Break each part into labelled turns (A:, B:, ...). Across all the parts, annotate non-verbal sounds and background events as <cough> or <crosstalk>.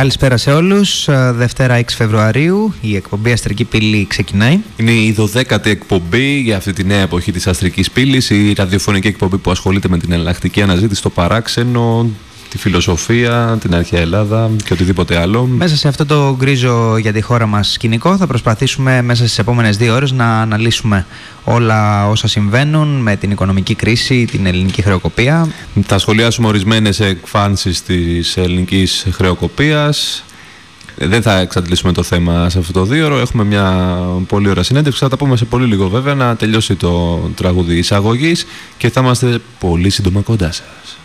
A: Καλησπέρα σε όλους. Ε, Δευτέρα 6 Φεβρουαρίου η εκπομπή Αστρική Πύλη ξεκινάει.
B: Είναι η 12η εκπομπή για αυτή τη νέα εποχή της Αστρικής Πύλης, η ραδιοφωνική εκπομπή που ασχολείται με την εναλλακτική αναζήτηση στο παράξενο, τη φιλοσοφία, την αρχαία Ελλάδα και οτιδήποτε άλλο.
A: Μέσα σε αυτό το γκρίζο για τη χώρα μας σκηνικό θα προσπαθήσουμε μέσα στις επόμενες δύο ώρες να αναλύσουμε όλα όσα συμβαίνουν με την οικονομική κρίση, την ελληνική χρεοκοπία.
B: Θα σχολιάσουμε ορισμένες εκφάνσεις της ελληνικής χρεοκοπίας. Δεν θα εξαντλήσουμε το θέμα σε αυτό το δύο ώρο. Έχουμε μια πολύ ωραία συνέντευξη. Θα τα πούμε σε πολύ λίγο βέβαια να τελειώσει το τραγούδι εισαγωγής και θα είμαστε πολύ σύντομα κοντά σας.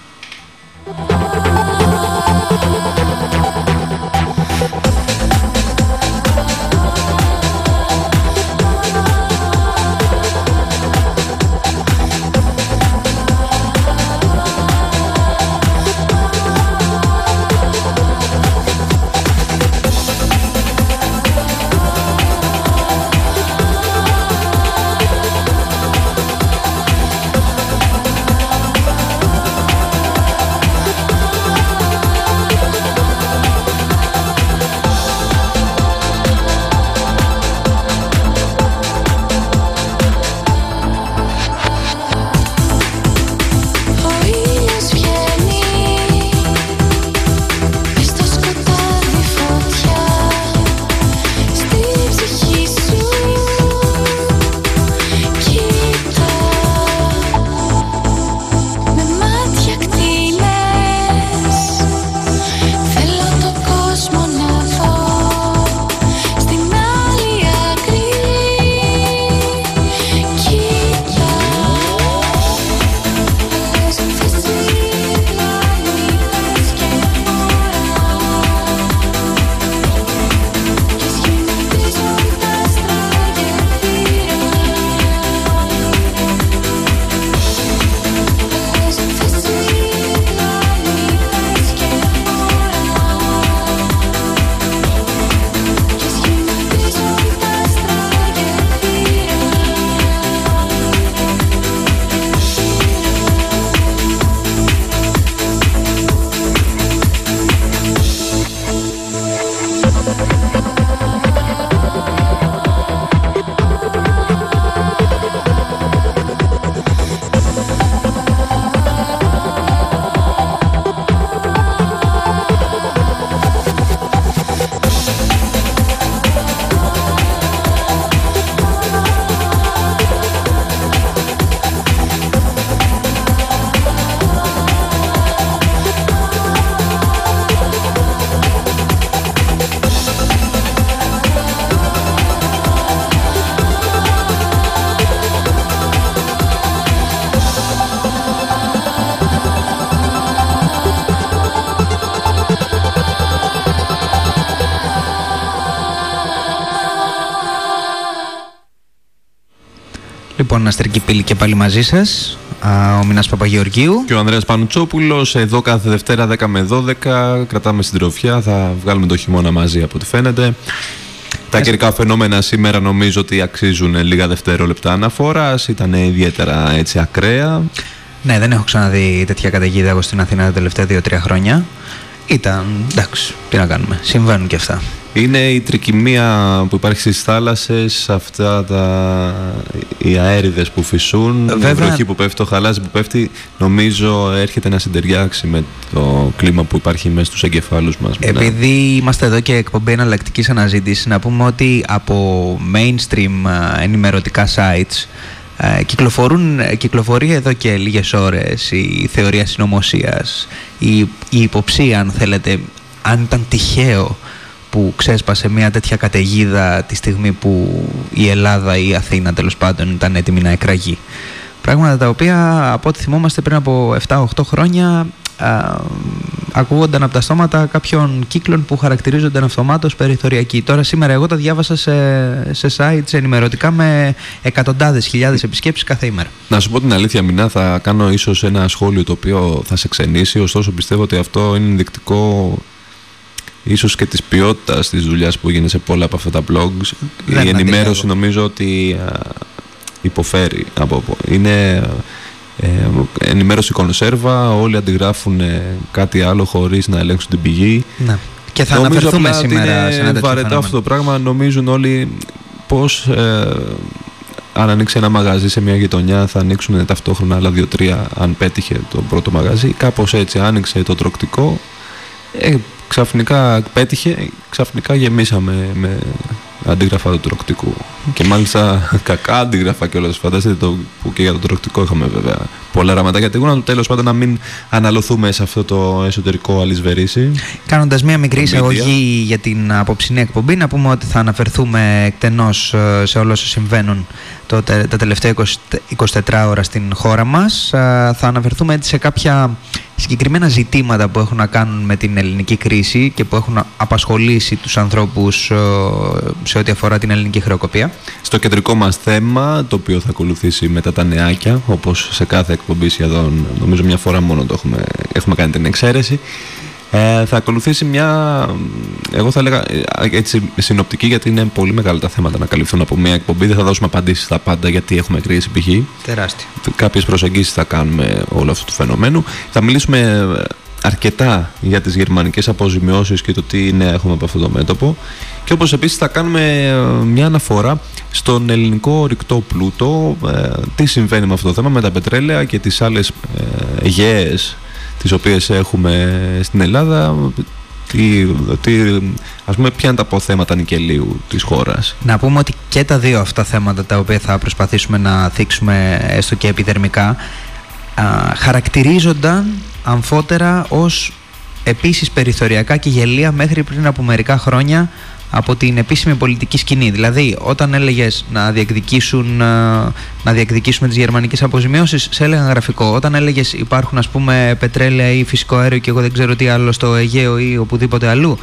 A: Λοιπόν, Αστρική Πύλη και πάλι μαζί σας. Ο Μινάς Παπαγεωργίου.
B: Και ο Ανδρέας Πανουτσόπουλος. Εδώ κάθε Δευτέρα 10 με 12 κρατάμε συντροφιά. Θα βγάλουμε το χειμώνα μαζί από ό,τι φαίνεται. Τα καιρικά φαινόμενα σήμερα νομίζω ότι αξίζουν λίγα δευτερόλεπτα αναφοράς. Ήταν ιδιαίτερα έτσι ακραία.
A: Ναι, δεν έχω ξαναδεί τέτοια καταιγίδα εγώ στην Αθήνα τα τελευταία 2-3 χρόνια. Ήταν εντάξει, τι να κάνουμε. Συμβαίνουν και αυτά.
B: Είναι η τρικυμία που υπάρχει στις θάλασσες, αυτά τα... οι αέριδες που φυσούν, Βέβαια... η βροχή που πέφτει, το χαλάζι που πέφτει, νομίζω έρχεται να συντεριάξει με το κλίμα που υπάρχει μέσα στους εγκεφάλους μας.
A: Επειδή είμαστε εδώ και εκπομπή εναλλακτικής αναζήτησης, να πούμε ότι από mainstream ενημερωτικά sites ε, κυκλοφορούν, κυκλοφορεί εδώ και λίγες ώρες η θεωρία συνωμοσίας, η, η υποψία αν θέλετε, αν ήταν τυχαίο που ξέσπασε μια τέτοια καταιγίδα τη στιγμή που η Ελλάδα ή η Αθήνα τέλος πάντων ήταν έτοιμη να εκραγεί. Πράγματα τα οποία από ό,τι θυμόμαστε πριν από 7-8 χρόνια α, ακούγονταν από τα στόματα κάποιων κύκλων που χαρακτηρίζονταν αυτομάτως περιθωριακοί. Τώρα σήμερα εγώ τα διάβασα σε, σε sites ενημερωτικά με εκατοντάδες χιλιάδες επισκέψεις κάθε ημέρα.
B: Να σου πω την αλήθεια Μινά, θα κάνω ίσως ένα σχόλιο το οποίο θα σε ξενήσει, ωστόσο πιστεύω ότι αυτό είναι ενδεικτικό ίσως και της ποιότητας της δουλειάς που γίνεται σε πολλά από αυτά τα blogs. η ενημέρωση νομίζω ότι υποφέρει. Από, είναι ε, ενημέρωση κονσέρβα, όλοι αντιγράφουν κάτι άλλο χωρίς να ελέγξουν την πηγή.
A: Ναι. Και θα νομίζω αναφερθούμε σήμερα
B: σε ένα βαρετό αυτό το πράγμα. Νομίζουν όλοι πώς ε, αν ανοίξει ένα μαγαζί σε μια γειτονιά θα ανοίξουν ταυτόχρονα άλλα δύο-τρία αν πέτυχε το πρώτο μαγαζί. Κάπως έτσι άνοιξε το τροκτικό. Ε, ξαφνικά πέτυχε, ξαφνικά γεμίσαμε με αντίγραφα του τροκτικού. Και μάλιστα <laughs> κακά αντίγραφα κιόλας. Φανταστείτε το που και για το τροκτικό είχαμε βέβαια πολλά ραματάκια. Εγώ να τέλος πάντων να μην αναλωθούμε σε αυτό το εσωτερικό αλυσβερίσι.
A: Κάνοντας μία μικρή εισαγωγή για την απόψινή εκπομπή, να πούμε ότι θα αναφερθούμε εκτενώς ε, σε όλα όσα συμβαίνουν το, τα τελευταία 24 ώρα στην χώρα μας. Θα αναφερθούμε έτσι σε κάποια συγκεκριμένα ζητήματα που έχουν να κάνουν με την ελληνική κρίση και που έχουν απασχολήσει τους ανθρώπους σε ό,τι αφορά την ελληνική χρεοκοπία.
B: Στο κεντρικό μας θέμα, το οποίο θα ακολουθήσει μετά τα νεάκια, όπως σε κάθε εκπομπή σχεδόν, νομίζω μια φορά μόνο το έχουμε, έχουμε κάνει την εξαίρεση, ε, θα ακολουθήσει μια, εγώ θα έλεγα ε, έτσι συνοπτική γιατί είναι πολύ μεγάλα τα θέματα να καλυφθούν από μια εκπομπή. Δεν θα δώσουμε απαντήσεις στα πάντα γιατί έχουμε κρίση π.χ.
A: Τεράστια.
B: Κάποιες προσεγγίσεις θα κάνουμε όλο αυτού του φαινομένου. Θα μιλήσουμε αρκετά για τις γερμανικές αποζημιώσεις και το τι είναι έχουμε από αυτό το μέτωπο και όπως επίσης θα κάνουμε ε, μια αναφορά στον ελληνικό ρηκτό πλούτο τι συμβαίνει με αυτό το θέμα με τα πετρέλαια και τις άλλες ε, γέες τις οποίες έχουμε στην Ελλάδα τι, τι, ας πούμε ποια είναι τα αποθέματα νικελίου της χώρας;
A: Να πούμε ότι και τα δύο αυτά θέματα τα οποία θα προσπαθήσουμε να θίξουμε έστω και επιδερμικά α, χαρακτηρίζονταν αμφότερα ως επίσης περιθωριακά και γελία μέχρι πριν από μερικά χρόνια από την επίσημη πολιτική σκηνή. Δηλαδή, όταν έλεγες να, διεκδικήσουν, ε, να διεκδικήσουμε τις γερμανικές αποζημιώσεις, σε έλεγαν γραφικό. Όταν έλεγες υπάρχουν, ας πούμε, πετρέλαια ή φυσικό αέριο και εγώ δεν ξέρω τι άλλο στο Αιγαίο ή οπουδήποτε αλλού,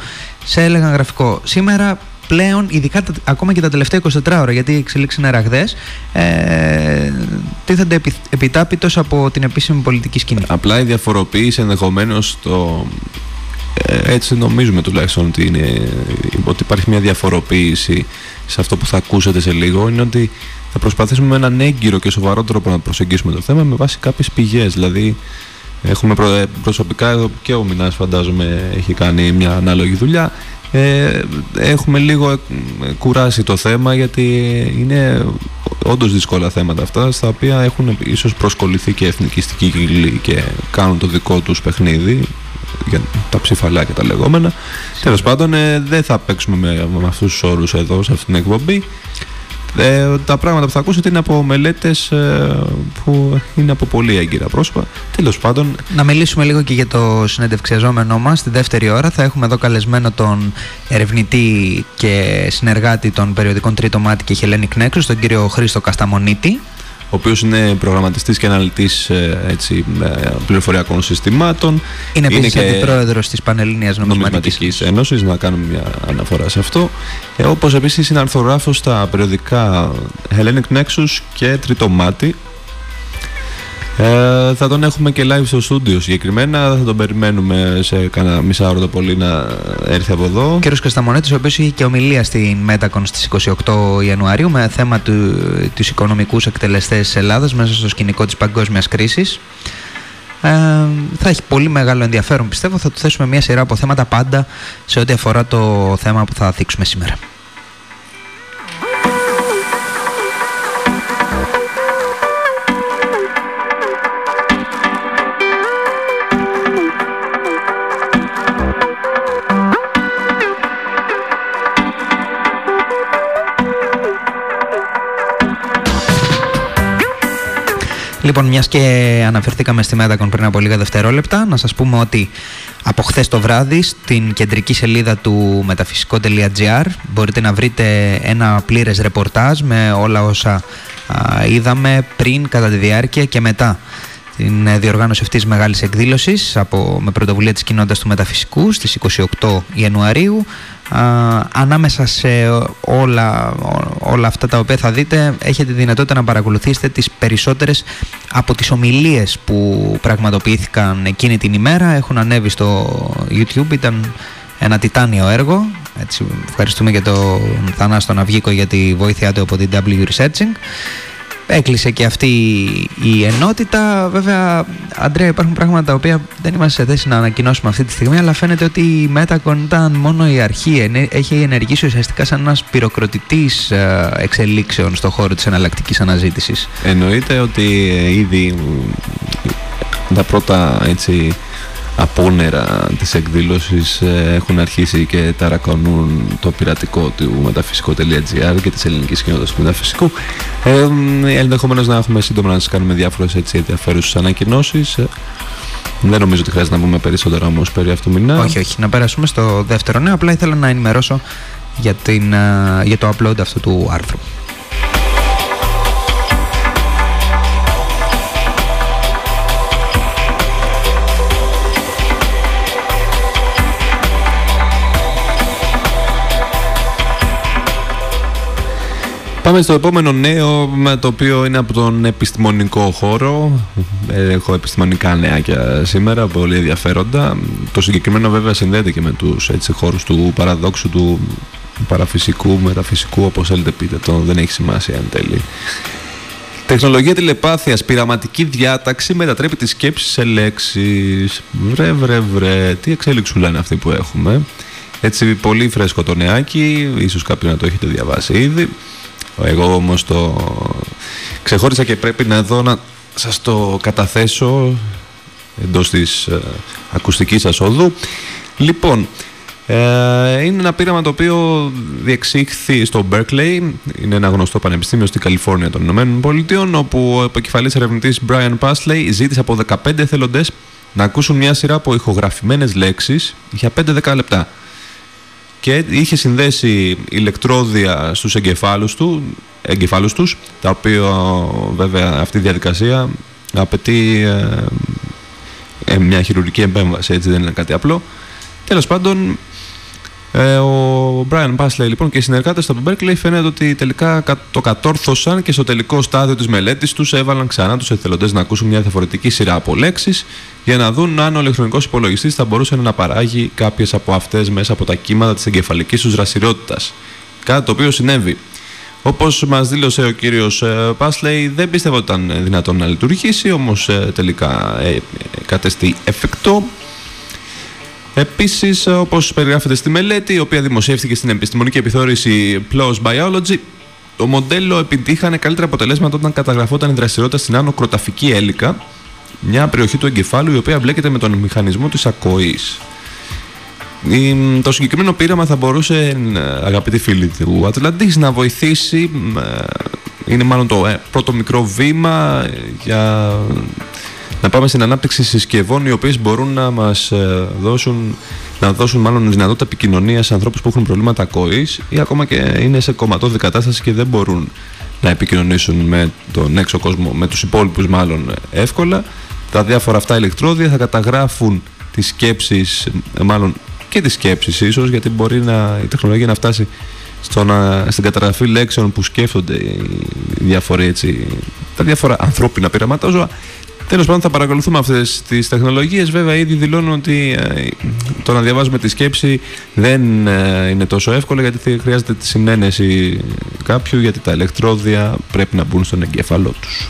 A: σε έλεγαν γραφικό. Σήμερα πλέον, ειδικά ακόμα και τα τελευταία 24 ώρα, γιατί οι εξελίξει είναι ραγδαίε, ε, τίθενται επι, επιτάπητος από την επίσημη πολιτική σκηνή.
B: Απλά η διαφοροποίηση ενδεχομένως στο ε, έτσι νομίζουμε τουλάχιστον ότι, είναι, ότι υπάρχει μια διαφοροποίηση σε αυτό που θα ακούσετε σε λίγο. Είναι ότι θα προσπαθήσουμε με έναν έγκυρο και σοβαρό τρόπο να προσεγγίσουμε το θέμα με βάση κάποιες πηγές. Δηλαδή έχουμε προσωπικά εδώ και ο Μινάς φαντάζομαι έχει κάνει μια ανάλογη δουλειά. Ε, έχουμε λίγο κουράσει το θέμα γιατί είναι όντως δύσκολα θέματα αυτά στα οποία έχουν ίσως προσκοληθεί και εθνικιστικοί κύκλοι και κάνουν το δικό τους παιχνίδι για τα ψηφαλά και τα λεγόμενα. Τέλος πάντων, ε, δεν θα παίξουμε με, με αυτούς τους όρους εδώ σε αυτή την εκπομπή. Ε, τα πράγματα που θα ακούσετε είναι από μελέτες ε, που είναι από πολύ έγκυρα πρόσωπα. Τέλος πάντων.
A: Να μιλήσουμε λίγο και για το συνεντευξιαζόμενό μας. Στη δεύτερη ώρα θα έχουμε εδώ καλεσμένο τον ερευνητή και συνεργάτη των περιοδικών Τρίτο Μάτι και Χελένη Κνέξου, τον κύριο Χρήστο Κασταμονίτη
B: ο οποίος είναι προγραμματιστής και αναλυτής ε, έτσι, πληροφοριακών συστημάτων.
A: Είναι επίσης είναι και αντιπρόεδρος της Πανελλήνιας Νομισματικής.
B: Νομισματικής Ένωσης, να κάνουμε μια αναφορά σε αυτό. Ε, όπως επίσης είναι αρθογράφος στα περιοδικά Hellenic Nexus και Τριτομάτι ε, θα τον έχουμε και live στο στούντιο συγκεκριμένα. Θα τον περιμένουμε σε κάνα μισά ώρα το πολύ να έρθει από εδώ.
A: Ο κ. Κασταμονέτη, ο οποίος είχε και ομιλία στην Μέτακον στις 28 Ιανουαρίου με θέμα του, τους οικονομικούς εκτελεστές της Ελλάδας μέσα στο σκηνικό της παγκόσμιας κρίσης. Ε, θα έχει πολύ μεγάλο ενδιαφέρον πιστεύω. Θα του θέσουμε μια σειρά από θέματα πάντα σε ό,τι αφορά το θέμα που θα δείξουμε σήμερα. Λοιπόν, μιας και αναφερθήκαμε στη Μέτακον πριν από λίγα δευτερόλεπτα, να σας πούμε ότι από χθες το βράδυ στην κεντρική σελίδα του μεταφυσικό.gr μπορείτε να βρείτε ένα πλήρες ρεπορτάζ με όλα όσα είδαμε πριν, κατά τη διάρκεια και μετά την ε, διοργάνωση αυτής της μεγάλης εκδήλωσης από, με πρωτοβουλία της κοινότητας του Μεταφυσικού στις 28 Ιανουαρίου. Ανάμεσα σε όλα, όλα αυτά τα οποία θα δείτε έχετε τη δυνατότητα να παρακολουθήσετε τις περισσότερες από τις ομιλίες που πραγματοποιήθηκαν εκείνη την ημέρα. Έχουν ανέβει στο YouTube ήταν ένα τιτάνιο έργο. Έτσι, ευχαριστούμε και τον Θανάστο Ναυγίκο για τη βοήθειά του από την W Researching έκλεισε και αυτή η ενότητα. Βέβαια, Αντρέα, υπάρχουν πράγματα τα οποία δεν είμαστε σε θέση να ανακοινώσουμε αυτή τη στιγμή, αλλά φαίνεται ότι η Metacon ήταν μόνο η αρχή. Έχει ενεργήσει ουσιαστικά σαν ένας πυροκροτητής ε, εξελίξεων στον χώρο της εναλλακτικής αναζήτησης.
B: Εννοείται ότι ε, ήδη τα πρώτα έτσι, απόνερα της εκδήλωσης ε, έχουν αρχίσει και ταρακονούν το πειρατικό του μεταφυσικό.gr και της ελληνικής κοινότητας του μεταφυσικού ε, ενδεχομένως να έχουμε σύντομα να σας κάνουμε διάφορες έτσι ενδιαφέρουσες ανακοινώσεις ε, δεν νομίζω ότι χρειάζεται να πούμε περισσότερο όμως περί αυτού μηνά.
A: Όχι, όχι. Να περάσουμε στο δεύτερο νέο. Απλά ήθελα να ενημερώσω για, την, ε, για το upload αυτού του άρθρου.
B: Πάμε στο επόμενο νέο, με το οποίο είναι από τον επιστημονικό χώρο. Ε, έχω επιστημονικά νέα σήμερα, πολύ ενδιαφέροντα. Το συγκεκριμένο βέβαια συνδέεται και με τους έτσι, χώρους του παραδόξου, του παραφυσικού, μεταφυσικού, όπως θέλετε πείτε το, δεν έχει σημασία εν τέλει. Τεχνολογία τηλεπάθειας, πειραματική διάταξη μετατρέπει τη σκέψη σε λέξεις. Βρε, βρε, βρε, τι εξέλιξη λένε αυτοί που έχουμε. Έτσι πολύ φρέσκο το νεάκι, ίσως κάποιοι να το έχετε διαβάσει ήδη. Εγώ όμως το ξεχώρισα και πρέπει να δω να σας το καταθέσω εντός της ε, ακουστικής σας οδού. Λοιπόν, ε, είναι ένα πείραμα το οποίο διεξήχθη στο Berkeley, είναι ένα γνωστό πανεπιστήμιο στην Καλιφόρνια των Ηνωμένων Πολιτειών, όπου ο επικεφαλής ερευνητής Brian Pasley ζήτησε από 15 εθελοντές να ακούσουν μια σειρά από ηχογραφημένες λέξεις για 5-10 λεπτά και είχε συνδέσει ηλεκτρόδια στους εγκεφάλους, του, εγκεφάλους τους, τα οποία βέβαια αυτή η διαδικασία απαιτεί ε, ε, μια χειρουργική επέμβαση, έτσι δεν είναι κάτι απλό. Τέλος πάντων, ε, ο Brian Pasley λοιπόν και οι συνεργάτες του Berkeley φαίνεται ότι τελικά το κατόρθωσαν και στο τελικό στάδιο της μελέτης τους έβαλαν ξανά τους εθελοντές να ακούσουν μια διαφορετική σειρά από λέξεις για να δουν αν ο ηλεκτρονικός υπολογιστής θα μπορούσε να παράγει κάποιες από αυτές μέσα από τα κύματα της εγκεφαλικής τους δραστηριότητας. Κάτι το οποίο συνέβη. Όπως μας δήλωσε ο κύριος Πάσλεϊ, δεν πίστευε ότι ήταν δυνατόν να λειτουργήσει, όμως ε, τελικά ε, κατεστεί εφικτό. Επίσης, όπως περιγράφεται στη μελέτη, η οποία δημοσιεύτηκε στην επιστημονική επιθεώρηση PLOS Biology, το μοντέλο επιτύχανε καλύτερα αποτελέσματα όταν καταγραφόταν η δραστηριότητα στην άνω κροταφική έλικα, μια περιοχή του εγκεφάλου η οποία μπλέκεται με τον μηχανισμό της ακοής. Το συγκεκριμένο πείραμα θα μπορούσε, αγαπητοί φίλοι του Ατλαντής, να βοηθήσει, είναι μάλλον το ε, πρώτο μικρό βήμα για να πάμε στην ανάπτυξη συσκευών οι οποίες μπορούν να μας ε, δώσουν να δώσουν μάλλον δυνατότητα επικοινωνίας σε ανθρώπους που έχουν προβλήματα ακοής ή ακόμα και είναι σε κομματώδη κατάσταση και δεν μπορούν να επικοινωνήσουν με τον έξω κόσμο, με τους υπόλοιπους μάλλον εύκολα. Τα διάφορα αυτά ηλεκτρόδια θα καταγράφουν τις σκέψεις, μάλλον και τις σκέψεις ίσως, γιατί μπορεί να, η τεχνολογία να φτάσει στο να, στην καταγραφή λέξεων που σκέφτονται οι διάφοροι, έτσι, τα διάφορα ανθρώπινα πειραματόζωα Τέλος πάντων, θα παρακολουθούμε αυτές τις τεχνολογίες. Βέβαια, ήδη δηλώνουν ότι ε, το να διαβάζουμε τη σκέψη δεν ε, είναι τόσο εύκολο γιατί χρειάζεται τη συνένεση κάποιου, γιατί τα ηλεκτρόδια πρέπει να μπουν στον εγκέφαλό τους.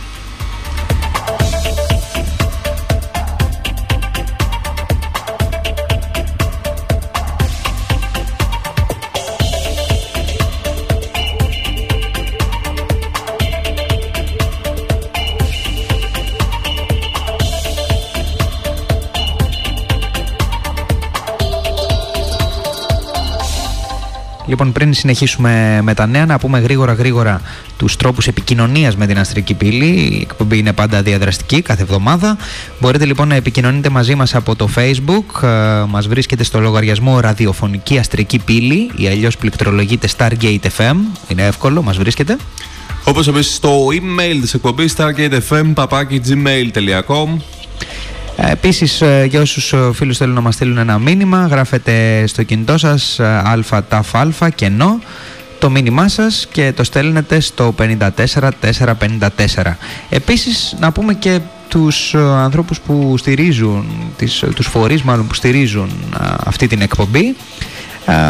A: Λοιπόν, πριν συνεχίσουμε με τα νέα, να πούμε γρήγορα γρήγορα τους τρόπους επικοινωνίας με την Αστρική Πύλη. Η εκπομπή είναι πάντα διαδραστική κάθε εβδομάδα. Μπορείτε λοιπόν να επικοινωνείτε μαζί μας από το Facebook. Ε, μας βρίσκεται στο λογαριασμό Ραδιοφωνική Αστρική Πύλη ή αλλιώς πληκτρολογείται Stargate FM. Είναι εύκολο, μας βρίσκεται.
B: Όπως επίσης στο email της εκπομπής stargatefm.gmail.com
A: ε, Επίσης, ε, για όσους ε, φίλους θέλουν να μας στείλουν ένα μήνυμα, γράφετε στο κινητό σας ΑΤΑΦΑ κενό το μήνυμά σας και το στέλνετε στο 54454. Επίσης να πούμε και τους ανθρώπους που στηρίζουν, τις, τους φορείς μάλλον που στηρίζουν αυτή την εκπομπή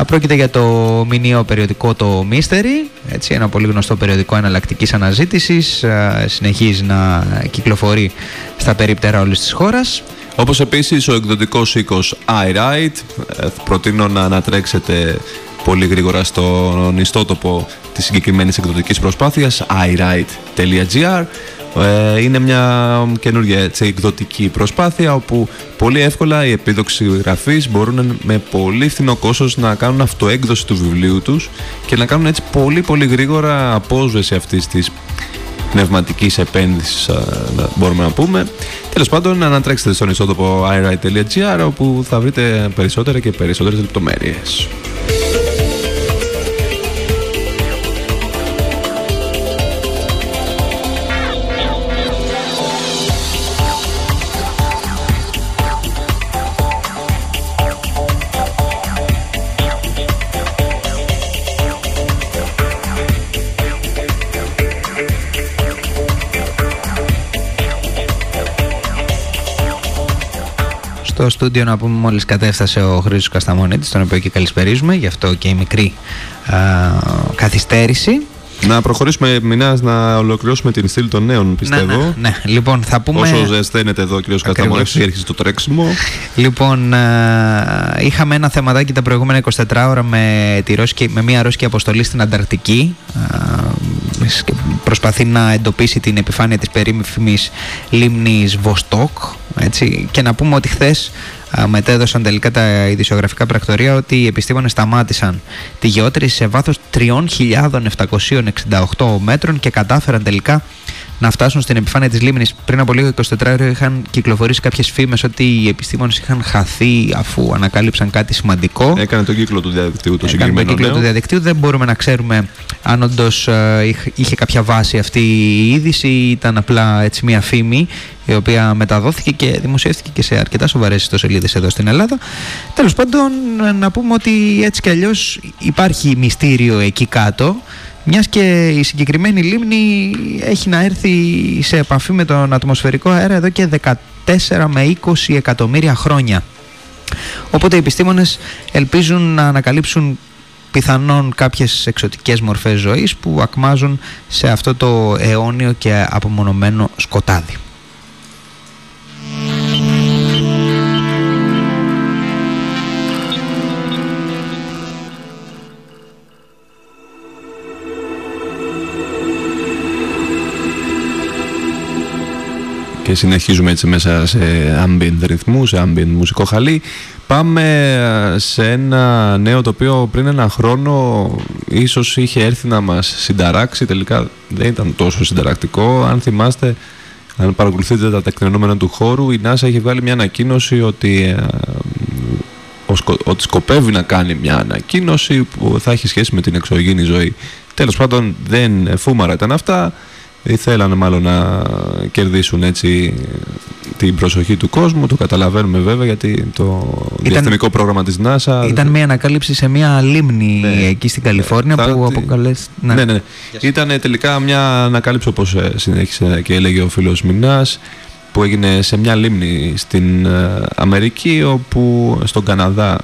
A: Πρόκειται για το μηνιαίο περιοδικό το Mystery, έτσι, ένα πολύ γνωστό περιοδικό εναλλακτικής αναζήτησης, συνεχίζει να κυκλοφορεί στα περίπτερα όλης της χώρας.
B: Όπως επίσης ο εκδοτικός οίκος iWrite, ε, προτείνω να ανατρέξετε πολύ γρήγορα στον ιστότοπο της συγκεκριμένης εκδοτικής προσπάθειας iWrite.gr ε, είναι μια καινούργια έτσι, εκδοτική προσπάθεια όπου πολύ εύκολα οι επίδοξοι γραφείς μπορούν με πολύ φθηνό κόστος να κάνουν αυτοέκδοση του βιβλίου τους και να κάνουν έτσι πολύ πολύ γρήγορα απόσβεση αυτής της πνευματικής επένδυσης μπορούμε να πούμε. Τέλος πάντων ανατρέξτε στον ιστότοπο iWrite.gr όπου θα βρείτε περισσότερα και περισσότερες λεπτομέρειες.
A: Στο στούντιο να πούμε μόλις κατέφτασε ο Χρήστος Κασταμονίτης τον οποίο και καλησπερίζουμε γι' αυτό και η μικρή α, καθυστέρηση
B: να προχωρήσουμε, Μινάς, να ολοκληρώσουμε την στήλη των νέων, ναι, πιστεύω.
A: Ναι, ναι, ναι. Λοιπόν, θα πούμε...
B: Όσο ζεσταίνεται εδώ ο κ. Καταμονέξη, έρχεται το τρέξιμο.
A: Λοιπόν, είχαμε ένα θεματάκι τα προηγούμενα 24 ώρα με, τη Ρώσικη, με μια ρώσικη αποστολή στην Ανταρκτική. προσπαθεί να εντοπίσει την επιφάνεια της περίμεφημης λίμνης Βοστόκ έτσι, και να πούμε ότι χθες μετέδωσαν τελικά τα ειδησιογραφικά πρακτορία ότι οι επιστήμονες σταμάτησαν τη γεώτρηση σε βάθος 3.768 μέτρων και κατάφεραν τελικά να φτάσουν στην επιφάνεια της λίμνης. Πριν από λίγο 24 ώρες είχαν κυκλοφορήσει κάποιες φήμες ότι οι επιστήμονες είχαν χαθεί αφού ανακάλυψαν κάτι σημαντικό.
B: Έκανε τον κύκλο του διαδικτύου το
A: συγκεκριμένο Έκανε τον κύκλο του διαδικτύου. Δεν μπορούμε να ξέρουμε αν όντως ε, είχε κάποια βάση αυτή η είδηση ή ήταν απλά έτσι μια φήμη η οποία μεταδόθηκε και δημοσιεύτηκε και σε αρκετά σοβαρές ιστοσελίδες εδώ στην Ελλάδα. Τέλος πάντων, να πούμε ότι έτσι κι αλλιώς υπάρχει μυστήριο εκεί κάτω. Μιας και η συγκεκριμένη λίμνη έχει να έρθει σε επαφή με τον ατμοσφαιρικό αέρα εδώ και 14 με 20 εκατομμύρια χρόνια. Οπότε οι επιστήμονες ελπίζουν να ανακαλύψουν πιθανόν κάποιες εξωτικές μορφές ζωής που ακμάζουν σε αυτό το αιώνιο και απομονωμένο σκοτάδι.
B: Και συνεχίζουμε έτσι μέσα σε ambient ρυθμού, σε ambient μουσικό χαλί. Πάμε σε ένα νέο το οποίο πριν ένα χρόνο ίσως είχε έρθει να μας συνταράξει, τελικά δεν ήταν τόσο συνταρακτικό. Αν θυμάστε, αν παρακολουθείτε τα τεκτενόμενα του χώρου, η NASA είχε βγάλει μια ανακοίνωση ότι, ε, ότι σκοπεύει να κάνει μια ανακοίνωση που θα έχει σχέση με την εξωγήινη ζωή. Τέλος πάντων δεν φούμαρα ήταν αυτά ήθελαν μάλλον να κερδίσουν έτσι την προσοχή του κόσμου. Το καταλαβαίνουμε βέβαια γιατί το ήταν, διαστημικό πρόγραμμα της NASA...
A: Ήταν μια ανακάλυψη σε μια λίμνη ναι. εκεί στην Καλιφόρνια που αποκαλέσει...
B: Ναι. ναι, ναι, ναι. Ήταν τελικά μια ανακάλυψη όπως ε, συνέχισε και έλεγε ο φίλος Μινάς που έγινε σε μια λίμνη στην ε, Αμερική όπου στον Καναδά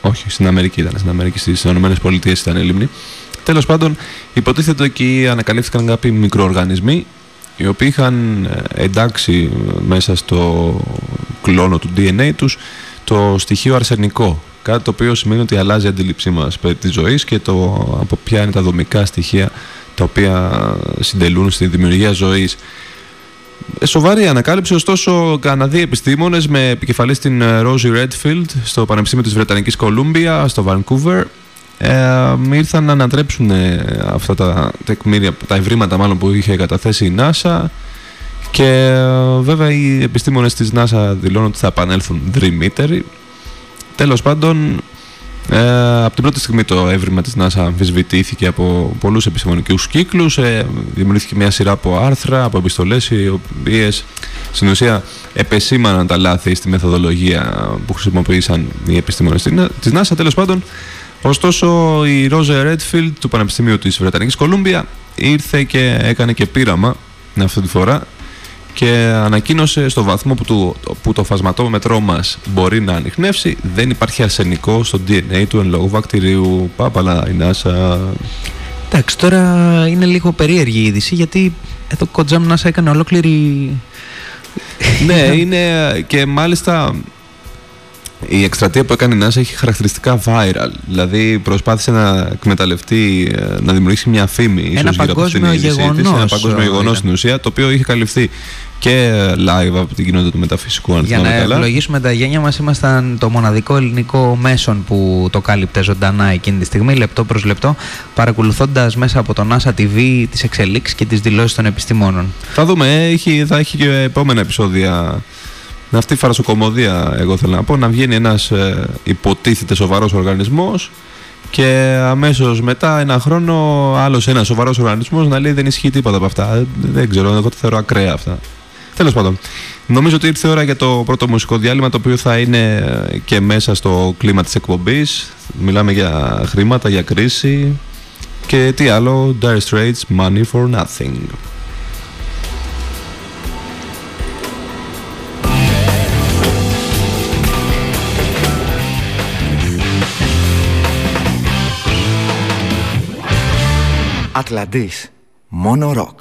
B: όχι στην Αμερική ήταν στην Αμερική στις ΗΠΑ ήταν η λίμνη Τέλος πάντων, υποτίθεται εκεί ανακαλύφθηκαν κάποιοι μικροοργανισμοί οι οποίοι είχαν ε, εντάξει μέσα στο κλόνο του DNA τους το στοιχείο αρσενικό. Κάτι το οποίο σημαίνει ότι αλλάζει η αντίληψή μας περί της ζωής και το από ποια είναι τα δομικά στοιχεία τα οποία συντελούν στη δημιουργία ζωής. Ε, σοβαρή ανακάλυψη, ωστόσο, Καναδοί επιστήμονες με επικεφαλής στην ε, Rosie Redfield στο Πανεπιστήμιο της Βρετανικής Κολούμπια στο Vancouver ε, ήρθαν να ανατρέψουν ε, αυτά τα τεκμήρια, τα ευρήματα μάλλον που είχε καταθέσει η NASA και ε, βέβαια οι επιστήμονες της NASA δηλώνουν ότι θα επανέλθουν δρυμύτεροι. Τέλος πάντων, ε, από την πρώτη στιγμή το έβριμα της NASA αμφισβητήθηκε από πολλούς επιστημονικούς κύκλους ε, δημιουργήθηκε μια σειρά από άρθρα, από επιστολές οι οποίες στην ουσία επεσήμαναν τα λάθη στη μεθοδολογία που χρησιμοποίησαν οι επιστήμονες της NASA τέλος πάντων Ωστόσο, η Ρόζε Ρέτφιλντ του Πανεπιστημίου της Βρετανικής Κολούμπια ήρθε και έκανε και πείραμα αυτή τη φορά και ανακοίνωσε στο βαθμό που, του, που το φασματόμετρό μας μπορεί να ανοιχνεύσει δεν υπάρχει αρσενικό στο DNA του εν λόγω βακτηρίου. Πάπαλα η NASA.
A: Εντάξει, τώρα είναι λίγο περίεργη η είδηση γιατί εδώ κοντζάμ NASA έκανε ολόκληρη...
B: ναι, είναι και μάλιστα η εκστρατεία που έκανε η NASA έχει χαρακτηριστικά viral. Δηλαδή προσπάθησε να εκμεταλλευτεί, ε, να δημιουργήσει μια φήμη
A: ένα παγκόσμιο γεγονός.
B: Ένα παγκόσμιο γεγονός στην ουσία, το οποίο είχε καλυφθεί και live από την κοινότητα του μεταφυσικού. Αν
A: Για να ευλογήσουμε τα γένια μας, ήμασταν το μοναδικό ελληνικό μέσον που το κάλυπτε ζωντανά εκείνη τη στιγμή, λεπτό προς λεπτό, παρακολουθώντας μέσα από το NASA TV τις εξελίξεις και τις δηλώσεις των επιστημόνων.
B: Θα δούμε, έχει, θα έχει και επόμενα επεισόδια αυτή η φαρασοκομωδία, εγώ θέλω να πω, να βγαίνει ένας ε, υποτίθεται σοβαρός οργανισμός και αμέσως μετά ένα χρόνο άλλος ένας σοβαρός οργανισμός να λέει δεν ισχύει τίποτα από αυτά. Ε, δεν ξέρω, εγώ το θεωρώ ακραία αυτά. Τέλος πάντων, νομίζω ότι ήρθε η ώρα για το πρώτο μουσικό διάλειμμα το οποίο θα είναι ε, και μέσα στο κλίμα της εκπομπής. Μιλάμε για χρήματα, για κρίση και τι άλλο, Dire Straits, Money for Nothing.
C: Ατλαντής. Μόνο ροκ.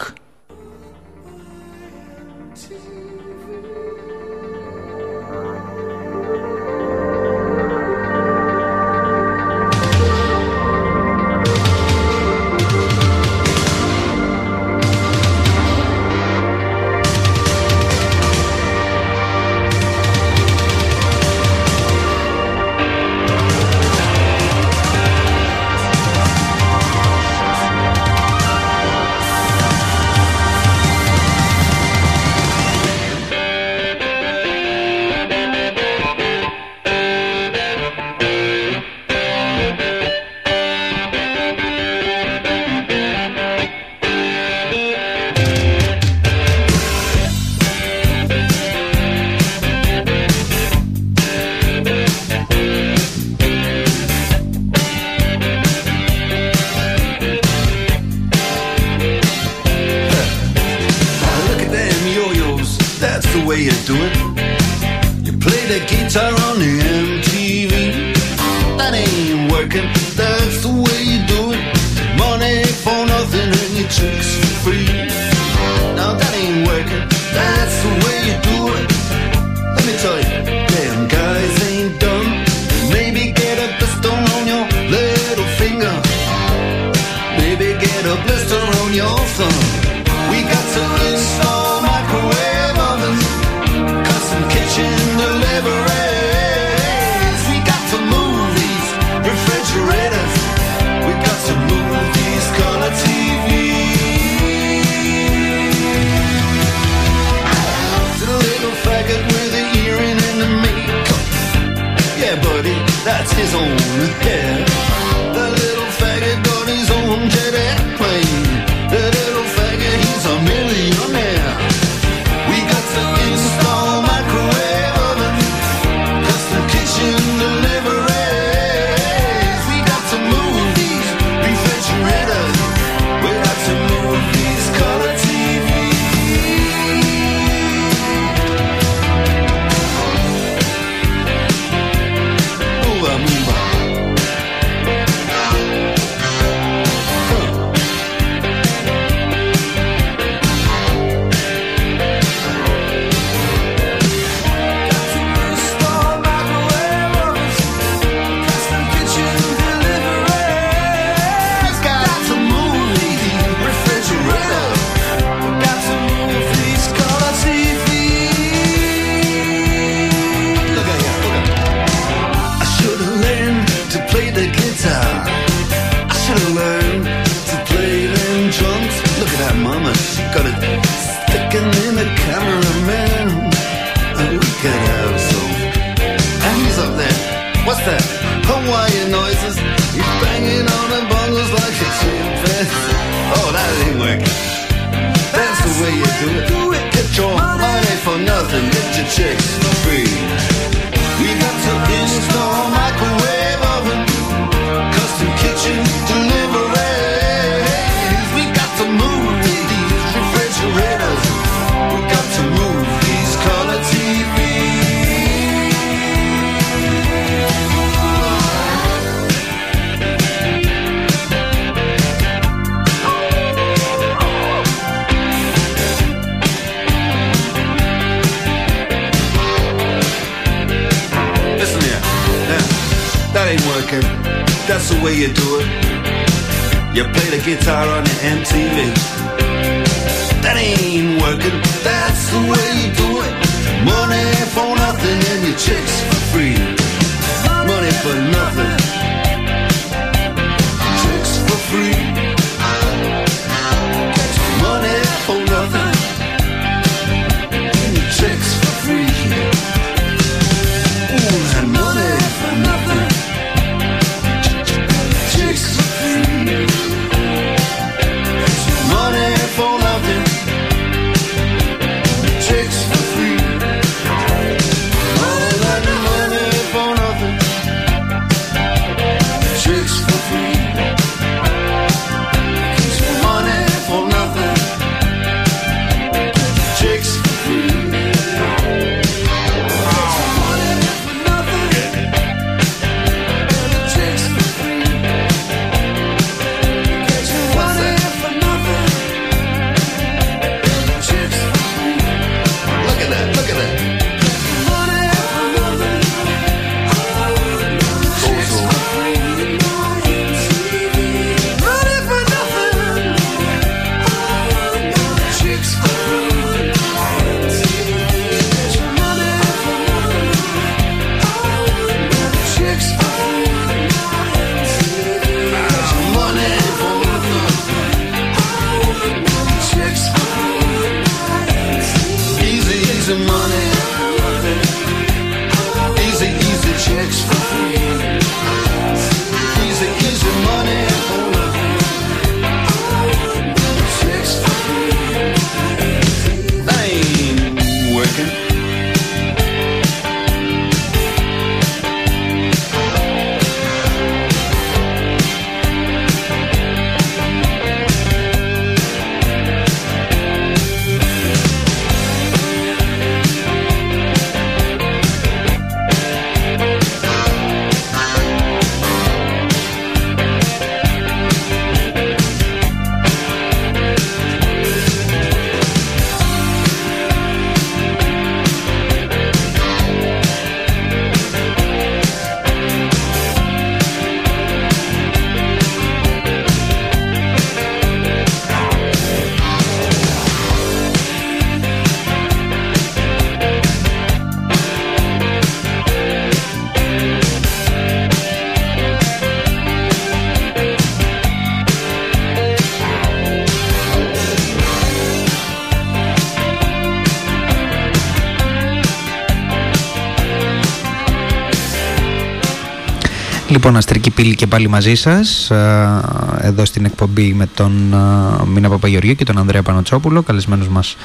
A: Λοιπόν, Αστρική Πύλη και πάλι μαζί σας ε, εδώ στην εκπομπή με τον ε, Μίνα Παπαγεωργίου και τον Ανδρέα Πανοτσόπουλο. Καλεσμένος μας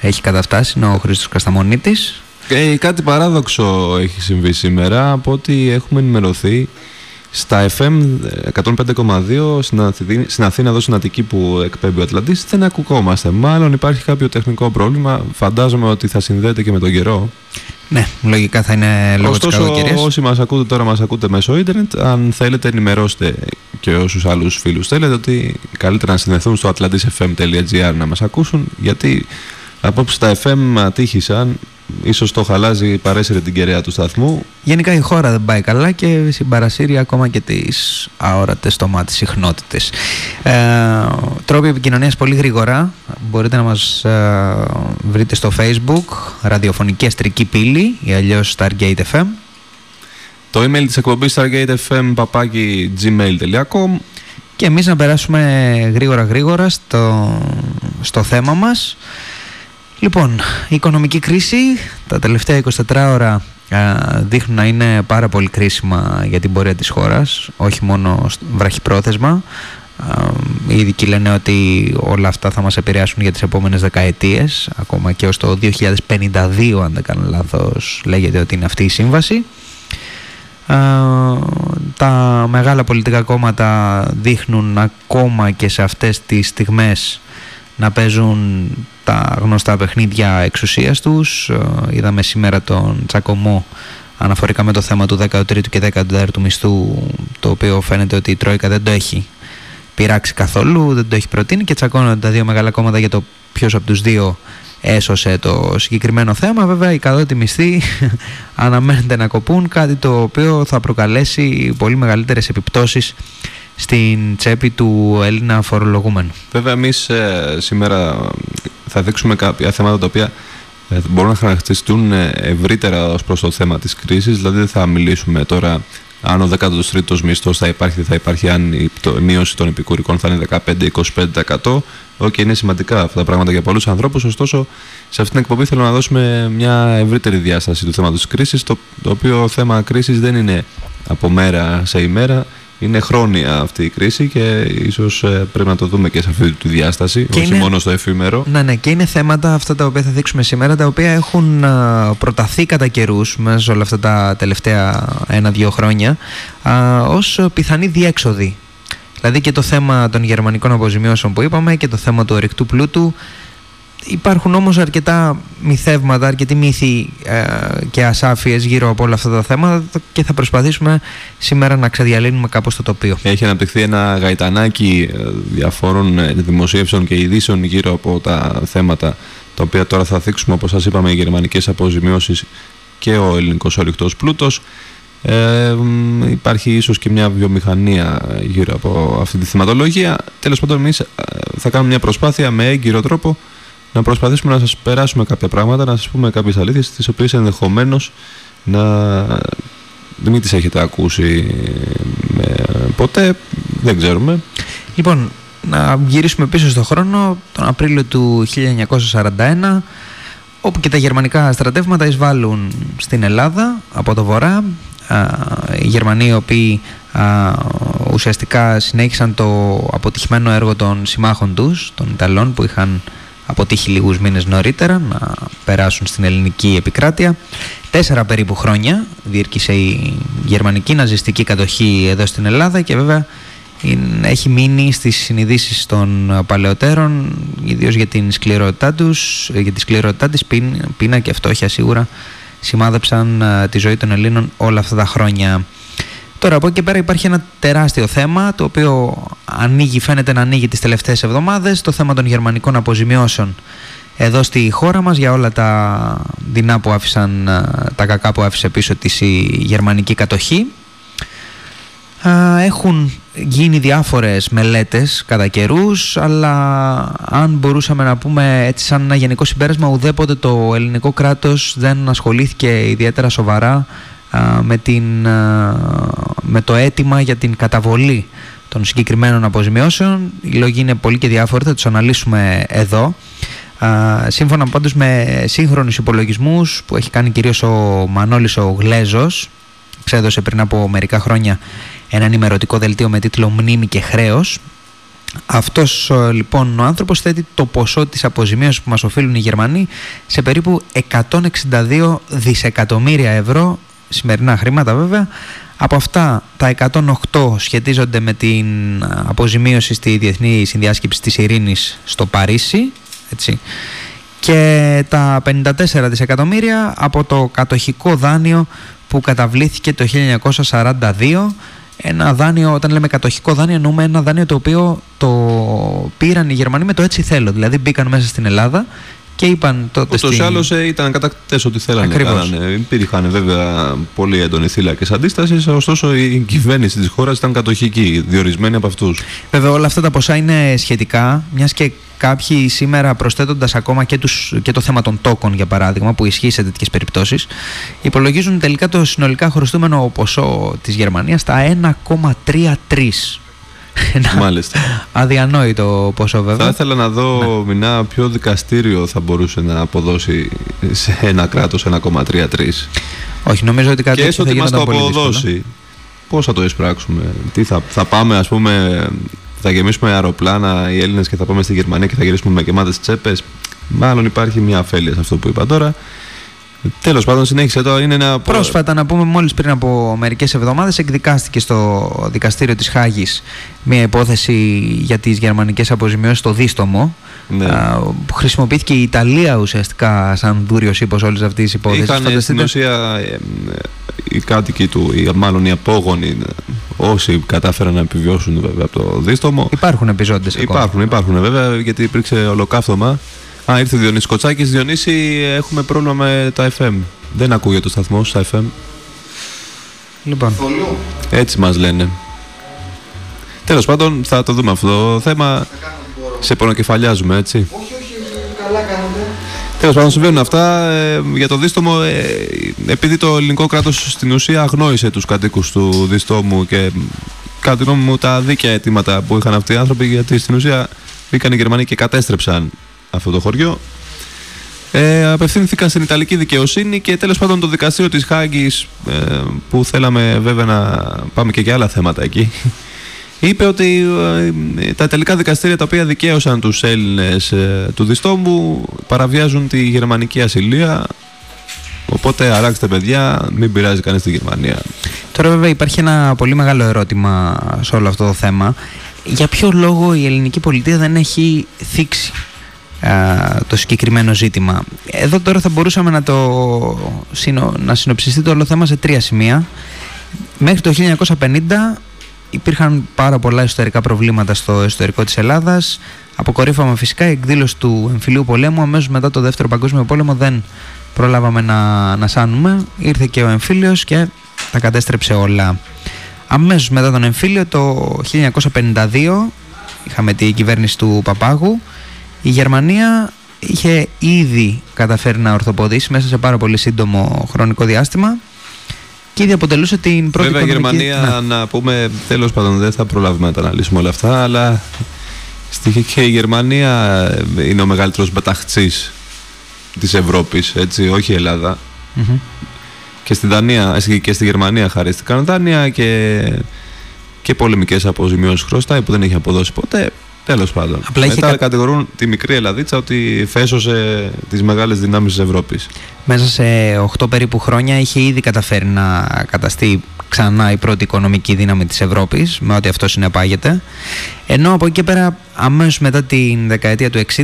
A: έχει καταφτάσει, είναι ο Χρήστος Κασταμονίτης.
B: Ε, κάτι παράδοξο έχει συμβεί σήμερα από ότι έχουμε ενημερωθεί στα FM 105,2 στην, Αθήνα, στην Αθήνα εδώ στην Αττική που εκπέμπει ο Ατλαντής δεν ακουκόμαστε. Μάλλον υπάρχει κάποιο τεχνικό πρόβλημα. Φαντάζομαι ότι θα συνδέεται και με τον καιρό.
A: Ναι, λογικά θα είναι λόγω της
B: Ωστόσο,
A: καλοκαιρίας.
B: όσοι μας ακούτε τώρα μας ακούτε μέσω ίντερνετ, αν θέλετε ενημερώστε και όσους άλλους φίλους θέλετε ότι καλύτερα να συνδεθούν στο atlantisfm.gr να μας ακούσουν γιατί απόψε τα FM ατύχησαν ίσως το χαλάζει παρέσυρε την κεραία του σταθμού
A: Γενικά η χώρα δεν πάει καλά και συμπαρασύρει ακόμα και τις αόρατες στο μάτι συχνότητες. Ε, τρόποι επικοινωνίας πολύ γρήγορα. Μπορείτε να μας ε, βρείτε στο facebook ραδιοφωνική αστρική πύλη ή αλλιώς Stargate FM.
B: το email της εκπομπής stargatefm παπάκι gmail.com
A: Και εμείς να περάσουμε γρήγορα γρήγορα στο, στο θέμα μας. Λοιπόν, η οικονομική κρίση τα τελευταία 24 ώρα α, δείχνουν να είναι πάρα πολύ κρίσιμα για την πορεία της χώρας, όχι μόνο σ- βραχυπρόθεσμα. Α, Οι ειδικοί λένε ότι όλα αυτά θα μας επηρεάσουν για τις επόμενες δεκαετίες, ακόμα και ως το 2052 αν δεν κάνω λάθος λέγεται ότι είναι αυτή η σύμβαση. Α, τα μεγάλα πολιτικά κόμματα δείχνουν ακόμα και σε αυτές τις στιγμές να παίζουν τα γνωστά παιχνίδια εξουσίας τους. Ε, Είδαμε σήμερα τον Τσακωμό αναφορικά με το θέμα του 13ου και 14ου μισθού το οποίο φαίνεται ότι η Τρόικα δεν το έχει πειράξει καθόλου, δεν το έχει προτείνει και τσακώνονται τα δύο μεγάλα κόμματα για το ποιος από τους δύο έσωσε το συγκεκριμένο θέμα. Βέβαια οι κατώτατοι μισθοί <laughs> αναμένεται να κοπούν, κάτι το οποίο θα προκαλέσει πολύ μεγαλύτερες επιπτώσεις στην τσέπη του Έλληνα φορολογούμενου.
B: Βέβαια εμείς ε, σήμερα θα δείξουμε κάποια θέματα τα οποία ε, μπορούν να χαρακτηριστούν ε, ευρύτερα ως προς το θέμα της κρίσης, δηλαδή δεν θα μιλήσουμε τώρα αν ο 13ος μισθός θα υπάρχει, δεν θα υπάρχει, αν η μείωση των επικουρικών θα είναι 15-25%. Οκ, είναι σημαντικά αυτά τα πράγματα για πολλούς ανθρώπους, ωστόσο σε αυτήν την εκπομπή θέλω να δώσουμε μια ευρύτερη διάσταση του θέματος της κρίσης, το, το οποίο θέμα κρίσης δεν είναι από μέρα σε ημέρα, είναι χρόνια αυτή η κρίση και ίσως ε, πρέπει να το δούμε και σε αυτή τη διάσταση, και όχι μόνο στο εφήμερο.
A: Ναι, ναι, και είναι θέματα αυτά τα οποία θα δείξουμε σήμερα, τα οποία έχουν προταθεί κατά καιρούς μέσα όλα αυτά τα τελευταία ένα-δύο χρόνια ως πιθανή διέξοδη. Δηλαδή και το θέμα των γερμανικών αποζημιώσεων που είπαμε και το θέμα του ορεικτού πλούτου Υπάρχουν όμως αρκετά μυθεύματα, αρκετοί μύθοι ε, και ασάφειες γύρω από όλα αυτά τα θέματα και θα προσπαθήσουμε σήμερα να ξεδιαλύνουμε κάπως το τοπίο.
B: Έχει αναπτυχθεί ένα γαϊτανάκι ε, διαφόρων ε, δημοσίευσεων και ειδήσεων γύρω από τα θέματα τα οποία τώρα θα θίξουμε όπως σας είπαμε οι γερμανικές αποζημιώσεις και ο ελληνικός ορυκτός πλούτος. Ε, υπάρχει ίσως και μια βιομηχανία γύρω από αυτή τη θεματολογία. Τέλος πάντων εμείς θα κάνουμε μια προσπάθεια με έγκυρο τρόπο να προσπαθήσουμε να σας περάσουμε κάποια πράγματα, να σας πούμε κάποιες αλήθειες τις οποίες ενδεχομένως να μην τις έχετε ακούσει με... ποτέ, δεν ξέρουμε.
A: Λοιπόν, να γυρίσουμε πίσω στον χρόνο, τον Απρίλιο του 1941, όπου και τα γερμανικά στρατεύματα εισβάλλουν στην Ελλάδα από το βορρά. Οι Γερμανοί οι οποίοι ουσιαστικά συνέχισαν το αποτυχημένο έργο των συμμάχων τους, των Ιταλών που είχαν αποτύχει λίγους μήνες νωρίτερα να περάσουν στην ελληνική επικράτεια. Τέσσερα περίπου χρόνια διήρκησε η γερμανική ναζιστική κατοχή εδώ στην Ελλάδα και βέβαια έχει μείνει στις συνειδήσεις των παλαιότερων ιδίως για την σκληρότητά τους, για τη σκληρότητά της πείνα και φτώχεια σίγουρα σημάδεψαν ε, τη ζωή των Ελλήνων όλα αυτά τα χρόνια. Τώρα από εκεί και πέρα υπάρχει ένα τεράστιο θέμα το οποίο ανοίγει, φαίνεται να ανοίγει τις τελευταίες εβδομάδες το θέμα των γερμανικών αποζημιώσεων εδώ στη χώρα μας για όλα τα δεινά που άφησαν, τα κακά που άφησε πίσω της η γερμανική κατοχή. Έχουν γίνει διάφορες μελέτες κατά καιρούς, αλλά αν μπορούσαμε να πούμε έτσι σαν ένα γενικό συμπέρασμα ουδέποτε το ελληνικό κράτος δεν ασχολήθηκε ιδιαίτερα σοβαρά με, την, με το αίτημα για την καταβολή των συγκεκριμένων αποζημιώσεων. Οι λόγοι είναι πολύ και διάφοροι, θα τους αναλύσουμε εδώ. Σύμφωνα πάντως με σύγχρονους υπολογισμούς που έχει κάνει κυρίως ο Μανώλης ο Γλέζος, ξέδωσε πριν από μερικά χρόνια ένα ενημερωτικό δελτίο με τίτλο «Μνήμη και χρέος», αυτός λοιπόν ο άνθρωπος θέτει το ποσό της αποζημίωσης που μας οφείλουν οι Γερμανοί σε περίπου 162 δισεκατομμύρια ευρώ σημερινά χρήματα βέβαια. Από αυτά τα 108 σχετίζονται με την αποζημίωση στη Διεθνή Συνδιάσκεψη της Ειρήνης στο Παρίσι έτσι. και τα 54 δισεκατομμύρια από το κατοχικό δάνειο που καταβλήθηκε το 1942 ένα δάνειο, όταν λέμε κατοχικό δάνειο, εννοούμε ένα δάνειο το οποίο το πήραν οι Γερμανοί με το έτσι θέλω. Δηλαδή μπήκαν μέσα στην Ελλάδα και είπαν τότε.
B: Ούτως ή άλλως ε, ήταν κατακτητέ ό,τι θέλανε. Κάνανε. Υπήρχαν βέβαια πολύ έντονοι θύλακες αντίστασης, ωστόσο η κυβέρνηση της χώρας ήταν κατοχική, διορισμένη από αυτούς.
A: Βέβαια, όλα αυτά τα ποσά είναι σχετικά, μιας και κάποιοι σήμερα προσθέτοντας ακόμα και, τους, και το θέμα των τόκων, για παράδειγμα, που ισχύει σε τέτοιες περιπτώσεις, υπολογίζουν τελικά το συνολικά χρωστούμενο ποσό της Γερμανίας στα 1,33 ένα
B: Μάλιστα.
A: αδιανόητο ποσό βέβαια.
B: Θα ήθελα να δω, ναι. Μινά, ποιο δικαστήριο θα μπορούσε να αποδώσει σε ένα κράτος 1,33.
A: Όχι, νομίζω ότι κάτι
B: Και έστω ότι μας το αποδώσει. Πώς θα το εισπράξουμε; Τι θα, θα πάμε, ας πούμε, θα γεμίσουμε αεροπλάνα οι Έλληνες και θα πάμε στη Γερμανία και θα γυρίσουμε με γεμάτες τσέπες; Μάλλον υπάρχει μια αφέλεια σε αυτό που είπα τώρα. Τέλος πάντων, συνέχισε το. Είναι ένα...
A: Πρόσφατα, να πούμε, μόλις πριν από μερικές εβδομάδες, εκδικάστηκε στο δικαστήριο της Χάγης μια υπόθεση για τις γερμανικές αποζημιώσεις στο Δίστομο. Ναι. που χρησιμοποιήθηκε η Ιταλία ουσιαστικά σαν δούριος ύπο όλης αυτής της υπόθεσης.
B: Είχαν στην ουσία ε, οι κάτοικοι του, ή μάλλον οι απόγονοι, όσοι κατάφεραν να επιβιώσουν βέβαια από το Δίστομο.
A: Υπάρχουν επιζώντες
B: Υπάρχουν, υπάρχουν βέβαια, γιατί υπήρξε ολοκαύτωμα Α, ήρθε ο Διονύσης Κοτσάκης. Διονύση, έχουμε πρόβλημα με τα FM. Δεν ακούγεται ο σταθμό στα FM.
A: Λοιπόν,
B: Έτσι μας λένε. Τέλος πάντων, θα το δούμε αυτό το θέμα. Σε πονοκεφαλιάζουμε, έτσι.
C: Όχι, όχι, καλά κάνετε.
B: Τέλος πάντων, συμβαίνουν αυτά. Ε, για το δίστομο, ε, επειδή το ελληνικό κράτος στην ουσία αγνόησε τους κατοίκους του δίστομου και κατά τη γνώμη μου τα δίκαια αιτήματα που είχαν αυτοί οι άνθρωποι, γιατί στην ουσία μπήκαν οι Γερμανοί και κατέστρεψαν αυτό το χωριό. Ε, απευθύνθηκαν στην Ιταλική δικαιοσύνη και τέλος πάντων το δικαστήριο της Χάγκης ε, που θέλαμε βέβαια να πάμε και για άλλα θέματα εκεί <laughs> είπε ότι ε, τα Ιταλικά δικαστήρια τα οποία δικαίωσαν τους Έλληνες ε, του Διστόμπου παραβιάζουν τη γερμανική ασυλία οπότε αλλάξτε παιδιά μην πειράζει κανείς τη Γερμανία
A: τώρα βέβαια υπάρχει ένα πολύ μεγάλο ερώτημα σε όλο αυτό το θέμα. Για ποιο λόγο η ελληνική πολιτεία δεν έχει θίξει α, το συγκεκριμένο ζήτημα. Εδώ τώρα θα μπορούσαμε να το συνο- να συνοψιστεί το όλο θέμα σε τρία σημεία. Μέχρι το 1950 υπήρχαν πάρα πολλά ιστορικά προβλήματα στο εσωτερικό της Ελλάδας. Αποκορύφαμε φυσικά η εκδήλωση του εμφυλίου πολέμου. Αμέσως μετά το δεύτερο παγκόσμιο πόλεμο δεν προλάβαμε να, να σάνουμε. Ήρθε και ο εμφύλιος και τα κατέστρεψε όλα. Αμέσως μετά τον εμφύλιο το 1952 είχαμε την κυβέρνηση του Παπάγου. Η Γερμανία είχε ήδη καταφέρει να ορθοποδήσει μέσα σε πάρα πολύ σύντομο χρονικό διάστημα και ήδη αποτελούσε την πρώτη
B: Βέβαια η
A: οικονομική-
B: Γερμανία
A: Ναι.
B: να πούμε τέλος πάντων δεν θα προλάβουμε να τα αναλύσουμε όλα αυτά αλλά στη- και η Γερμανία ε, είναι ο μεγαλύτερος μπαταχτσής της Ευρώπης έτσι όχι η Ελλάδα
A: Μμμ.
B: και στη Δανία ε, και στη Γερμανία χαρίστηκαν δάνεια και, και πολεμικές αποζημιώσεις χρωστάει που δεν έχει αποδώσει ποτέ τέλος πάντων.
A: Απλά είχε
B: μετά
A: κα-
B: κατηγορούν τη μικρή Ελλαδίτσα ότι φέσωσε τις μεγάλες δυνάμεις της Ευρώπης.
A: Μέσα σε 8 περίπου χρόνια είχε ήδη καταφέρει να καταστεί ξανά η πρώτη οικονομική δύναμη της Ευρώπης με ό,τι αυτό συνεπάγεται. Ενώ από εκεί και πέρα αμέσως μετά την δεκαετία του 60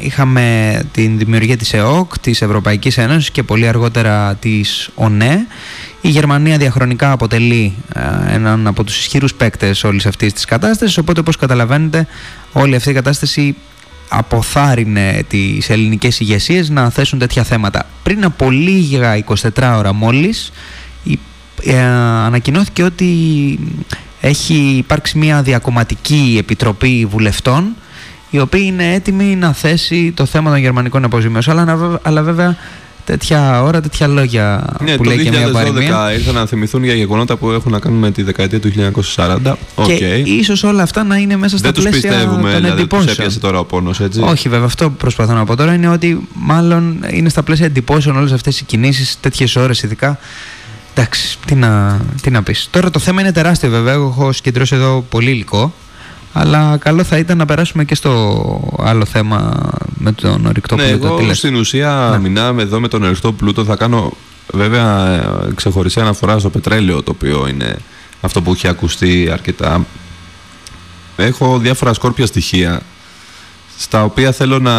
A: είχαμε την δημιουργία της ΕΟΚ, της Ευρωπαϊκής Ένωσης και πολύ αργότερα της ΟΝΕ η Γερμανία διαχρονικά αποτελεί ε, έναν από τους ισχυρούς παίκτες όλης αυτής της κατάστασης οπότε όπως καταλαβαίνετε όλη αυτή η κατάσταση αποθάρρυνε τις ελληνικές ηγεσίες να θέσουν τέτοια θέματα. Πριν από λίγα 24 ώρα μόλις η- ε, ανακοινώθηκε ότι έχει υπάρξει μια διακομματική επιτροπή βουλευτών η οποία είναι έτοιμη να θέσει το θέμα των γερμανικών αποζημιώσεων. Αλλά, να- αλλά βέβαια τέτοια ώρα, τέτοια λόγια
B: Ναι,
A: που
B: το
A: λέει και μια
B: 2012
A: παροιμία.
B: ήρθαν να θυμηθούν για γεγονότα που έχουν να κάνουν με τη δεκαετία του 1940. Οκ.
A: Και ίσως όλα αυτά να είναι μέσα στα
B: Δεν τους
A: πλαίσια
B: πιστεύουμε,
A: των
B: δηλαδή τους
A: εντυπώσεων.
B: έπιασε τώρα ο πόνος, έτσι.
A: Όχι, βέβαια, αυτό που προσπαθώ να πω τώρα είναι ότι μάλλον είναι στα πλαίσια εντυπώσεων όλες αυτές οι κινήσεις, τέτοιες ώρες ειδικά. Εντάξει, τι να, τι να πεις. Τώρα το θέμα είναι τεράστιο, βέβαια. Εγώ έχω συγκεντρώσει εδώ πολύ υλικό. Αλλά καλό θα ήταν να περάσουμε και στο άλλο θέμα με τον ορυκτό
B: ναι,
A: πλούτο. Τι
B: εγώ
A: λες;
B: στην ουσία
A: Ναι.
B: μιλάμε εδώ με τον ερυκτό πλούτο. Θα κάνω βέβαια ε, ξεχωριστή αναφορά στο πετρέλαιο, το οποίο είναι αυτό που έχει ακουστεί αρκετά. Έχω διάφορα σκόρπια στοιχεία στα οποία θέλω να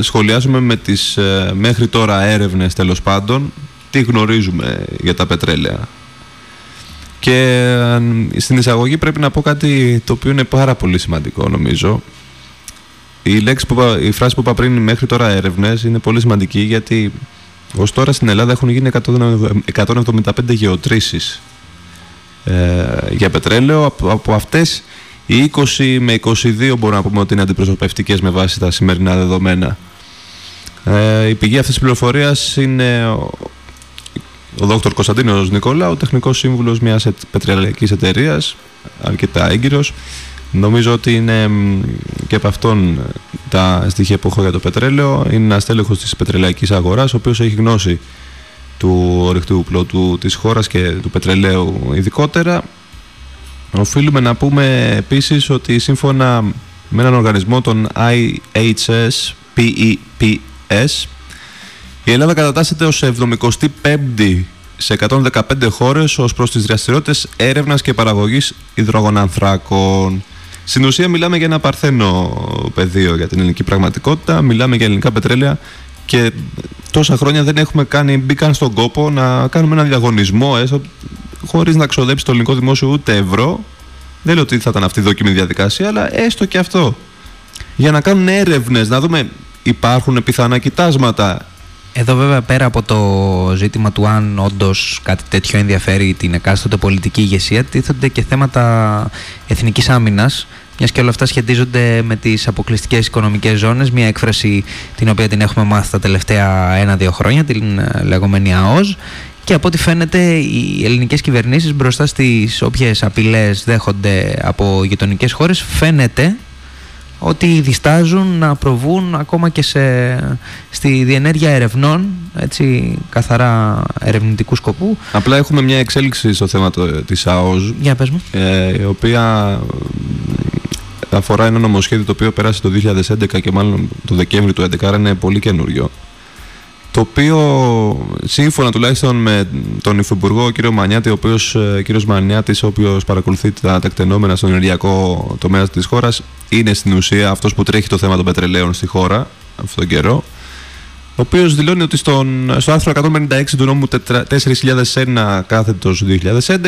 B: σχολιάσουμε με τις ε, μέχρι τώρα έρευνες τέλος πάντων τι γνωρίζουμε για τα πετρέλαια; Και ε, στην εισαγωγή πρέπει να πω κάτι το οποίο είναι πάρα πολύ σημαντικό νομίζω. Η, λέξη που, είπα- η φράση που είπα πριν μέχρι τώρα έρευνες είναι πολύ σημαντική γιατί ως τώρα στην Ελλάδα έχουν γίνει 175 γεωτρήσεις ε, για πετρέλαιο. Από, από αυτές οι 20 με 22 μπορούμε να πούμε ότι είναι αντιπροσωπευτικές με βάση τα σημερινά δεδομένα. Ε, η πηγή αυτής της πληροφορίας είναι ο, ο Δ. Κωνσταντίνος Νικόλαου, τεχνικός σύμβουλος μιας ετ- πετρελαϊκής εταιρείας, αρκετά έγκυρος. Νομίζω ότι είναι μ, και από αυτόν τα στοιχεία που έχω για το πετρέλαιο. Είναι ένας τέλεχος της πετρελαϊκής αγοράς, ο οποίος έχει γνώση του ορεικτού πλότου της χώρας και του πετρελαίου ειδικότερα. Οφείλουμε να πούμε επίσης ότι σύμφωνα με έναν οργανισμό, τον IHS PEPS, η Ελλάδα κατατάσσεται ως 75η σε 115 χώρες ως προς τις δραστηριότητες έρευνας και παραγωγής υδρογονανθράκων. Στην ουσία μιλάμε για ένα παρθένο πεδίο για την ελληνική πραγματικότητα, μιλάμε για ελληνικά πετρέλαια και τόσα χρόνια δεν έχουμε κάνει, μπει καν στον κόπο να κάνουμε ένα διαγωνισμό έστω, χωρίς να ξοδέψει το ελληνικό δημόσιο ούτε ευρώ. Δεν λέω ότι θα ήταν αυτή η δοκιμή διαδικασία, αλλά έστω και αυτό. Για να κάνουν έρευνες, να δούμε υπάρχουν πιθανά κοιτάσματα.
A: Εδώ βέβαια πέρα από το ζήτημα του αν όντως κάτι τέτοιο ενδιαφέρει την εκάστοτε πολιτική ηγεσία τίθονται και θέματα εθνικής άμυνας μιας και όλα αυτά σχετίζονται με τις αποκλειστικές οικονομικές ζώνες μια έκφραση την οποία την έχουμε μάθει τα τελευταία ένα-δύο χρόνια την ε, λεγόμενη ΑΟΣ και από ό,τι φαίνεται οι ελληνικές κυβερνήσεις μπροστά στις όποιες απειλές δέχονται από γειτονικές χώρες φαίνεται ότι διστάζουν να προβούν ακόμα και σε, στη διενέργεια ερευνών, έτσι, καθαρά ερευνητικού σκοπού.
B: Απλά έχουμε μια εξέλιξη στο θέμα το, της ΑΟΣ,
A: Για πες μου.
B: ε, η οποία ε, αφορά ένα νομοσχέδιο το οποίο πέρασε το 2011 και μάλλον το Δεκέμβρη του 2011, άρα είναι πολύ καινούριο. Το οποίο σύμφωνα τουλάχιστον με τον Υφυπουργό κύριο Μανιάτη, ο οποίος, ε, κύριος Μανιάτης, ο οποίος παρακολουθεί τα τεκτενόμενα στον ενεργειακό τομέα της χώρας, είναι στην ουσία αυτός που τρέχει το θέμα των πετρελαίων στη χώρα αυτόν τον καιρό. Ο οποίος δηλώνει ότι στον, στο άρθρο 156 του νόμου 4001 κάθετος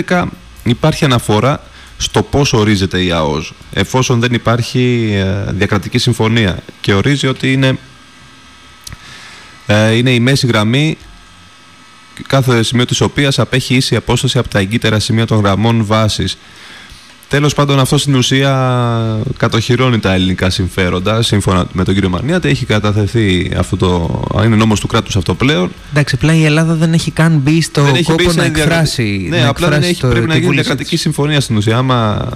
B: 2011 υπάρχει αναφορά στο πώς ορίζεται η ΑΟΣ εφόσον δεν υπάρχει ε, διακρατική συμφωνία και ορίζει ότι είναι ε, είναι η μέση γραμμή κάθε σημείο της οποίας απέχει ίση απόσταση από τα εγκύτερα σημεία των γραμμών βάσης. Τέλος πάντων αυτό στην ουσία κατοχυρώνει τα ελληνικά συμφέροντα σύμφωνα με τον κύριο Μανιάτη έχει καταθεθεί αυτό το, είναι νόμος του κράτους αυτό πλέον
A: Εντάξει, απλά η Ελλάδα δεν έχει καν μπει στο
B: δεν έχει μπει
A: κόπο
B: σε
A: να
B: δια-
A: εκφράσει.
B: Ναι,
A: να
B: απλά δεν
A: εκφράσει
B: έχει,
A: το-
B: πρέπει
A: τη
B: να γίνει
A: βούλησή
B: διακρατική
A: της.
B: συμφωνία στην ουσία. Άμα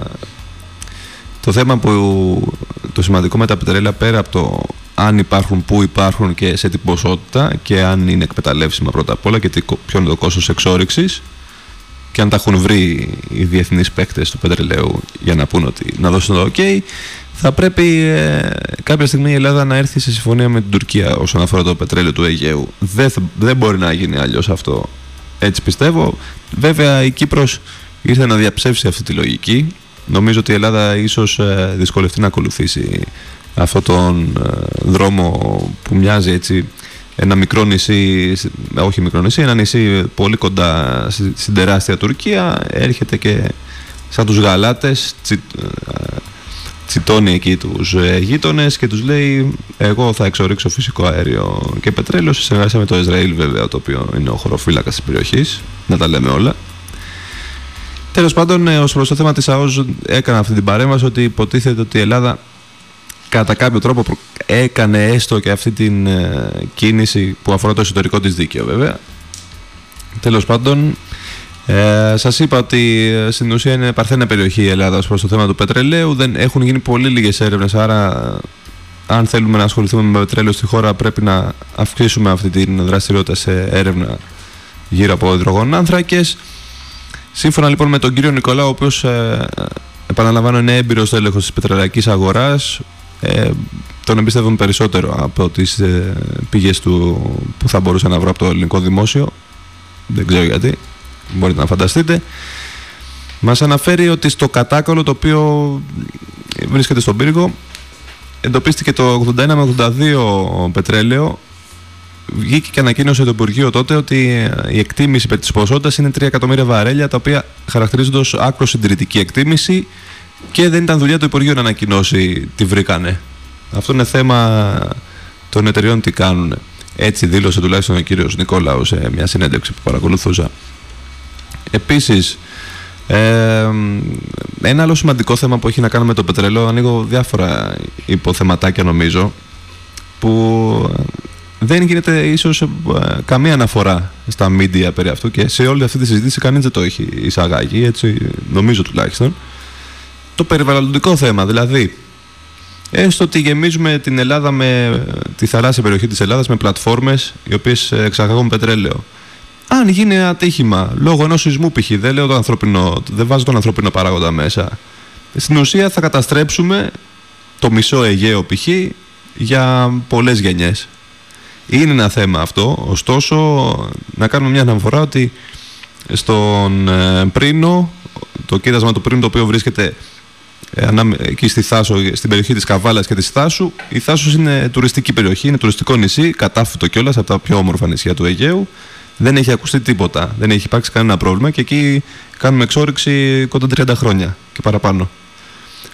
B: το θέμα που το σημαντικό με τα πετρέλαια πέρα από το αν υπάρχουν, πού υπάρχουν και σε τι ποσότητα και αν είναι εκμεταλλεύσιμα πρώτα απ' όλα και τι, ποιο είναι το κόστος εξόριξης και αν τα έχουν βρει οι διεθνείς παίκτες του πετρελαίου για να πούν ότι να δώσουν το ok θα πρέπει ε, κάποια στιγμή η Ελλάδα να έρθει σε συμφωνία με την Τουρκία όσον αφορά το πετρέλαιο του Αιγαίου. Δεν, θα- δεν μπορεί να γίνει αλλιώς αυτό. Έτσι πιστεύω. Βέβαια η Κύπρος ήρθε να διαψεύσει αυτή τη λογική. Νομίζω ότι η Ελλάδα ίσως ε, δυσκολευτεί να ακολουθήσει αυτόν τον ε, δρόμο που μοιάζει έτσι ένα μικρό νησί, σ- όχι μικρό νησί, ένα νησί πολύ κοντά στη- στην τεράστια Τουρκία έρχεται και σαν τους γαλάτες τσι, ε, τσιτώνει εκεί τους ε, γείτονες και τους λέει εγώ θα εξορίξω φυσικό αέριο και πετρέλαιο σε συνεργασία με το Ισραήλ βέβαια το οποίο είναι ο χωροφύλακας της περιοχής να τα λέμε όλα Τέλος πάντων, ε, ως προς το θέμα της ΑΟΣ έκανα αυτή την παρέμβαση ότι υποτίθεται ότι η Ελλάδα κατά κάποιο τρόπο προ- έκανε έστω και αυτή την ε, κίνηση που αφορά το εσωτερικό της δίκαιο βέβαια. Τέλος πάντων, ε, σας είπα ότι ε, στην ουσία είναι παρθένα περιοχή η Ελλάδα ως προς το θέμα του πετρελαίου. Δεν, έχουν γίνει πολύ λίγες έρευνες, άρα αν θέλουμε να ασχοληθούμε με πετρέλαιο στη χώρα πρέπει να αυξήσουμε αυτή την δραστηριότητα σε έρευνα γύρω από υδρογονάνθρακες. Σύμφωνα λοιπόν με τον κύριο Νικολάου, ο οποίος ε, επαναλαμβάνω είναι έμπειρος τέλεχος της πετρελαϊκής αγοράς, ε, τον εμπιστεύομαι περισσότερο από τις ε, πηγές του που θα μπορούσα να βρω από το ελληνικό δημόσιο. Δεν ξέρω γιατί, μπορείτε να φανταστείτε. Μας αναφέρει ότι στο κατάκολο το οποίο βρίσκεται στον πύργο εντοπίστηκε το 81 με 82 πετρέλαιο βγήκε και ανακοίνωσε το Υπουργείο τότε ότι ε, η εκτίμηση περί της ποσότητας είναι 3 εκατομμύρια βαρέλια τα οποία χαρακτηρίζονται ως άκρος συντηρητική εκτίμηση και δεν ήταν δουλειά του Υπουργείου να ανακοινώσει τι βρήκανε. Αυτό είναι θέμα των εταιριών τι κάνουν. Έτσι δήλωσε τουλάχιστον ο κύριος Νικόλαου σε μια συνέντευξη που παρακολουθούσα. Επίσης, ε, ένα άλλο σημαντικό θέμα που έχει να κάνει με το πετρελαίο, ανοίγω διάφορα υποθεματάκια νομίζω, που δεν γίνεται ίσως ε, καμία αναφορά στα media περί αυτού και σε όλη αυτή τη συζήτηση κανείς δεν το έχει εισαγάγει, έτσι νομίζω τουλάχιστον. Το περιβαλλοντικό θέμα, δηλαδή, έστω ότι γεμίζουμε την Ελλάδα με, τη θαλάσσια περιοχή της Ελλάδας με πλατφόρμες οι οποίες ε, εξαγάγουν πετρέλαιο. Αν γίνει ένα ατύχημα λόγω ενός σεισμού π.χ. δεν, λέω το ανθρωπινό, δεν βάζω τον ανθρωπινό παράγοντα μέσα. Στην ουσία θα καταστρέψουμε το μισό Αιγαίο π.χ. για πολλές γενιές. Είναι ένα θέμα αυτό, ωστόσο να κάνουμε μια αναφορά ότι στον ε, Πρίνο, το κοίτασμα του Πρίνου το οποίο βρίσκεται ε, ανάμε- εκεί στη Θάσο, στην περιοχή της Καβάλας και της Θάσου. Η Θάσος είναι τουριστική περιοχή, είναι τουριστικό νησί, κατάφυτο κιόλας από τα πιο όμορφα νησιά του Αιγαίου. Δεν έχει ακουστεί τίποτα, δεν έχει υπάρξει κανένα πρόβλημα και εκεί κάνουμε εξόριξη κοντά 30 χρόνια και παραπάνω.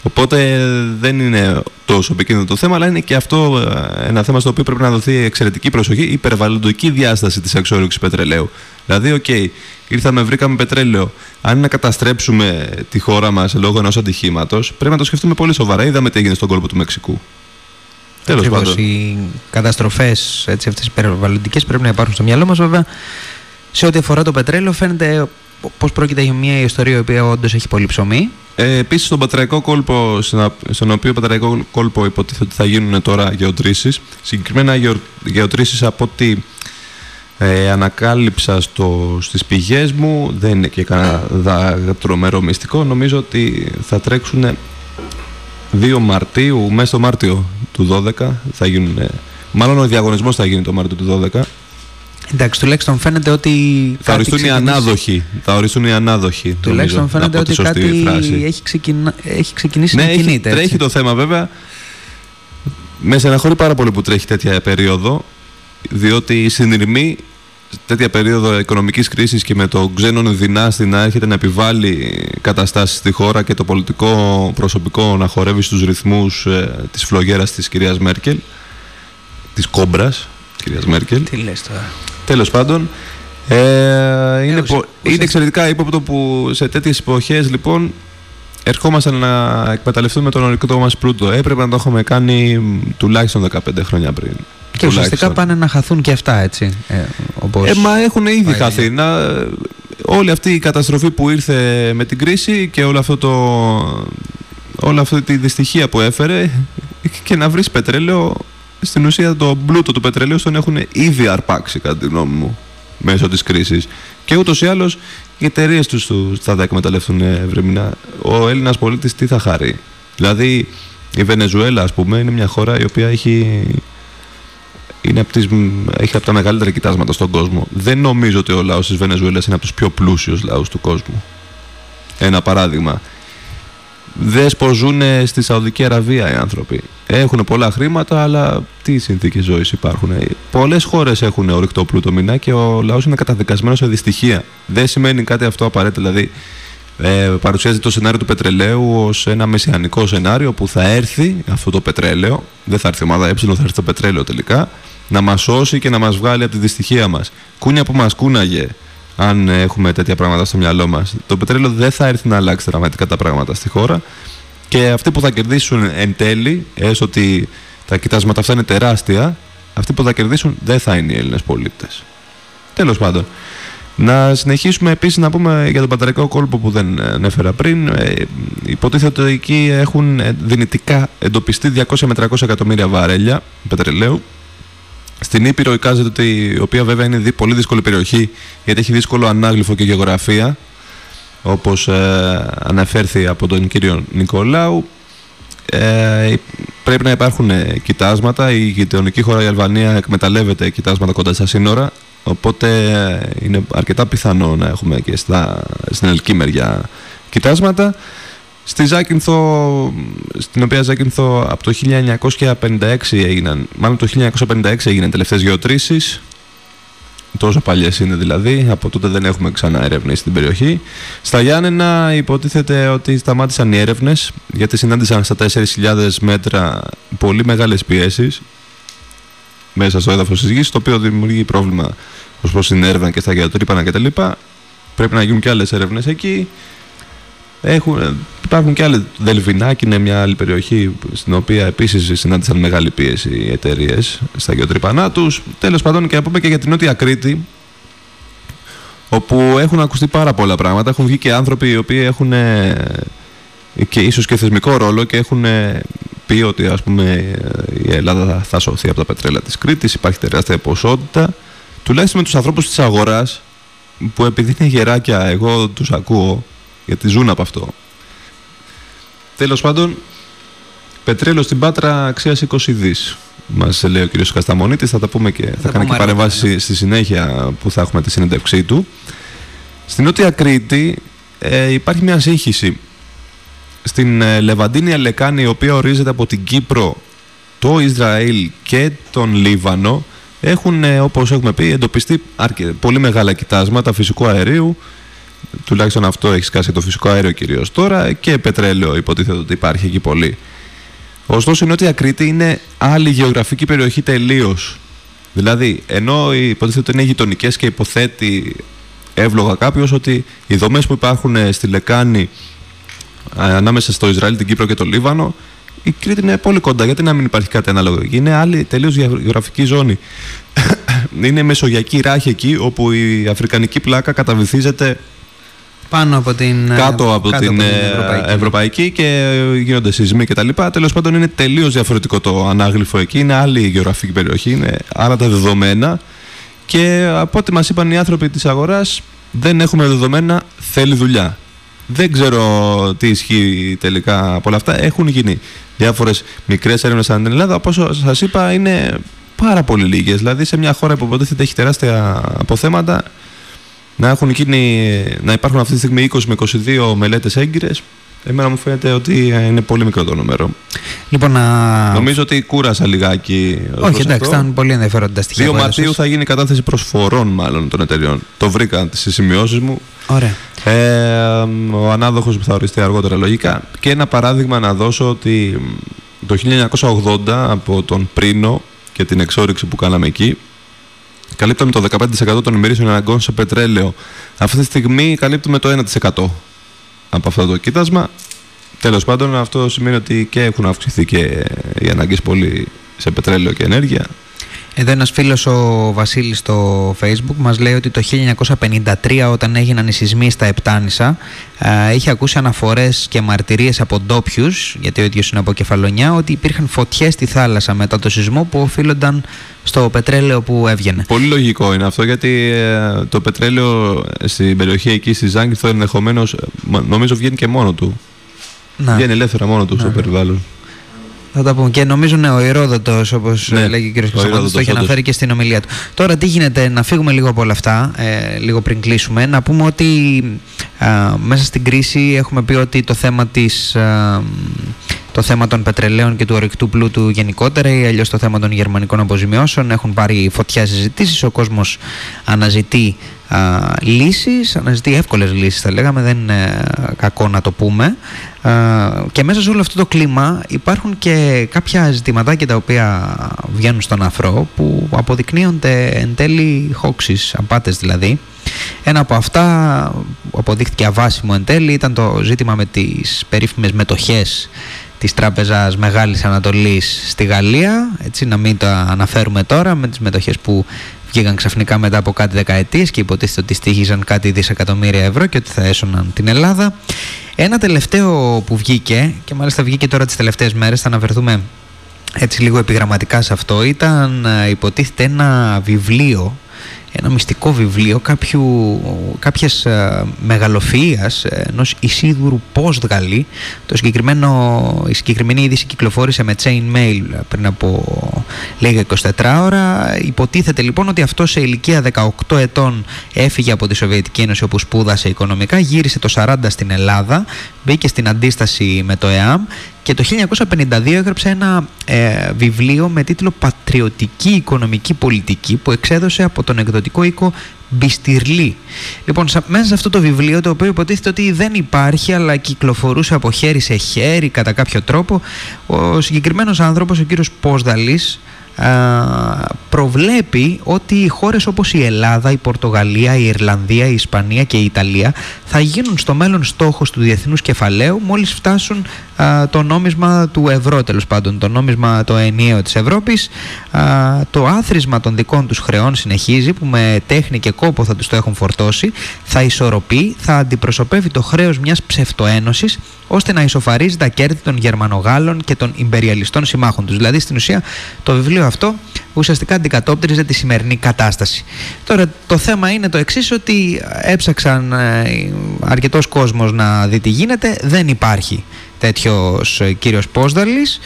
B: Οπότε δεν είναι τόσο επικίνδυνο το θέμα, αλλά είναι και αυτό ε, ένα θέμα στο οποίο πρέπει να δοθεί εξαιρετική προσοχή, η υπερβαλλοντική διάσταση της εξόρυξη πετρελαίου. Δηλαδή, OK, okay, ήρθαμε, βρήκαμε πετρέλαιο. Αν είναι να καταστρέψουμε τη χώρα μας λόγω ενός ατυχήματος, πρέπει να το σκεφτούμε πολύ σοβαρά. Είδαμε τι έγινε στον κόλπο του Μεξικού.
A: Τέλος πάντων. Οι καταστροφές, αυτές οι περιβαλλοντικές, πρέπει να υπάρχουν στο μυαλό μας, βέβαια. Σε ό,τι αφορά το πετρέλαιο, φαίνεται πως πρόκειται για μια ιστορία η οποία όντως έχει πολύ ψωμί.
B: Ε, Επίσης, στον πατραϊκό κόλπο, στον οποίο πατραϊκό κόλπο υποτίθεται ότι θα γίνουν τώρα γεωτρήσεις, συγκεκριμένα γεωτρήσεις από ό,τι ε, ανακάλυψα στο, στις πηγές μου, δεν είναι και κανένα τρομερό μυστικό, νομίζω ότι θα τρέξουν 2 Μαρτίου, μέσα στο Μάρτιο του 12 θα γίνουν, μάλλον ο διαγωνισμός θα γίνει το Μάρτιο του 12
A: Εντάξει, τουλάχιστον φαίνεται ότι.
B: Θα οριστούν οι ανάδοχοι. Θα οριστούν οι ανάδοχοι.
A: Τουλάχιστον φαίνεται ότι κάτι έχει, ξεκινά... έχει ξεκινήσει
B: ναι, να κινείται. Έχει, τρέχει το θέμα βέβαια. Με στεναχωρεί πάρα πολύ που τρέχει τέτοια περίοδο, διότι η συνειρμή τέτοια περίοδο οικονομικής κρίσης και με το ξένον δυνάστη να έρχεται να επιβάλλει καταστάσεις στη χώρα και το πολιτικό προσωπικό να χορεύει στους ρυθμούς ε, της φλογέρας της κυρίας Μέρκελ, της κόμπρας, κυρίας Μέρκελ.
A: Τι λες τώρα.
B: Τέλος πάντων, ε, είναι, είναι εξαιρετικά ύποπτο που σε τέτοιες εποχές λοιπόν ερχόμαστε να εκμεταλλευτούμε τον ορικό μας πλούτο. Έπρεπε να το έχουμε κάνει τουλάχιστον 15 χρόνια πριν.
A: Και ουσιαστικά πάνε να χαθούν και αυτά, έτσι.
B: Ε, όπως... ε μα έχουν ήδη χαθεί. Να, όλη αυτή η καταστροφή που ήρθε με την κρίση και όλο αυτό το, όλη αυτή τη δυστυχία που έφερε και να βρεις πετρέλαιο στην ουσία το πλούτο του πετρελαίου τον έχουν ήδη αρπάξει κατά τη γνώμη μου μέσω της κρίσης και ούτως ή άλλως οι εταιρείες τους θα τα εκμεταλλευτούν ευρεμινά ο Έλληνας πολίτης τι θα χαρεί; Δηλαδή η Βενεζουέλα ας πούμε είναι μια χώρα η οποία έχει είναι από τις, έχει από τα μεγαλύτερα κοιτάσματα στον κόσμο. Δεν νομίζω ότι ο λαός της Βενεζουέλας είναι από τους πιο πλούσιους λαούς του κόσμου. Ένα παράδειγμα. Δες πως ζουν στη Σαουδική Αραβία οι άνθρωποι. Έχουν πολλά χρήματα, αλλά τι συνθήκες ζωής υπάρχουν. Πολλές χώρες έχουν ορυκτό πλούτο μηνά και ο λαός είναι καταδικασμένος σε δυστυχία. Δεν σημαίνει κάτι αυτό απαραίτητα. Δηλαδή, ε, παρουσιάζει το σενάριο του πετρελαίου ως ένα μεσιανικό σενάριο που θα έρθει αυτό το πετρέλαιο, δεν θα έρθει η ομάδα ε, θα έρθει το πετρέλαιο τελικά, να μας σώσει και να μας βγάλει από τη δυστυχία μας. Κούνια που μας κούναγε, αν έχουμε τέτοια πράγματα στο μυαλό μας. Το πετρέλαιο δεν θα έρθει να αλλάξει δραματικά τα πράγματα στη χώρα και αυτοί που θα κερδίσουν εν τέλει, έστω ότι τα κοιτάσματα αυτά είναι τεράστια, αυτοί που θα κερδίσουν δεν θα είναι οι Έλληνες πολίτες. Τέλος πάντων. Να συνεχίσουμε επίσης να πούμε για τον πατρικό κόλπο που δεν ανέφερα πριν. Ε, υποτίθεται ότι εκεί έχουν δυνητικά εντοπιστεί 200 με 300 εκατομμύρια βαρέλια πετρελαίου. Στην Ήπειρο εικάζεται ότι η οποία βέβαια είναι πολύ δύσκολη περιοχή γιατί έχει δύσκολο ανάγλυφο και γεωγραφία όπως ε, αναφέρθη από τον κύριο Νικολάου. Ε, πρέπει να υπάρχουν ε, κοιτάσματα. Η γειτονική χώρα η Αλβανία εκμεταλλεύεται κοιτάσματα κοντά στα σύνορα οπότε ε, είναι αρκετά πιθανό να έχουμε και στα, στην ελκή μεριά κοιτάσματα. Στη Ζάκυνθο, στην οποία Ζάκυνθο από το 1956 έγιναν, μάλλον το 1956 έγιναν τελευταίες γεωτρήσεις, τόσο παλιές είναι δηλαδή, από τότε δεν έχουμε ξανά έρευνες στην περιοχή. Στα Γιάννενα υποτίθεται ότι σταμάτησαν οι έρευνες, γιατί συνάντησαν στα 4.000 μέτρα πολύ μεγάλες πιέσεις μέσα στο έδαφος της γης, το οποίο δημιουργεί πρόβλημα ως προς την έρευνα και στα γεωτρύπανα κτλ. Πρέπει να γίνουν και άλλες έρευνες εκεί. Έχουν, υπάρχουν και άλλοι. Δελβινάκι είναι μια άλλη περιοχή στην οποία επίσης συνάντησαν μεγάλη πίεση οι εταιρείες στα γεωτρυπανά τους. Τέλος πάντων, και να πούμε και για την Νότια Κρήτη, όπου έχουν ακουστεί πάρα πολλά πράγματα. Έχουν βγει και άνθρωποι οι οποίοι έχουν και ίσως και θεσμικό ρόλο και έχουν πει ότι ας πούμε η Ελλάδα θα σωθεί από τα πετρέλα της Κρήτης, υπάρχει τεράστια ποσότητα. Τουλάχιστον με τους ανθρώπους της αγοράς που επειδή είναι γεράκια εγώ τους ακούω γιατί ζουν από αυτό. Τέλος πάντων, πετρέλαιο στην Πάτρα αξίας 20 δις. Μας λέει ο κ. Κασταμονίτης, θα τα πούμε και θα, θα κάνει και παρεμβάσει στη συνέχεια που θα έχουμε τη συνέντευξή του. Στην Νότια Κρήτη ε, υπάρχει μια σύγχυση. Στην ε, Λεβαντίνια Λεκάνη, η οποία ορίζεται από την Κύπρο, το Ισραήλ και τον Λίβανο, έχουν, ε, όπως έχουμε πει, εντοπιστεί πολύ μεγάλα κοιτάσματα φυσικού αερίου Τουλάχιστον αυτό έχει σκάσει το φυσικό αέριο κυρίως τώρα και πετρέλαιο υποτίθεται ότι υπάρχει εκεί πολύ. Ωστόσο η Νότια Κρήτη είναι άλλη γεωγραφική περιοχή τελείως. Δηλαδή, ενώ υποτίθεται ότι είναι γειτονικές και υποθέτει εύλογα κάποιος ότι οι δομές που υπάρχουν στη Λεκάνη ανάμεσα στο Ισραήλ, την Κύπρο και το Λίβανο, η Κρήτη είναι πολύ κοντά. Γιατί να μην υπάρχει κάτι ανάλογο; Είναι άλλη τελείως γεωγραφική ζώνη. <coughs> είναι μεσογειακή ράχη εκεί, όπου η αφρικανική πλάκα καταβυθίζεται
A: πάνω από την,
B: κάτω από κάτω την, από την ευρωπαϊκή. Ναι. ευρωπαϊκή. και γίνονται σεισμοί κτλ. Τέλος πάντων είναι τελείως διαφορετικό το ανάγλυφο εκεί. Είναι άλλη γεωγραφική περιοχή, είναι άλλα τα δεδομένα. Και από ό,τι μας είπαν οι άνθρωποι της αγοράς, δεν έχουμε δεδομένα, θέλει δουλειά. Δεν ξέρω τι ισχύει τελικά από όλα αυτά. Έχουν γίνει διάφορες μικρές έρευνες σαν την Ελλάδα. Όπως σας είπα, είναι πάρα πολύ λίγες. Δηλαδή, σε μια χώρα που υποτίθεται έχει τεράστια αποθέματα, να, έχουν γίνει, να υπάρχουν αυτή τη στιγμή 20 με 22 μελέτες έγκυρες, εμένα μου φαίνεται ότι είναι πολύ μικρό το νούμερο.
A: Λοιπόν, να...
B: Νομίζω ότι κούρασα λιγάκι.
A: Όχι, εντάξει, ήταν πολύ ενδιαφέροντα τα στοιχεία.
B: 2 Μαρτίου θα γίνει η κατάθεση προσφορών, μάλλον των εταιριών. Το βρήκα στι σημειώσεις μου.
A: Ωραία.
B: Ε, ο ανάδοχος που θα οριστεί αργότερα λογικά. Και ένα παράδειγμα να δώσω ότι το 1980 από τον Πρίνο και την εξόριξη που κάναμε εκεί καλύπτουμε το 15% των ημερήσεων αναγκών σε πετρέλαιο. Αυτή τη στιγμή καλύπτουμε το 1% από αυτό το κοίτασμα. Τέλος πάντων αυτό σημαίνει ότι και έχουν αυξηθεί και οι ανάγκες πολύ σε πετρέλαιο και ενέργεια.
A: Εδώ ένας φίλος ο Βασίλης στο facebook μας λέει ότι το 1953 όταν έγιναν οι σεισμοί στα Επτάνησα είχε ακούσει αναφορές και μαρτυρίες από ντόπιους, γιατί ο ίδιος είναι από Κεφαλονιά, ότι υπήρχαν φωτιές στη θάλασσα μετά το σεισμό που οφείλονταν στο πετρέλαιο που έβγαινε.
B: Πολύ λογικό είναι αυτό γιατί ε, το πετρέλαιο στην περιοχή εκεί στη Ζάγκη ενδεχομένως νομίζω βγαίνει και μόνο του. Να. Βγαίνει ελεύθερα μόνο του στο περιβάλλον.
A: Θα τα πούμε. Και νομίζω ναι, ο Ηρόδοτος, όπως ναι, λέγει ο κ. Κωνσταντίνο, το έχει αναφέρει και στην ομιλία του. Τώρα, τι γίνεται, να φύγουμε λίγο από όλα αυτά, ε, λίγο πριν κλείσουμε, να πούμε ότι μέσα στην κρίση έχουμε πει ότι το θέμα της το θέμα των πετρελαίων και του ορεικτού πλούτου γενικότερα ή αλλιώς το θέμα των γερμανικών αποζημιώσεων έχουν πάρει φωτιά συζητήσεις. Ο κόσμος αναζητεί α, λύσεις, αναζητεί εύκολες λύσεις θα λέγαμε, δεν είναι κακό να το πούμε και μέσα σε όλο αυτό το κλίμα υπάρχουν και κάποια ζητηματάκια τα οποία βγαίνουν στον αφρό που αποδεικνύονται εν τέλει χόξεις, απάτες δηλαδή ένα από αυτά αποδείχθηκε αβάσιμο εν τέλει ήταν το ζήτημα με τις περίφημες μετοχές της Τράπεζας Μεγάλης Ανατολής στη Γαλλία έτσι να μην το αναφέρουμε τώρα με τις μετοχές που βγήκαν ξαφνικά μετά από κάτι δεκαετίες και υποτίθεται ότι στήχιζαν κάτι δισεκατομμύρια ευρώ και ότι θα έσωναν την Ελλάδα. Ένα τελευταίο που βγήκε και μάλιστα βγήκε τώρα τις τελευταίες μέρες θα αναφερθούμε έτσι λίγο επιγραμματικά σε αυτό ήταν ε, υποτίθεται ένα βιβλίο ένα μυστικό βιβλίο κάποιου, κάποιες ε, μεγαλοφυΐας ε, ενός Ισίδουρου Πόσδγαλη το συγκεκριμένο, η συγκεκριμένη είδηση κυκλοφόρησε με chain mail πριν από λίγα 24 ώρα υποτίθεται λοιπόν ότι αυτό σε ηλικία 18 ετών έφυγε από τη Σοβιετική Ένωση όπου σπούδασε οικονομικά γύρισε το 40 στην Ελλάδα μπήκε στην αντίσταση με το ΕΑΜ και το 1952 έγραψε ένα ε, βιβλίο με τίτλο «Πατριωτική οικονομική πολιτική» που εξέδωσε από τον εκδοτικό οίκο Μπιστυρλή. Λοιπόν, μέσα σε αυτό το βιβλίο, το οποίο υποτίθεται ότι δεν υπάρχει, αλλά κυκλοφορούσε από χέρι σε χέρι κατά κάποιο τρόπο, ο συγκεκριμένος άνθρωπος, ο κύριος Πόσδαλης, προβλέπει ότι οι χώρες όπως η Ελλάδα, η Πορτογαλία, η Ιρλανδία, η Ισπανία και η Ιταλία θα γίνουν στο μέλλον στόχος του διεθνούς κεφαλαίου μόλις φτάσουν το νόμισμα του ευρώ τέλος πάντων, το νόμισμα το ενιαίο της Ευρώπης το άθροισμα των δικών τους χρεών συνεχίζει που με τέχνη και κόπο θα τους το έχουν φορτώσει θα ισορροπεί, θα αντιπροσωπεύει το χρέος μιας ψευτοένωσης ώστε να ισοφαρίζει τα κέρδη των Γερμανογάλων και των Ιμπεριαλιστών συμμάχων τους. Δηλαδή στην ουσία το βιβλίο αυτό ουσιαστικά αντικατόπτριζε τη σημερινή κατάσταση. Τώρα το θέμα είναι το εξής ότι έψαξαν ε, αρκετός κόσμος να δει τι γίνεται, δεν υπάρχει τέτοιος ε, κύριος Πόσδαλης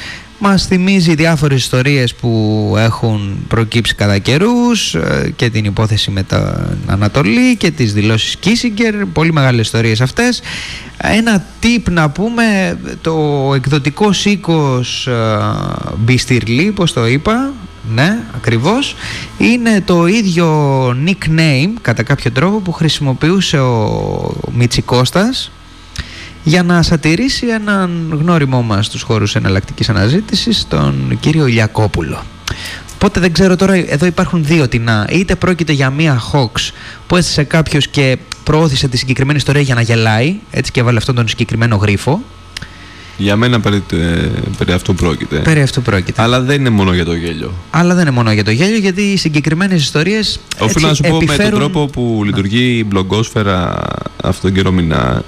A: μας θυμίζει διάφορες ιστορίες που έχουν προκύψει κατά καιρούς ε, και την υπόθεση με τα Ανατολή και τις δηλώσεις Κίσιγκερ, πολύ μεγάλες ιστορίες αυτές. Ένα τύπ να πούμε, το εκδοτικό σήκος Μπιστυρλή, πώς το είπα, Ναι, ακριβώς. Είναι το ίδιο nickname κατά κάποιο τρόπο που χρησιμοποιούσε ο Μίτσι Κώστας για να σατηρήσει έναν γνώριμό μας στους χώρους εναλλακτικής αναζήτησης, τον κύριο Ηλιακόπουλο. Οπότε δεν ξέρω τώρα, εδώ υπάρχουν δύο τεινά. Είτε πρόκειται για μία hoax που έστησε κάποιος και προώθησε τη συγκεκριμένη ιστορία για να γελάει, έτσι και έβαλε αυτόν τον συγκεκριμένο γρίφο.
B: Για μένα περί, ε, περί αυτού πρόκειται.
A: Περί αυτού πρόκειται.
B: Αλλά δεν είναι μόνο για το γέλιο.
A: Αλλά δεν είναι μόνο για το γέλιο, γιατί οι συγκεκριμένες ιστορίες.
B: Οφείλω να σου πω με τον τρόπο που λειτουργεί η μπλογκόσφαιρα αυτόν τον καιρό μηνά.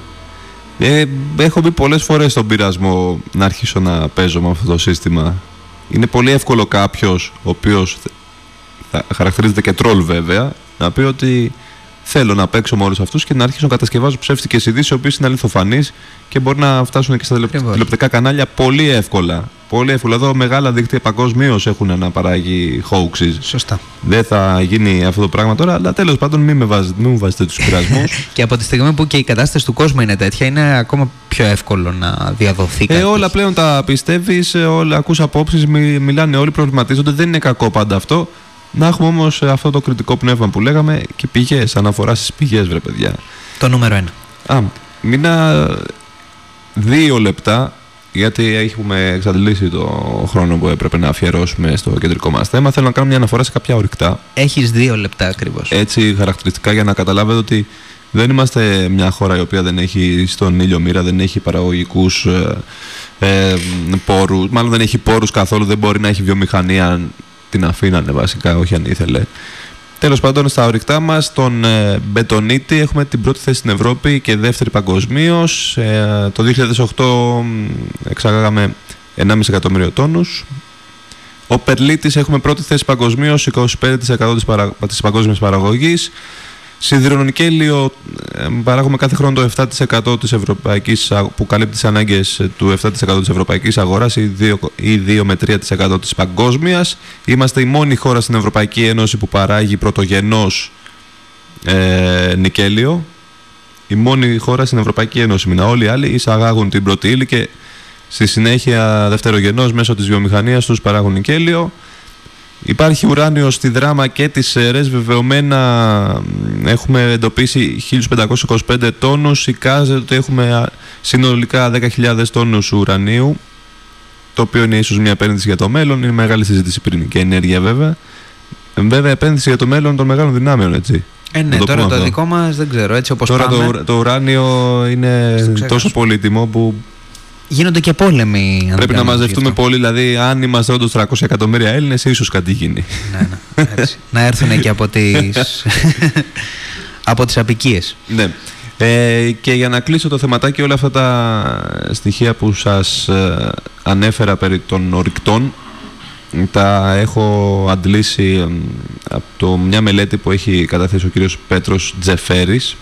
B: Ε, έχω μπει πολλές φορές στον πειρασμό να αρχίσω να παίζω με αυτό το σύστημα. Είναι πολύ εύκολο κάποιος, ο οποίος χαρακτηρίζεται και τρόλ βέβαια, να πει ότι θέλω να παίξω με όλους αυτούς και να αρχίσω να κατασκευάζω ψεύτικε ειδήσεις, οι οποίες είναι αληθοφανείς και μπορεί να φτάσουν και στα
A: Ακριβώς.
B: τηλεοπτικά κανάλια πολύ εύκολα. Πολύ εύκολα. Εδώ μεγάλα δίκτυα παγκοσμίως έχουν να παράγει hoaxes.
A: Σωστά.
B: Δεν θα γίνει αυτό το πράγμα τώρα, αλλά τέλος πάντων μην, με βάζετε, μην μου βάζετε τους πειρασμούς. <laughs>
A: Και από τη στιγμή που και η κατάσταση του κόσμου είναι τέτοια, είναι ακόμα πιο εύκολο να διαδοθεί κάτι.
B: ε, όλα πλέον τα πιστεύεις, όλα ακούς απόψεις, μιλάνε όλοι, προβληματίζονται. Δεν είναι κακό πάντα αυτό. Να έχουμε όμως αυτό το κριτικό πνεύμα που λέγαμε και πηγές, αναφορά στις πηγές, βρε παιδιά.
A: Το νούμερο ένα.
B: Α, μήνα δύο λεπτά, γιατί έχουμε εξαντλήσει το χρόνο που έπρεπε να αφιερώσουμε στο κεντρικό μας θέμα. Θέλω να κάνω μια αναφορά σε κάποια ορυκτά.
A: Έχεις δύο λεπτά ακριβώς.
B: Έτσι χαρακτηριστικά για να καταλάβετε ότι δεν είμαστε μια χώρα η οποία δεν έχει στον ήλιο μοίρα, δεν έχει παραγωγικούς ε, ε, πόρους, μάλλον δεν έχει πόρους καθόλου, δεν μπορεί να έχει βιομηχανία αν την αφήνανε βασικά, όχι αν ήθελε. Τέλος πάντων, στα ορυκτά μας, τον ε, Μπετονίτη, έχουμε την πρώτη θέση στην Ευρώπη και δεύτερη παγκοσμίως. Ε, το 2008 μ, εξάγαμε 1,5 εκατομμύριο τόνους. Ο Περλίτης έχουμε πρώτη θέση παγκοσμίως, 25% της, παρα... της παγκόσμιας παραγωγής. Σιδηρονικέλιο ε, παράγουμε κάθε χρόνο το 7% της ευρωπαϊκής, α- που καλύπτει τις ανάγκες ε, του 7% της ευρωπαϊκής αγοράς ή 2, ή 2 με 3% της παγκόσμιας. Είμαστε η μόνη χώρα στην Ευρωπαϊκή Ένωση που παράγει πρωτογενός ε, νικέλιο. Η μόνη χώρα στην Ευρωπαϊκή Ένωση. Μήνα όλοι οι άλλοι εισαγάγουν την πρώτη ύλη και στη συνέχεια δευτερογενώς μέσω της βιομηχανίας τους παράγουν νικέλιο. Υπάρχει ουράνιο στη δράμα και τις ΣΕΡΕΣ, βεβαιωμένα μ, έχουμε εντοπίσει 1525 τόνους, εικάζεται ότι έχουμε α, συνολικά 10.000 τόνους ουρανίου, το οποίο είναι ίσως μια επένδυση για το μέλλον, είναι μεγάλη συζήτηση πυρηνική ενέργεια βέβαια. Ε, Βέβαια επένδυση για το μέλλον των μεγάλων δυνάμεων, έτσι.
A: Ε, ναι,
B: Να το
A: τώρα
B: πούμε
A: το
B: αυτό.
A: δικό μας δεν ξέρω. Έτσι όπως
B: Τώρα
A: πάμε.
B: το, ουρα- το ουράνιο είναι
A: Στο ξέχασμα.
B: τόσο πολύτιμο που
A: Γίνονται και πόλεμοι. αν
B: πρέπει να
A: κάνουμε
B: μαζευτούμε
A: γι' αυτό.
B: πολύ. Δηλαδή, αν είμαστε όντως 300 εκατομμύρια Έλληνες, ίσως κάτι γίνει.
A: ναι, ναι, έτσι. να έρθουν και από τις, <laughs> από τις απικίες.
B: Ναι. Ε, και για να κλείσω το θεματάκι όλα αυτά τα στοιχεία που σας ε, ανέφερα περί των ορυκτών τα έχω αντλήσει ε, από το, μια μελέτη που έχει καταθέσει ο κύριος Πέτρος Τζεφέρης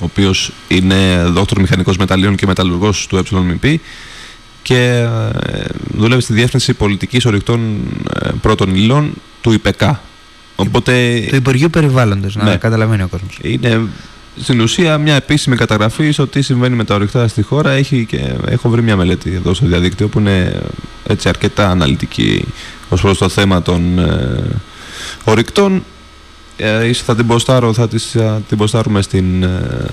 B: ο οποίος είναι δόκτωρ μηχανικός μεταλλίων και μεταλλουργός του ΕΜΠ και ε, δούλευε στη Διεύθυνση Πολιτικής Ορυκτών ε, Πρώτων Υλών του ΙΠΕΚΑ. Οπότε
A: Του Υπουργείου Περιβάλλοντος, να
B: Ναι.
A: καταλαβαίνει ο κόσμος.
B: είναι στην ουσία μια επίσημη καταγραφή στο τι συμβαίνει με τα ορυκτά στη χώρα. Έχει και, έχω βρει μια μελέτη εδώ στο διαδίκτυο που είναι έτσι αρκετά αναλυτική ως προς το θέμα των ε, ορυκτών. Ε, ίσως θα την ποστάρω, θα, τις, θα την ποστάρουμε στην, ε,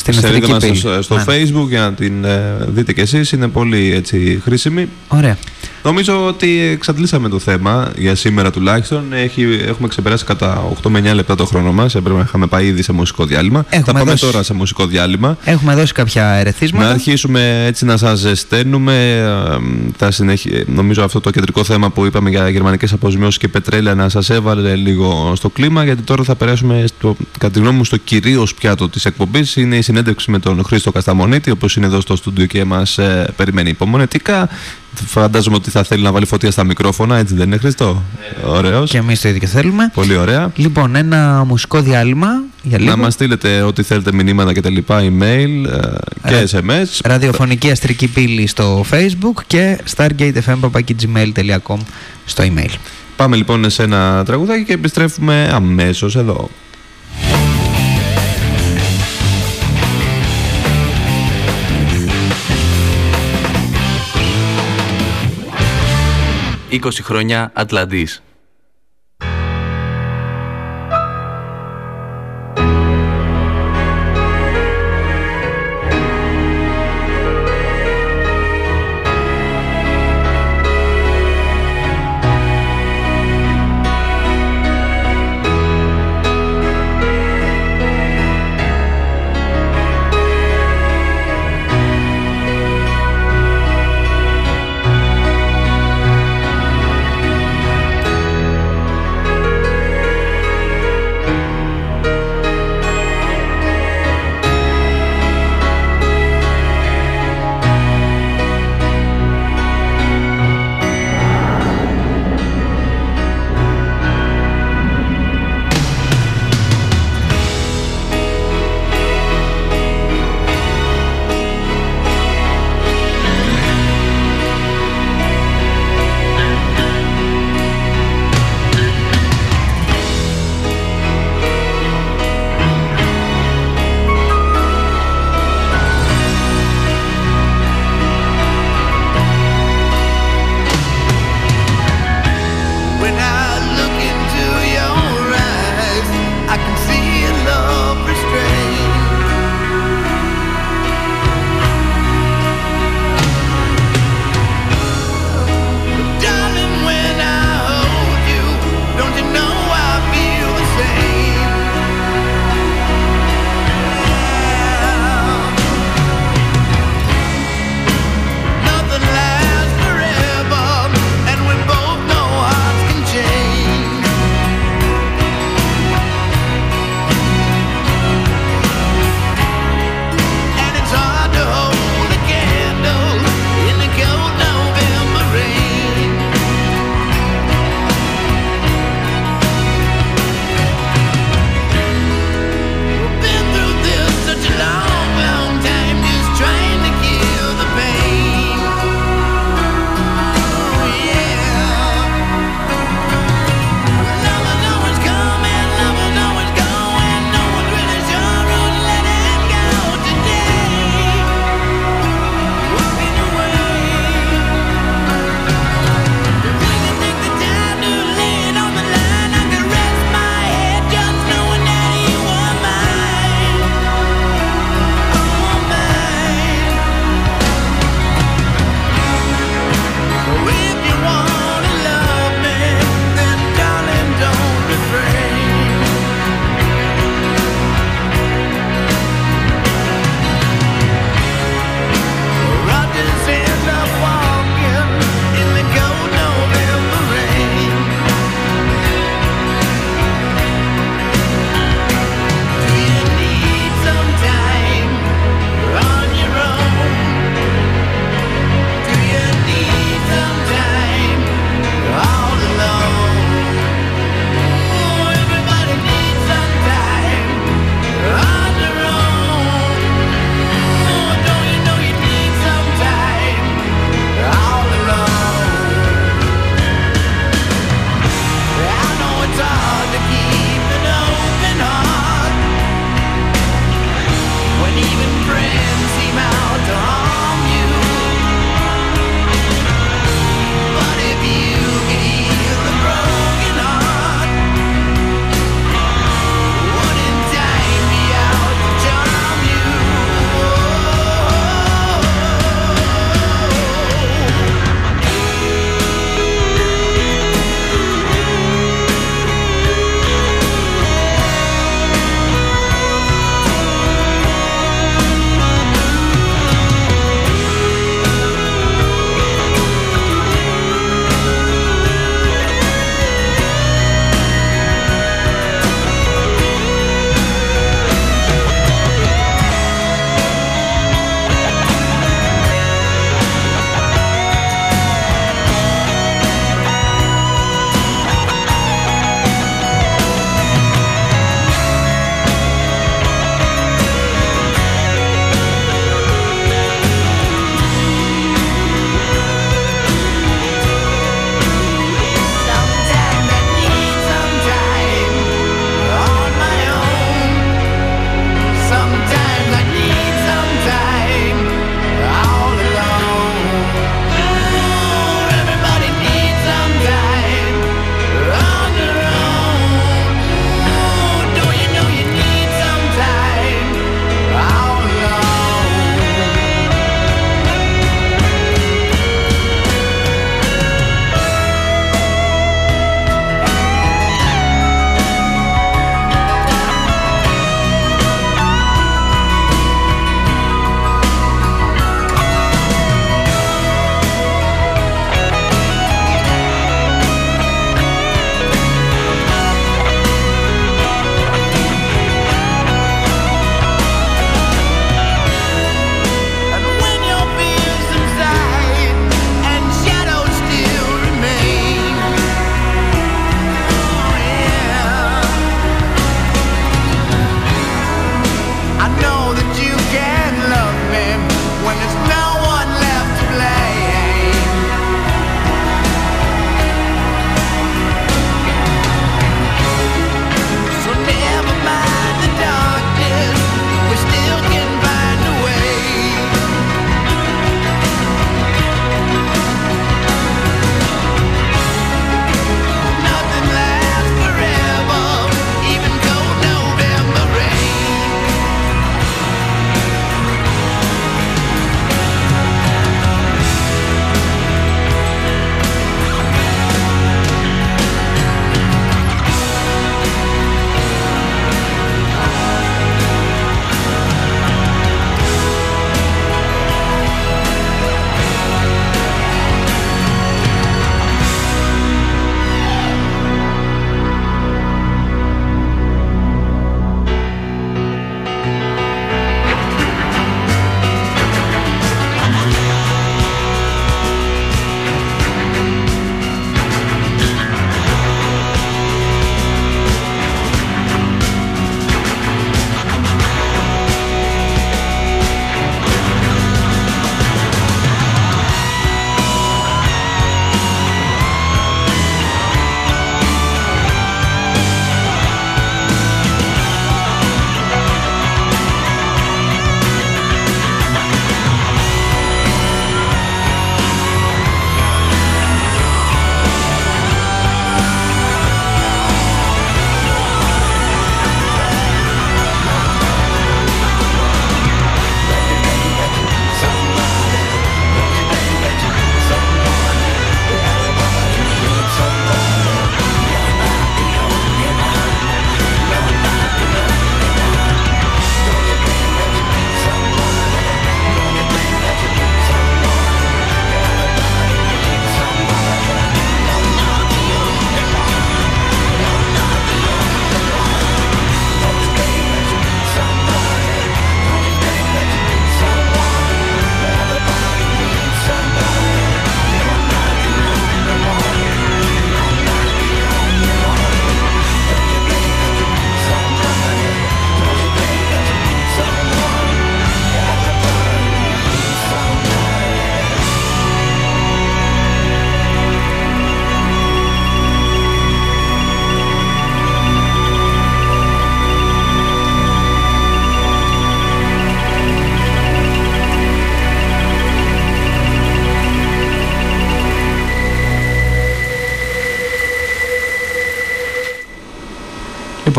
A: Στην
B: σελίδα
A: εθνική
B: μας
A: πύλη.
B: στο, στο
A: Ναι.
B: facebook για να την ε, δείτε κι εσείς. Είναι πολύ έτσι, χρήσιμη.
A: Ωραία.
B: Νομίζω ότι εξαντλήσαμε το θέμα για σήμερα τουλάχιστον. Έχει, έχουμε ξεπεράσει κατά 8 με 9 λεπτά το χρόνο μας. Έπρεπε να είχαμε πάει ήδη σε μουσικό διάλειμμα.
A: Έχουμε
B: Θα πάμε
A: δώσει-
B: τώρα σε μουσικό διάλειμμα.
A: Έχουμε δώσει κάποια
B: Να
A: ερεθίσματα.
B: αρχίσουμε έτσι να σας ζεσταίνουμε ε, θα συνεχι... νομίζω αυτό το κεντρικό θέμα που είπαμε για γερμανικές αποζημιώσεις και πετρέλαια να σας έβαλε λίγο στο κλίμα γιατί τώρα θα περάσουμε στο, κατά τη γνώμη μου στο κυρίως πιάτο της εκπομπής είναι η συνέντευξη με τον Χρήστο Κασταμονίτη όπως είναι εδώ στο στούντιο και μας ε, περιμένει υπομονετικά φαντάζομαι ότι θα θέλει να βάλει φωτία στα μικρόφωνα έτσι δεν είναι Χρήστο; Ωραίος
A: Και εμείς το ίδιο θέλουμε.
B: πολύ ωραία
A: Λοιπόν, ένα μουσικό διάλειμμα για λίγο.
B: να μας στείλετε ό,τι θέλετε μηνύματα και τα λοιπά email ε, και SMS
A: Ραδιοφωνική αστρική πύλη στο facebook και stargatefm.gmail.com στο email.
B: Πάμε λοιπόν σε ένα τραγουδάκι και επιστρέφουμε αμέσως εδώ. 20 χρόνια Ατλαντής.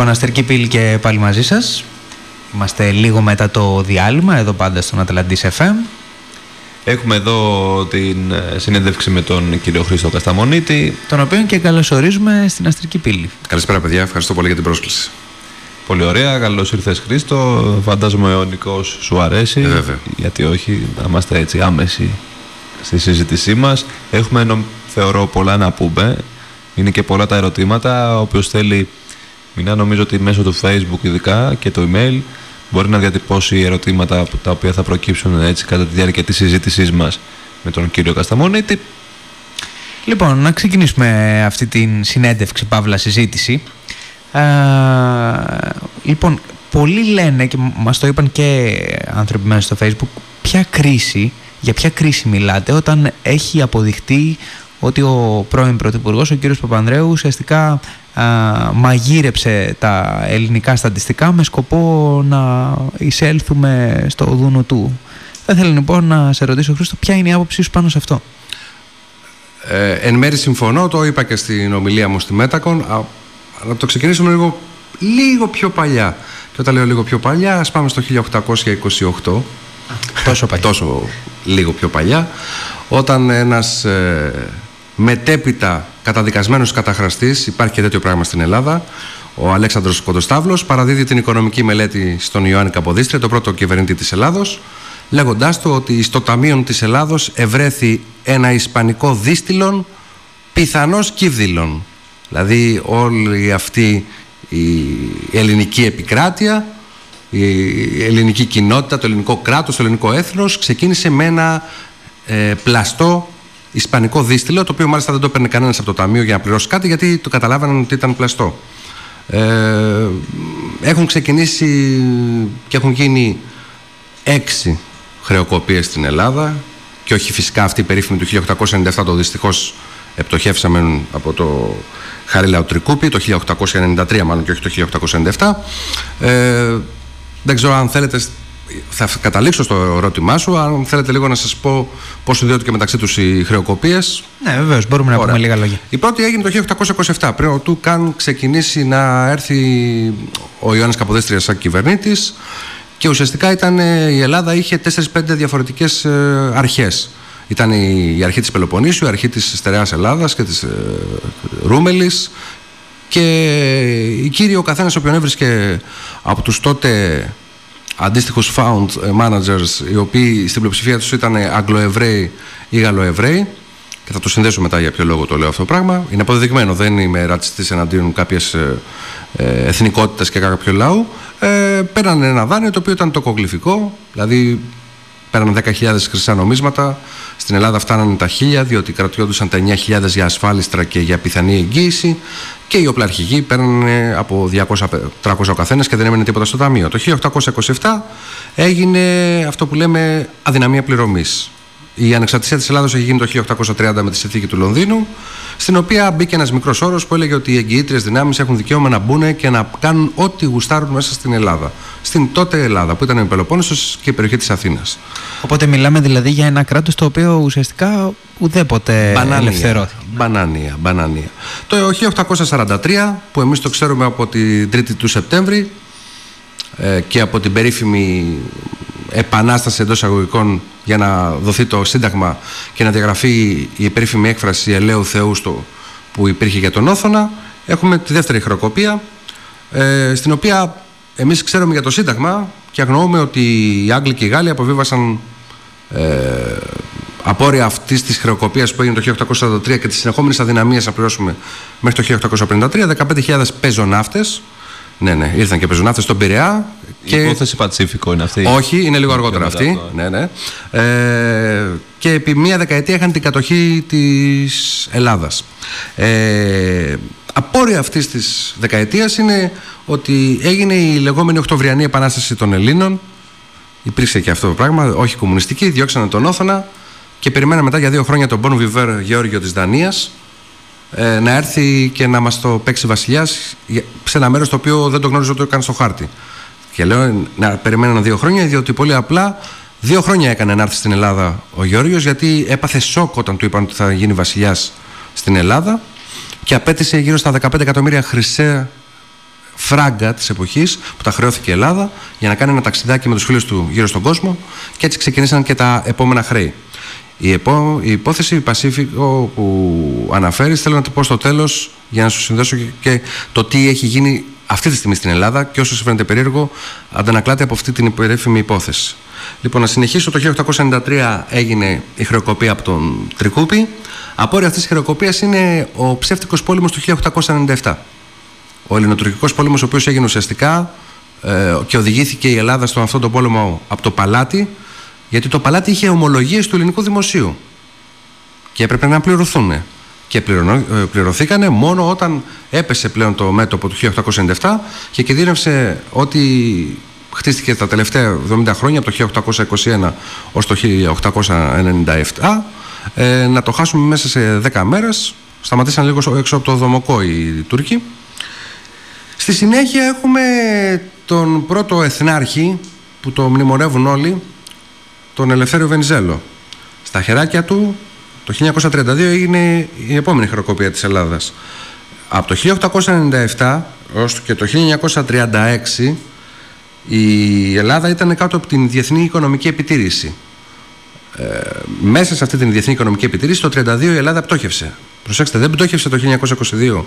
A: Λοιπόν, Αστερική Πύλη και πάλι μαζί σας. Είμαστε λίγο μετά το διάλειμμα, εδώ πάντα στον Ατλαντής FM.
B: Έχουμε εδώ την ε, συνέντευξη με τον κύριο Χρήστο Κασταμονίτη.
A: Τον οποίο και καλωσορίζουμε στην Αστρική Πύλη.
D: Καλησπέρα, παιδιά. Ευχαριστώ πολύ για την πρόσκληση.
B: Πολύ ωραία. Καλώς ήρθες, Χρήστο. Φαντάζομαι ο Νικός σου αρέσει.
D: Ε, βέβαια.
B: Γιατί όχι, να είμαστε έτσι άμεση στη συζήτησή μας. Έχουμε, νο- θεωρώ, πολλά να πούμε. Είναι και πολλά τα ερωτήματα. Όποιο θέλει, μηνά νομίζω ότι μέσω του Facebook ειδικά και το email μπορεί να διατυπώσει ερωτήματα που- τα οποία θα προκύψουν έτσι κατά τη διάρκεια της συζήτησής μας με τον κύριο Κασταμονίτη.
A: Λοιπόν, να ξεκινήσουμε αυτή την συνέντευξη, παύλα συζήτηση. Α, λοιπόν, πολλοί λένε και μας το είπαν και άνθρωποι μέσα στο facebook ποια κρίση, για ποια κρίση μιλάτε όταν έχει αποδειχτεί ότι ο πρώην Πρωθυπουργός, ο κύριος Παπανδρέου, ουσιαστικά α, μαγείρεψε τα ελληνικά στατιστικά με σκοπό να εισέλθουμε στο δούνο του. Θα ήθελα λοιπόν να σε ρωτήσω, Χρήστο, ποια είναι η άποψή σου πάνω σε αυτό;
D: Ε, εν μέρη συμφωνώ, το είπα και στην ομιλία μου στη Μέτακον. Α, να το ξεκινήσουμε λίγο, λίγο πιο παλιά. Και όταν λέω λίγο πιο παλιά, ας πάμε στο 1828.
A: Τόσο παλιά.
D: Τόσο λίγο πιο παλιά. Όταν ένας ε, μετέπειτα καταδικασμένος καταχραστής, υπάρχει και τέτοιο πράγμα στην Ελλάδα, ο Αλέξανδρος Κοντοστάβλος παραδίδει την οικονομική μελέτη στον Ιωάννη Καποδίστρια, το πρώτο κυβερνήτη της Ελλάδος, λέγοντάς του ότι στο Ταμείο της Ελλάδος ευρέθη ένα ισπανικό δίστηλον πιθανώς κύβδηλον. Δηλαδή όλη αυτή η ελληνική επικράτεια, η ελληνική κοινότητα, το ελληνικό κράτος, το ελληνικό έθνος ξεκίνησε με ένα ε, πλαστό ισπανικό δίστηλο, το οποίο μάλιστα δεν το έπαιρνε κανένας από το ταμείο για να πληρώσει κάτι, γιατί το καταλάβαιναν ότι ήταν πλαστό. Ε, έχουν ξεκινήσει και έχουν γίνει έξι χρεοκοπίες στην Ελλάδα και όχι φυσικά αυτή η περίφημη του 1897 το δυστυχώς επτοχεύσαμε από το Χαρίλαο Τρικούπι το 1893 μάλλον και όχι το 1897 ε, δεν ξέρω αν θέλετε θα καταλήξω στο ερώτημά σου αν θέλετε λίγο να σας πω πώς συνδέονται και μεταξύ τους οι χρεοκοπίες
A: Ναι, βεβαίως, μπορούμε να
D: Ωραία.
A: πούμε λίγα λόγια.
D: η πρώτη έγινε το 1827, πριν του καν ξεκινήσει να έρθει ο Ιωάννης Καποδέστριας σαν κυβερνήτης και ουσιαστικά ήταν, ε, η Ελλάδα είχε 4-5 διαφορετικές ε, αρχές. Ήταν η, η αρχή της Πελοποννήσου, η αρχή της Στερεάς Ελλάδας και της ε, Ρούμελης και η κύριοι ο καθένας όποιον έβρισκε από τους τότε αντίστοιχους found managers οι οποίοι στην πλειοψηφία τους ήταν Αγγλοεβραίοι ή Γαλλοεβραίοι και θα το συνδέσω μετά για ποιο λόγο το λέω αυτό το πράγμα. Είναι αποδεδειγμένο, δεν είμαι ρατσιστής εναντίον κάποιες ε, ε, εθνικότητες και κάποιο λαού. Ε, παίρνανε ένα δάνειο το οποίο ήταν το κογλυφικό, δηλαδή πέραν 10.000 χρυσά νομίσματα. Στην Ελλάδα φτάνανε τα 1.000, διότι κρατιόντουσαν τα 9.000 για ασφάλιστρα και για πιθανή εγγύηση. Και οι οπλαρχηγοί παίρνανε από 200-300 ο καθένας και δεν έμενε τίποτα στο ταμείο. Το 1827 έγινε αυτό που λέμε αδυναμία πληρωμής. Η ανεξαρτησία της Ελλάδος έχει γίνει το 1830 με τη συνθήκη του Λονδίνου, στην οποία μπήκε ένας μικρός όρος που έλεγε ότι οι εγγυήτριες δυνάμεις έχουν δικαίωμα να μπουν και να κάνουν ό,τι γουστάρουν μέσα στην Ελλάδα. Στην τότε Ελλάδα, που ήταν η Πελοπόννησος και η περιοχή της Αθήνας.
A: Οπότε μιλάμε δηλαδή για ένα κράτος το οποίο ουσιαστικά ουδέποτε ελευθερώθηκε.
D: Μπανάνια, μπανάνια. Το 1843, που εμείς το ξέρουμε από την 3η του Σεπτέμβρη ε, και από την περίφημη επανάσταση εντός αγωγικών για να δοθεί το Σύνταγμα και να διαγραφεί η περίφημη έκφραση ελαίου Θεού στο, που υπήρχε για τον Όθωνα, έχουμε τη δεύτερη χρεοκοπία, ε, στην οποία εμείς ξέρουμε για το Σύνταγμα και αγνοούμε ότι οι Άγγλοι και οι Γάλλοι αποβίβασαν ε, απόρρια αυτής της χρεοκοπίας που έγινε το 1843 και τη συνεχόμενη αδυναμία να πληρώσουμε μέχρι το 1853, 15.000 πεζοναύτες. Ναι, ναι, ήρθαν και πεζοναύτε στον Πειραιά.
B: Και... Η υπόθεση Πατσίφικο είναι αυτή.
D: Όχι, είναι λίγο αργότερα
B: μετά
D: αυτή.
B: αυτό.
D: Ναι, ναι. Ε, και επί μία δεκαετία είχαν την κατοχή της Ελλάδας. Ε, απόρρια αυτής της δεκαετίας είναι ότι έγινε η λεγόμενη Οκτωβριανή Επανάσταση των Ελλήνων. Υπήρξε και αυτό το πράγμα, όχι κομμουνιστική, διώξανε τον Όθωνα και περιμέναμε μετά για δύο χρόνια τον Μπον Βιβέρ Γεώργιο της Δανίας ε, να έρθει και να μας το παίξει βασιλιάς για- σε ένα μέρος το οποίο δεν το γνώριζε ούτε καν στο χάρτη. Και λέω να περιμέναν δύο χρόνια, διότι πολύ απλά δύο χρόνια έκανε να έρθει στην Ελλάδα ο Γιώργος, γιατί έπαθε σοκ όταν του είπαν ότι θα γίνει βασιλιάς στην Ελλάδα και απαίτησε γύρω στα 15 εκατομμύρια χρυσά φράγκα της εποχής που τα χρεώθηκε η Ελλάδα για να κάνει ένα ταξιδάκι με τους φίλους του γύρω στον κόσμο και έτσι ξεκινήσαν και τα επόμενα χρέη. Η, επό, η υπόθεση Πασίφικο που αναφέρεις, θέλω να το πω στο τέλος για να σου συνδέσω και, και το τι έχει γίνει αυτή τη στιγμή στην Ελλάδα και όσο σε φαίνεται περίεργο, αντανακλάται από αυτή την περίφημη υπόθεση. Λοιπόν, να συνεχίσω. Το 1893 έγινε η χρεοκοπία από τον Τρικούπη. Απόρρια αυτής της χρεοκοπίας είναι ο ψεύτικος πόλεμος του 1897. Ο Ελληνοτουρκικός πόλεμος, ο οποίος έγινε ουσιαστικά ε, και οδηγήθηκε η Ελλάδα στον αυτόν τον πόλεμο από το παλάτι, γιατί το παλάτι είχε ομολογίες του ελληνικού δημοσίου. Και έπρεπε να πληρωθούν. Και πληρωνο, ε, πληρωθήκανε μόνο όταν έπεσε πλέον το μέτωπο του 1897 και κινδύνευσε ότι χτίστηκε τα τελευταία 70 χρόνια από το 1821 ως το 1897 ε, να το χάσουμε μέσα σε 10 μέρες. Σταματήσαν λίγος έξω από το δομοκό οι Τούρκοι. Στη συνέχεια έχουμε τον πρώτο εθνάρχη που το μνημονεύουν όλοι τον Ελευθέριο Βενιζέλο στα χεράκια του το 1932 έγινε η επόμενη χρεοκοπία της Ελλάδας από το 1897 ως και το 1936 η Ελλάδα ήταν κάτω από την διεθνή οικονομική επιτήρηση. Ε, μέσα σε αυτή την διεθνή οικονομική επιτήρηση το 1932 η Ελλάδα πτώχευσε. Προσέξτε, δεν πτώχευσε το 1922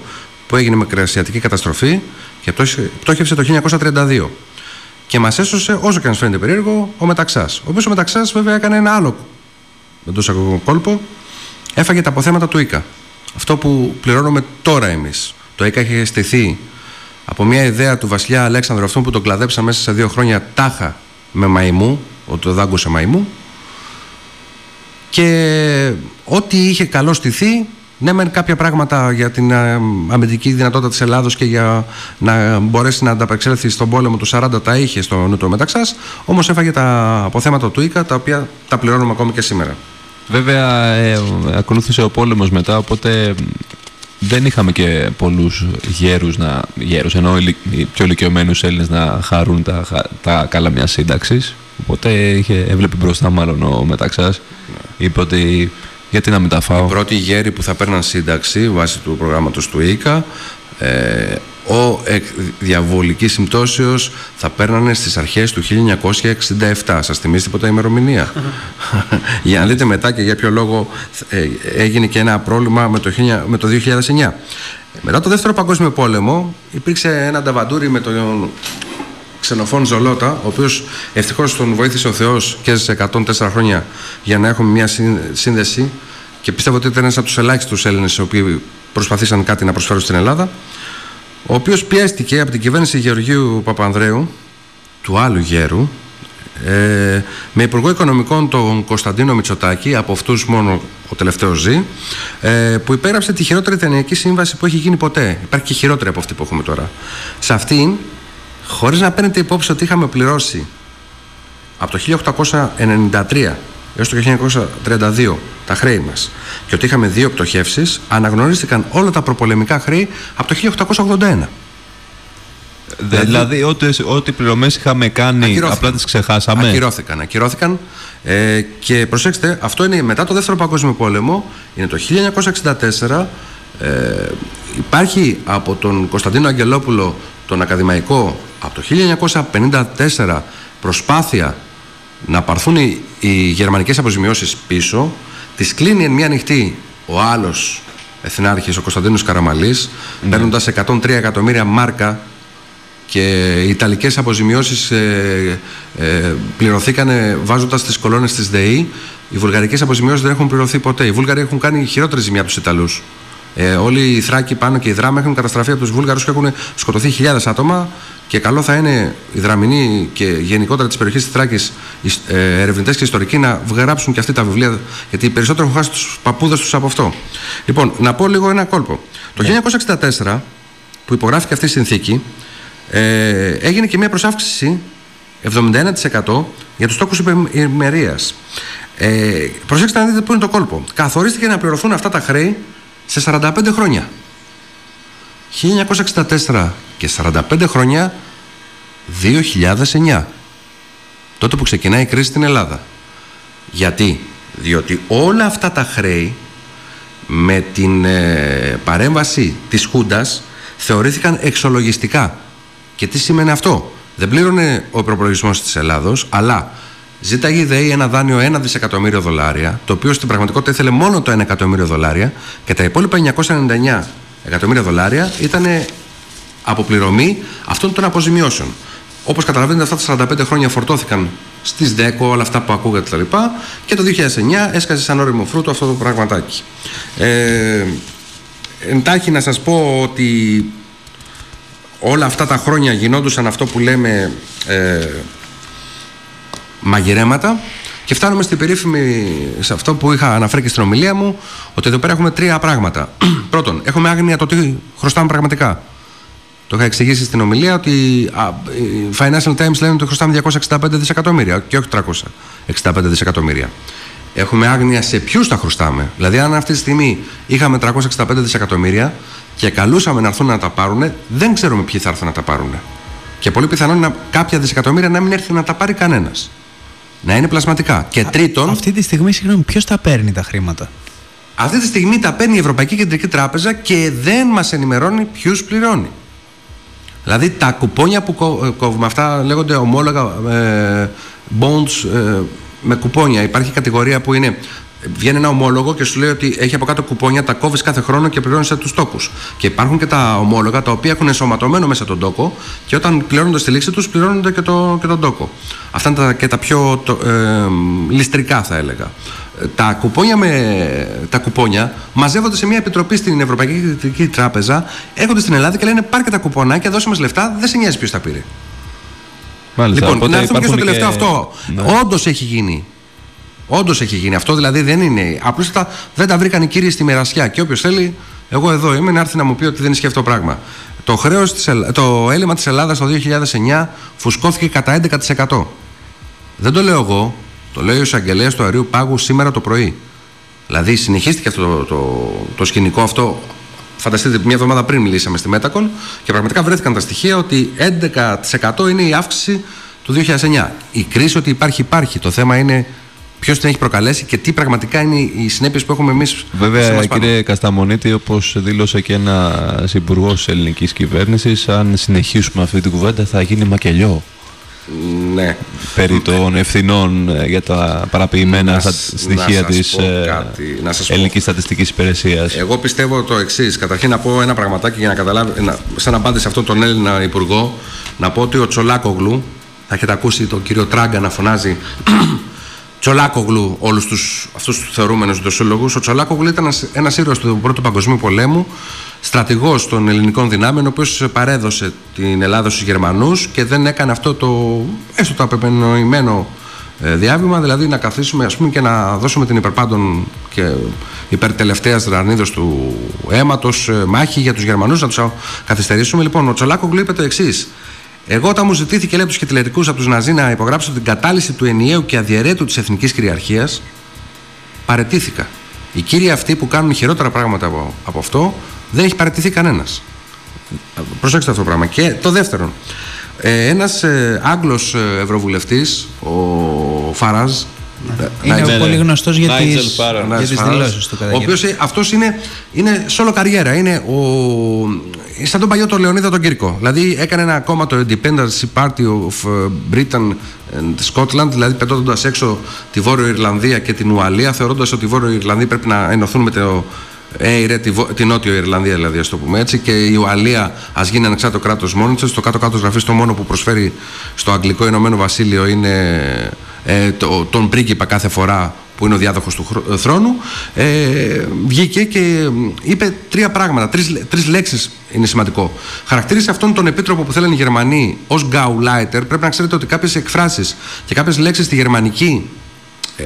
D: που έγινε με κρασιατική καταστροφή και πτώχευσε το 1932. Και μας έσωσε, όσο και αν φαίνεται περίεργο, ο Μεταξάς. Ο οποίος ο Μεταξάς βέβαια έκανε ένα άλλο εντό κόλπο, έφαγε τα αποθέματα του ΙΚΑ. Αυτό που πληρώνουμε τώρα εμείς. Το ΙΚΑ είχε στηθεί από μια ιδέα του βασιλιά Αλέξανδρου, αυτόν που τον κλαδέψα μέσα σε δύο χρόνια τάχα με μαϊμού, ότι το δάγκωσε μαϊμού. Και ό,τι είχε καλό στηθεί, ναι, μεν κάποια πράγματα για την ε, αμυντική δυνατότητα της Ελλάδος και για να μπορέσει να ανταπεξέλθει στον πόλεμο του 40 τα είχε στο νου του Μεταξάς, όμως έφαγε τα αποθέματα του ΙΚΑ τα οποία τα πληρώνουμε ακόμη και σήμερα.
B: Βέβαια, ε, ακολούθησε ο πόλεμος μετά, οπότε δεν είχαμε και πολλούς γέρους, να, γέρους ενώ οι πιο ηλικιωμένους Έλληνες να χαρούν τα, τα καλά μιας σύνταξης. Οπότε είχε, έβλεπε μπροστά μάλλον ο Μεταξάς. Ναι. Είπε ότι γιατί να μην τα φάω;
D: Οι πρώτοι γέροι που θα παίρναν σύνταξη βάσει του προγράμματος του ΙΚΑ ε, ο εκ διαβολικής συμπτώσεως θα παίρνανε στις αρχές του 1967. Σας θυμίζει τίποτα ημερομηνία; <laughs> για να δείτε μετά και για ποιο λόγο ε, έγινε και ένα πρόβλημα με το, με το 2009. Μετά το δεύτερο παγκόσμιο πόλεμο υπήρξε ένα νταβαντούρι με τον ξενοφών Ζολότα, ο οποίος ευτυχώς τον βοήθησε ο Θεός και έζησε 104 χρόνια για να έχουμε μια σύνδεση και πιστεύω ότι ήταν ένας από τους ελάχιστους Έλληνες οι οποίοι προσπαθήσαν κάτι να προσφέρουν στην Ελλάδα ο οποίος πιέστηκε από την κυβέρνηση Γεωργίου Παπανδρέου, του άλλου γέρου, ε, με Υπουργό Οικονομικών τον Κωνσταντίνο Μητσοτάκη, από αυτούς μόνο ο τελευταίος ζει, ε, που υπέγραψε τη χειρότερη ταινιακή σύμβαση που έχει γίνει ποτέ. Υπάρχει και χειρότερη από αυτή που έχουμε τώρα. Σε αυτήν, χωρίς να παίρνετε υπόψη ότι είχαμε πληρώσει από το 1893 έως το 1932 τα χρέη μας και ότι είχαμε δύο πτωχεύσεις αναγνωρίστηκαν όλα τα προπολεμικά χρέη από το 1881.
B: Δηλαδή, ό,τι, ό,τι πληρωμές είχαμε κάνει, απλά τις ξεχάσαμε;
D: Ακυρώθηκαν, ακυρώθηκαν. Ε, και προσέξτε, αυτό είναι μετά το Δεύτερο Παγκόσμιο Πόλεμο, είναι το 1964. Ε, υπάρχει από τον Κωνσταντίνο Αγγελόπουλο τον ακαδημαϊκό από το 1954 προσπάθεια να πάρθουν οι, οι γερμανικές αποζημιώσεις πίσω τις κλείνει εν μία νυχτή ο άλλος εθνάρχης, ο Κωνσταντίνος Καραμαλής ναι. παίρνοντας 103 εκατομμύρια μάρκα και οι Ιταλικές αποζημιώσεις ε, ε, πληρωθήκαν βάζοντας τις κολόνες της ΔΕΗ. Οι βουλγαρικές αποζημιώσεις δεν έχουν πληρωθεί ποτέ. Οι Βούλγαροι έχουν κάνει χειρότερη ζημιά από τους Ιταλούς ε, όλοι οι Θράκοι πάνω και οι Δράμα έχουν καταστραφεί από τους Βούλγαρους και έχουν σκοτωθεί χιλιάδες άτομα. Και καλό θα είναι οι Δραμηνοί και γενικότερα τη περιοχή της Θράκης, ε, ερευνητές και ιστορικοί, να γράψουν και αυτοί τα βιβλία, γιατί οι περισσότεροι έχουν χάσει τους παππούδες τους από αυτό. Λοιπόν, να πω λίγο ένα κόλπο. Το 1964, ναι. που υπογράφηκε αυτή η συνθήκη, ε, έγινε και μια προσάυξηση 71% για τους τόκου υπερημερία. Ε, προσέξτε να δείτε πού είναι το κόλπο. Καθορίστηκε να πληρωθούν αυτά τα χρέη σε 45 χρόνια. 1964 και 45 χρόνια 2009. Τότε που ξεκινάει η κρίση στην Ελλάδα. Γιατί, διότι όλα αυτά τα χρέη με την ε, παρέμβαση της Χούντας θεωρήθηκαν εξολογιστικά. Και τι σημαίνει αυτό; Δεν πλήρωνε ο προπολογισμός της Ελλάδος, αλλά ζήταγε η ΔΕΗ ένα δάνειο 1 δισεκατομμύριο δολάρια, το οποίο στην πραγματικότητα ήθελε μόνο το 1 εκατομμύριο δολάρια και τα υπόλοιπα 999 εκατομμύρια δολάρια ήταν αποπληρωμή αυτών των αποζημιώσεων. Όπως καταλαβαίνετε, αυτά τα 45 χρόνια φορτώθηκαν στις ΔΕΚΟ, όλα αυτά που ακούγατε κτλ. Και, και το 2009 έσκασε σαν όριμο φρούτο αυτό το πραγματάκι. Ε, εντάχει να σας πω ότι όλα αυτά τα χρόνια γινόντουσαν αυτό που λέμε ε, μαγειρέματα και φτάνουμε στην περίφημη, σε αυτό που είχα αναφέρει και στην ομιλία μου, ότι εδώ πέρα έχουμε τρία πράγματα. <clears throat> Πρώτον, έχουμε άγνοια το τι χρωστάμε πραγματικά. Το είχα εξηγήσει στην ομιλία ότι α, οι Financial Times λένε ότι χρωστάμε 265 δισεκατομμύρια και όχι 365 δισεκατομμύρια. Έχουμε άγνοια σε ποιους τα χρωστάμε; Δηλαδή, αν αυτή τη στιγμή είχαμε 365 δισεκατομμύρια και καλούσαμε να έρθουν να τα πάρουν, δεν ξέρουμε ποιοι θα έρθουν να τα πάρουν. Και πολύ πιθανόν να, κάποια δισεκατομμύρια να μην έρθει να τα πάρει κανένας. Να είναι πλασματικά. Και τρίτον.
A: Αυτή τη στιγμή, συγγνώμη, ποιος τα παίρνει τα χρήματα;
D: Αυτή τη στιγμή τα παίρνει η Ευρωπαϊκή Κεντρική Τράπεζα και δεν μας ενημερώνει ποιους πληρώνει. Δηλαδή τα κουπόνια που κόβουμε, αυτά λέγονται ομόλογα ε, bonds ε, με κουπόνια. Υπάρχει κατηγορία που είναι βγαίνει ένα ομόλογο και σου λέει ότι έχει από κάτω κουπόνια, τα κόβεις κάθε χρόνο και πληρώνεις τους τόκους. Και υπάρχουν και τα ομόλογα τα οποία έχουν ενσωματωμένο μέσα τον τόκο και όταν πληρώνονται στη λήξη τους πληρώνονται και, το, και τον τόκο. Αυτά είναι τα, και τα πιο το, ε, ληστρικά θα έλεγα. Τα κουπόνια, με, τα κουπόνια μαζεύονται σε μια επιτροπή στην Ευρωπαϊκή Κεντρική Τράπεζα, έρχονται στην Ελλάδα και λένε πάρε και τα κουπονάκια, δώσε μας λεφτά, δεν σε νοιάζει ποιος τα πήρε.
B: Μάλιστα,
D: λοιπόν, να έρθουμε και στο τελευταίο
B: και...
D: αυτό.
B: Ναι.
D: Όντως έχει γίνει. Όντως έχει γίνει. Αυτό δηλαδή δεν είναι. Απλώ δεν τα βρήκαν οι κύριοι στη μερασιά. Και όποιος θέλει, εγώ εδώ είμαι, να έρθει να μου πει ότι δεν ισχύει αυτό το πράγμα. Το, χρέος της, Ελλ- το έλλειμμα της Ελλάδας το 2009 φουσκώθηκε κατά 11%. Δεν το λέω εγώ. Το λέει ο εισαγγελέας του Αερίου Πάγου σήμερα το πρωί. Δηλαδή συνεχίστηκε αυτό το, το, το σκηνικό αυτό. Φανταστείτε, μια εβδομάδα πριν μιλήσαμε στη Μέτακον και πραγματικά βρέθηκαν τα στοιχεία ότι 11% είναι η αύξηση του 2009. Η κρίση ότι υπάρχει, υπάρχει. Το θέμα είναι ποιος την έχει προκαλέσει και τι πραγματικά είναι οι συνέπειες που έχουμε εμείς.
B: Βέβαια, κύριε Κασταμονίτη, όπως δήλωσε και ένας υπουργός της ελληνικής κυβέρνησης, αν συνεχίσουμε αυτή την κουβέντα θα γίνει μακελιό
D: Ναι.
B: περί των ευθυνών ε, για τα παραποιημένα
D: Να
B: στα-
D: σ-
B: στοιχεία
D: να σας
B: της
D: πω
B: ε,
D: κάτι, να σας πω.
B: ελληνικής στατιστικής υπηρεσίας.
D: Εγώ πιστεύω το εξής. Καταρχήν να πω ένα πραγματάκι για να καταλάβει, να, σαν απάντηση σε αυτόν τον Έλληνα Υπουργό, να πω ότι ο Τσολάκογλου, θα έχετε ακούσει τον κύριο Τράγκα να φωνάζει Τσολάκογλου όλους αυτούς τους θεωρούμενους δοσόλογου. Ο Τσολάκογλου ήταν ένας ήρωας του Πρώτου Παγκοσμίου Πολέμου, στρατηγός των ελληνικών δυνάμεων, ο οποίος παρέδωσε την Ελλάδα στους Γερμανούς και δεν έκανε αυτό το έστω το απεπεννοημένο ε, διάβημα, δηλαδή να καθίσουμε ας πούμε, και να δώσουμε την υπερπάντων και υπερτελευταία ρανίδος του αίματος μάχη για τους Γερμανούς, να τους καθυστερήσουμε. Λοιπόν, ο Τσολάκογλου είπε το εξής. Εγώ, όταν μου ζητήθηκε λέει, από τους χιτλερικού από τους Ναζί να υπογράψω την κατάλυση του ενιαίου και αδιαιρέτου της εθνικής κυριαρχίας, παρετήθηκα. Οι κύριοι αυτοί που κάνουν χειρότερα πράγματα από, από αυτό, δεν έχει παρετηθεί κανένας. Προσέξτε αυτό το πράγμα. Και το δεύτερο. Ε, ένας ε, Άγγλος ε, ευρωβουλευτής, ο Φαράζ,
A: Είναι
B: ναι, ναι.
A: πολύ γνωστός για
B: Nigel
A: τι
B: Farage.
A: για τις δηλώσεις του
D: ο
A: κατά
D: οποίο αυτός είναι, είναι σόλο καριέρα. Είναι ο, σαν τον παλιό τον Λεωνίδα τον Κύρκο. Δηλαδή έκανε ένα κόμμα το Independence Party of ε, Britain and Scotland, δηλαδή πετώντας έξω τη Βόρειο Ιρλανδία και την Ουαλία, θεωρώντας ότι η Βόρειο Ιρλανδία πρέπει να ενωθούν με το. Ε, ρε, τη, Βο- τη Νότιο Ιρλανδία, δηλαδή, ας το πούμε έτσι, και η Ουαλία ας γίνει ανεξάρτητο κράτος μόνος της. Το κάτω-κάτω γραφής, το μόνο που προσφέρει στο Αγγλικό Ηνωμένο Βασίλειο είναι ε, το, τον πρίγκιπα κάθε φορά που είναι ο διάδοχος του χρ- θρόνου, ε, βγήκε και είπε τρία πράγματα, τρεις, τρεις λέξεις είναι σημαντικό. Χαρακτήρισε αυτόν τον επίτροπο που θέλουν οι Γερμανοί ως Gauleiter, πρέπει να ξέρετε ότι κάποιες εκφράσεις και κάποιες λέξεις στη γερμανική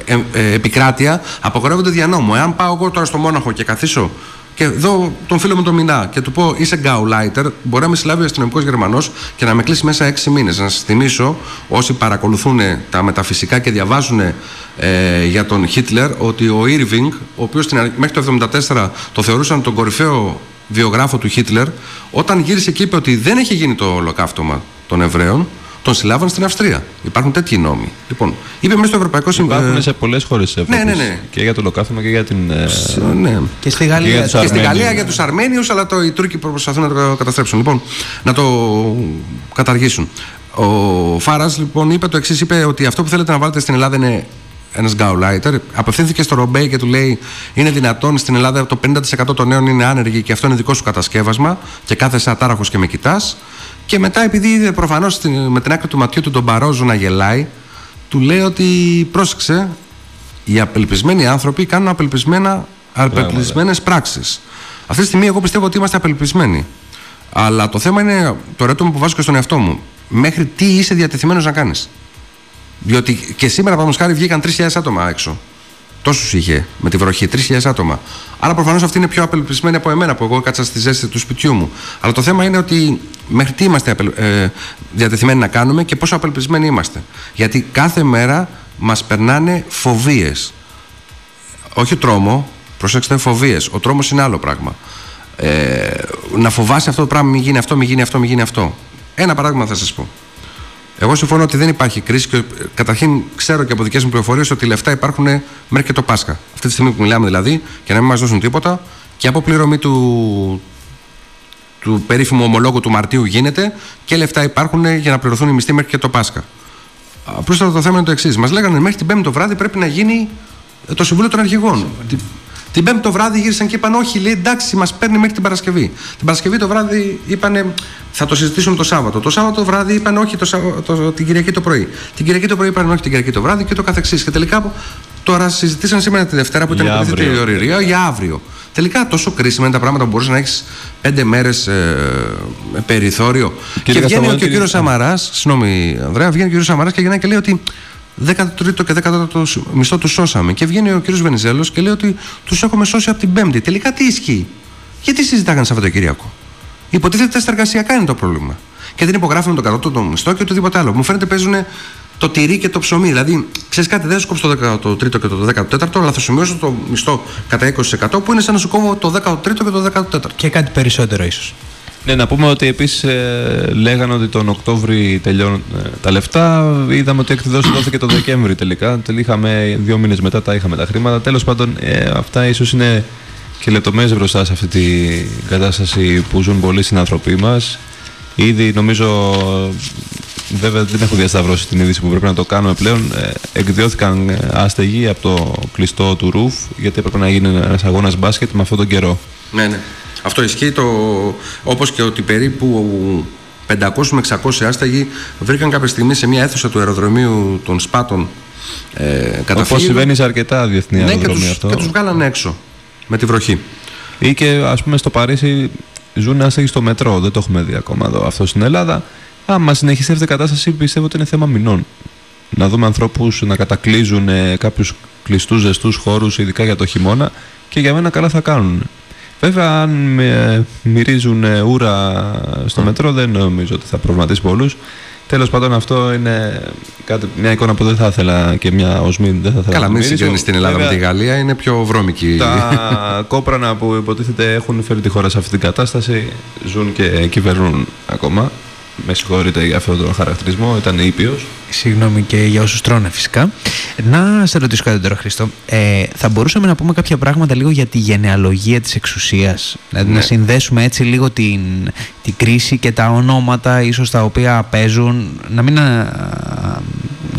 D: ε, ε, επικράτεια απαγορεύονται δια νόμου. Εάν πάω εγώ τώρα στο Μόναχο και καθίσω και δω τον φίλο μου τον Μηνά και του πω είσαι Gauleiter, μπορεί να με συλλάβει ο αστυνομικός Γερμανός και να με κλείσει μέσα έξι μήνες. Να σας θυμίσω, όσοι παρακολουθούν τα μεταφυσικά και διαβάζουν ε, για τον Χίτλερ, ότι ο Ήρβινγκ, ο οποίος μέχρι το 1974 το θεωρούσαν τον κορυφαίο βιογράφο του Χίτλερ, όταν γύρισε και είπε ότι δεν έχει γίνει το ολοκαύτωμα των Εβραίων, των συλλάβων στην Αυστρία. Υπάρχουν τέτοιοι νόμοι. Λοιπόν, είπε μέσα στο Ευρωπαϊκό Συμβούλιο.
B: Υπάρχουν σε πολλές χώρες της Ευρώπη.
D: Ναι, ναι, ναι.
B: Και για το ολοκαύτωμα και για την. ε,
D: Ναι.
A: Και στη
B: Και
A: Γαλλία.
B: για τους
D: Και στην
B: Αρμένιους.
D: Γαλλία για τους Αρμένιους, αλλά το, οι Τούρκοι προσπαθούν να το καταστρέψουν. Λοιπόν, να το καταργήσουν. Ο Φάρας λοιπόν είπε το εξής: είπε ότι αυτό που θέλετε να βάλετε στην Ελλάδα είναι ένας γκάουλάιτερ. Απευθύνθηκε στον Ρομπέι και του λέει: Είναι δυνατόν στην Ελλάδα το 50% των νέων είναι άνεργοι και αυτό είναι δικό σου κατασκεύασμα και κάθεσαι ατάραχος και με κοιτάς. Και μετά, επειδή είδε προφανώς με την άκρη του ματιού του τον Μπαρόζο να γελάει, του λέει ότι πρόσεξε, οι απελπισμένοι άνθρωποι κάνουν απελπισμένα, απελπισμένες πράξεις. Αυτή τη στιγμή εγώ πιστεύω ότι είμαστε απελπισμένοι. Αλλά το θέμα είναι το ερώτημα που βάζω και στον εαυτό μου. Μέχρι τι είσαι διατεθειμένος να κάνεις. Διότι και σήμερα, παραδείγματος χάρη, βγήκαν 3.000 άτομα έξω. Τόσους είχε με τη βροχή, 3.000 άτομα. Άρα προφανώς αυτοί είναι πιο απελπισμένοι από εμένα που εγώ κάτσα στη ζέστη του σπιτιού μου. Αλλά το θέμα είναι ότι μέχρι τι είμαστε απελ, ε, διατεθειμένοι να κάνουμε και πόσο απελπισμένοι είμαστε. Γιατί κάθε μέρα μας περνάνε φοβίες. Όχι τρόμο, προσέξτε, φοβίες. Ο τρόμος είναι άλλο πράγμα. Ε, να φοβάσαι αυτό το πράγμα, μην γίνει αυτό, μην γίνει αυτό, μην γίνει αυτό. Ένα παράδειγμα θα σας πω. Εγώ συμφωνώ ότι δεν υπάρχει κρίση και ε, καταρχήν ξέρω και από δικές μου πληροφορίες ότι λεφτά υπάρχουν μέχρι και το Πάσχα. Αυτή τη στιγμή που μιλάμε δηλαδή και να μην μας δώσουν τίποτα και από πληρωμή του, του περίφημου ομολόγου του Μαρτίου γίνεται και λεφτά υπάρχουν για να πληρωθούν οι μισθοί μέχρι και το Πάσχα. Απλούστατα το θέμα είναι το εξής. Μας λέγανε μέχρι την Πέμπτη το βράδυ πρέπει να γίνει ε, το Συμβούλιο των Αρχηγών. Την, την Πέμπτη το βράδυ γύρισαν και είπαν: Όχι, λέει εντάξει, μας παίρνει μέχρι την Παρασκευή. Την Παρασκευή το βράδυ είπαν: Θα το συζητήσουμε το Σάββατο. Το Σάββατο το βράδυ είπαν: Όχι, το, Σάββα- το, την Κυριακή το πρωί. Την Κυριακή το πρωί είπαν: Όχι, την Κυριακή το βράδυ και το καθεξής. Και τελικά τώρα συζητήσαν σήμερα τη Δευτέρα που ήταν
B: Για
D: υποτίθεται η
B: αύριο.
D: ωρηρία για αύριο. Τελικά τόσο κρίσιμα είναι τα πράγματα που μπορούσε να έχεις πέντε μέρες ε, περιθώριο.
B: Κύριε
D: και βγαίνει ο,
B: Κασταμόνη,
D: και ο
B: κύριε-
D: κύριο Σαμαράς, συγγνώμη Ανδρέα, βγαίνει ο κύριος Σαμαράς και γυρνάει και λέει ότι 13ο και 14ο μισθό τους σώσαμε. Και βγαίνει ο κύριος Βενιζέλος και λέει ότι τους έχουμε σώσει από την Πέμπτη. Τελικά τι ισχύει; Γιατί συζητάγανε Σαββατοκύριακο; Υποτίθεται τα εργασιακά είναι το πρόβλημα. Και δεν υπογράφουμε τον κατώτατο μισθό και οτιδήποτε άλλο. Μου φαίνεται παίζουν το τυρί και το ψωμί. Δηλαδή, ξέρεις κάτι, δεν θα σου κόψω το 13ο και το 14ο, αλλά θα σου μειώσω το μισθό κατά 20% που είναι σαν να σου κόβω το 13ο και το 14ο.
A: Και κάτι περισσότερο ίσως.
B: Ναι, να πούμε ότι επίσης λέγανε ότι τον Οκτώβρη τελειώνουν ε, τα λεφτά. Είδαμε ότι η εκδόση δόθηκε το Δεκέμβρη τελικά. Τελ- Είχαμε δύο μήνες μετά τα είχαμε τα χρήματα. Τέλος πάντων, ε, αυτά ίσως είναι και λεπτομέρειες μπροστά σε αυτή την κατάσταση που ζουν πολλοί συνανθρωποί μας. Ήδη νομίζω, βέβαια δεν έχω διασταυρώσει την είδηση που πρέπει να το κάνουμε πλέον. Ε, εκδιώθηκαν ε, άστεγοι από το κλειστό του ρουφ γιατί έπρεπε να γίνει ένας αγώνας μπάσκετ με αυτόν τον καιρό.
D: Ναι, ναι. Αυτό ισχύει το, όπως και ότι περίπου 500 με 600 άστεγοι βρήκαν κάποια στιγμή σε μια αίθουσα του αεροδρομίου των Σπάτων ε,
B: Όπως
D: καταφύγιο.
B: συμβαίνει σε αρκετά διεθνή
D: ναι, και
B: αεροδρόμια
D: τους,
B: αυτό.
D: και τους βγάλανε έξω με τη βροχή.
B: Ή και ας πούμε στο Παρίσι ζουν άστεγοι στο μετρό. Δεν το έχουμε δει ακόμα εδώ αυτό στην Ελλάδα. Άμα συνεχιστεί αυτή η κατάσταση, πιστεύω ότι είναι θέμα μηνών. Να δούμε ανθρώπους να κατακλείζουν κάποιους κλειστούς ζεστούς χώρους, ειδικά για το χειμώνα, και για μένα καλά θα κάνουν. Βέβαια, αν με μυρίζουν ε, ούρα στο μετρό, δεν νομίζω ότι θα προβληματίσει πολλούς. Τέλος πάντων, αυτό είναι κάτι, μια εικόνα που δεν θα ήθελα και μια οσμή δεν θα ήθελα
D: Καλά,
B: να
D: μην
B: μυρίσω.
D: συγκρίνεις την Ελλάδα
B: Βέβαια,
D: με τη Γαλλία, είναι πιο βρώμικη.
B: τα κόπρανα που υποτίθεται έχουν φέρει τη χώρα σε αυτή την κατάσταση ζουν και κυβερνούν ακόμα. Με συγχωρείτε για αυτόν τον χαρακτηρισμό, ήταν ήπιος.
A: Συγγνώμη και για όσους τρώνε φυσικά. Να σε ρωτήσω κάτι τώρα, Χρήστο. Ε, θα μπορούσαμε να πούμε κάποια πράγματα λίγο για τη γενεαλογία της εξουσίας; Δηλαδή να
D: Ναι.
A: συνδέσουμε έτσι λίγο την, την κρίση και τα ονόματα ίσως τα οποία παίζουν. Να μην, α,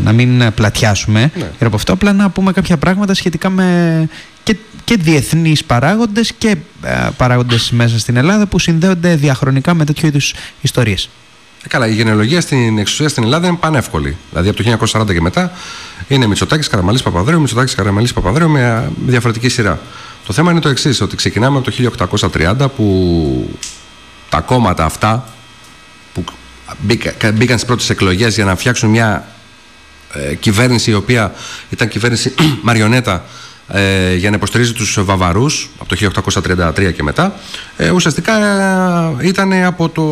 A: να μην πλατιάσουμε
D: Ναι.
A: γύρω από αυτό. Απλά να πούμε κάποια πράγματα σχετικά με και, και διεθνείς παράγοντες και ε, παράγοντες μέσα στην Ελλάδα που συνδέονται διαχρονικά με τέτοιου είδους ιστορίες.
D: Ε, Καλά, η γενεαλογία στην εξουσία στην Ελλάδα είναι πανεύκολη. Δηλαδή από το 1940 και μετά είναι Μητσοτάκης Καραμαλής Παπαδρέου, Μητσοτάκης Καραμαλής Παπαδρέου με α, διαφορετική σειρά. Το θέμα είναι το εξής, ότι ξεκινάμε από το 1830 που τα κόμματα αυτά που μπήκα- μπήκαν στις πρώτες εκλογές για να φτιάξουν μια ε, κυβέρνηση η οποία ήταν κυβέρνηση <clears throat> μαριονέτα ε, για να υποστηρίζει τους Βαβαρούς από το 1833 και μετά ε, ουσιαστικά ε, ήταν από το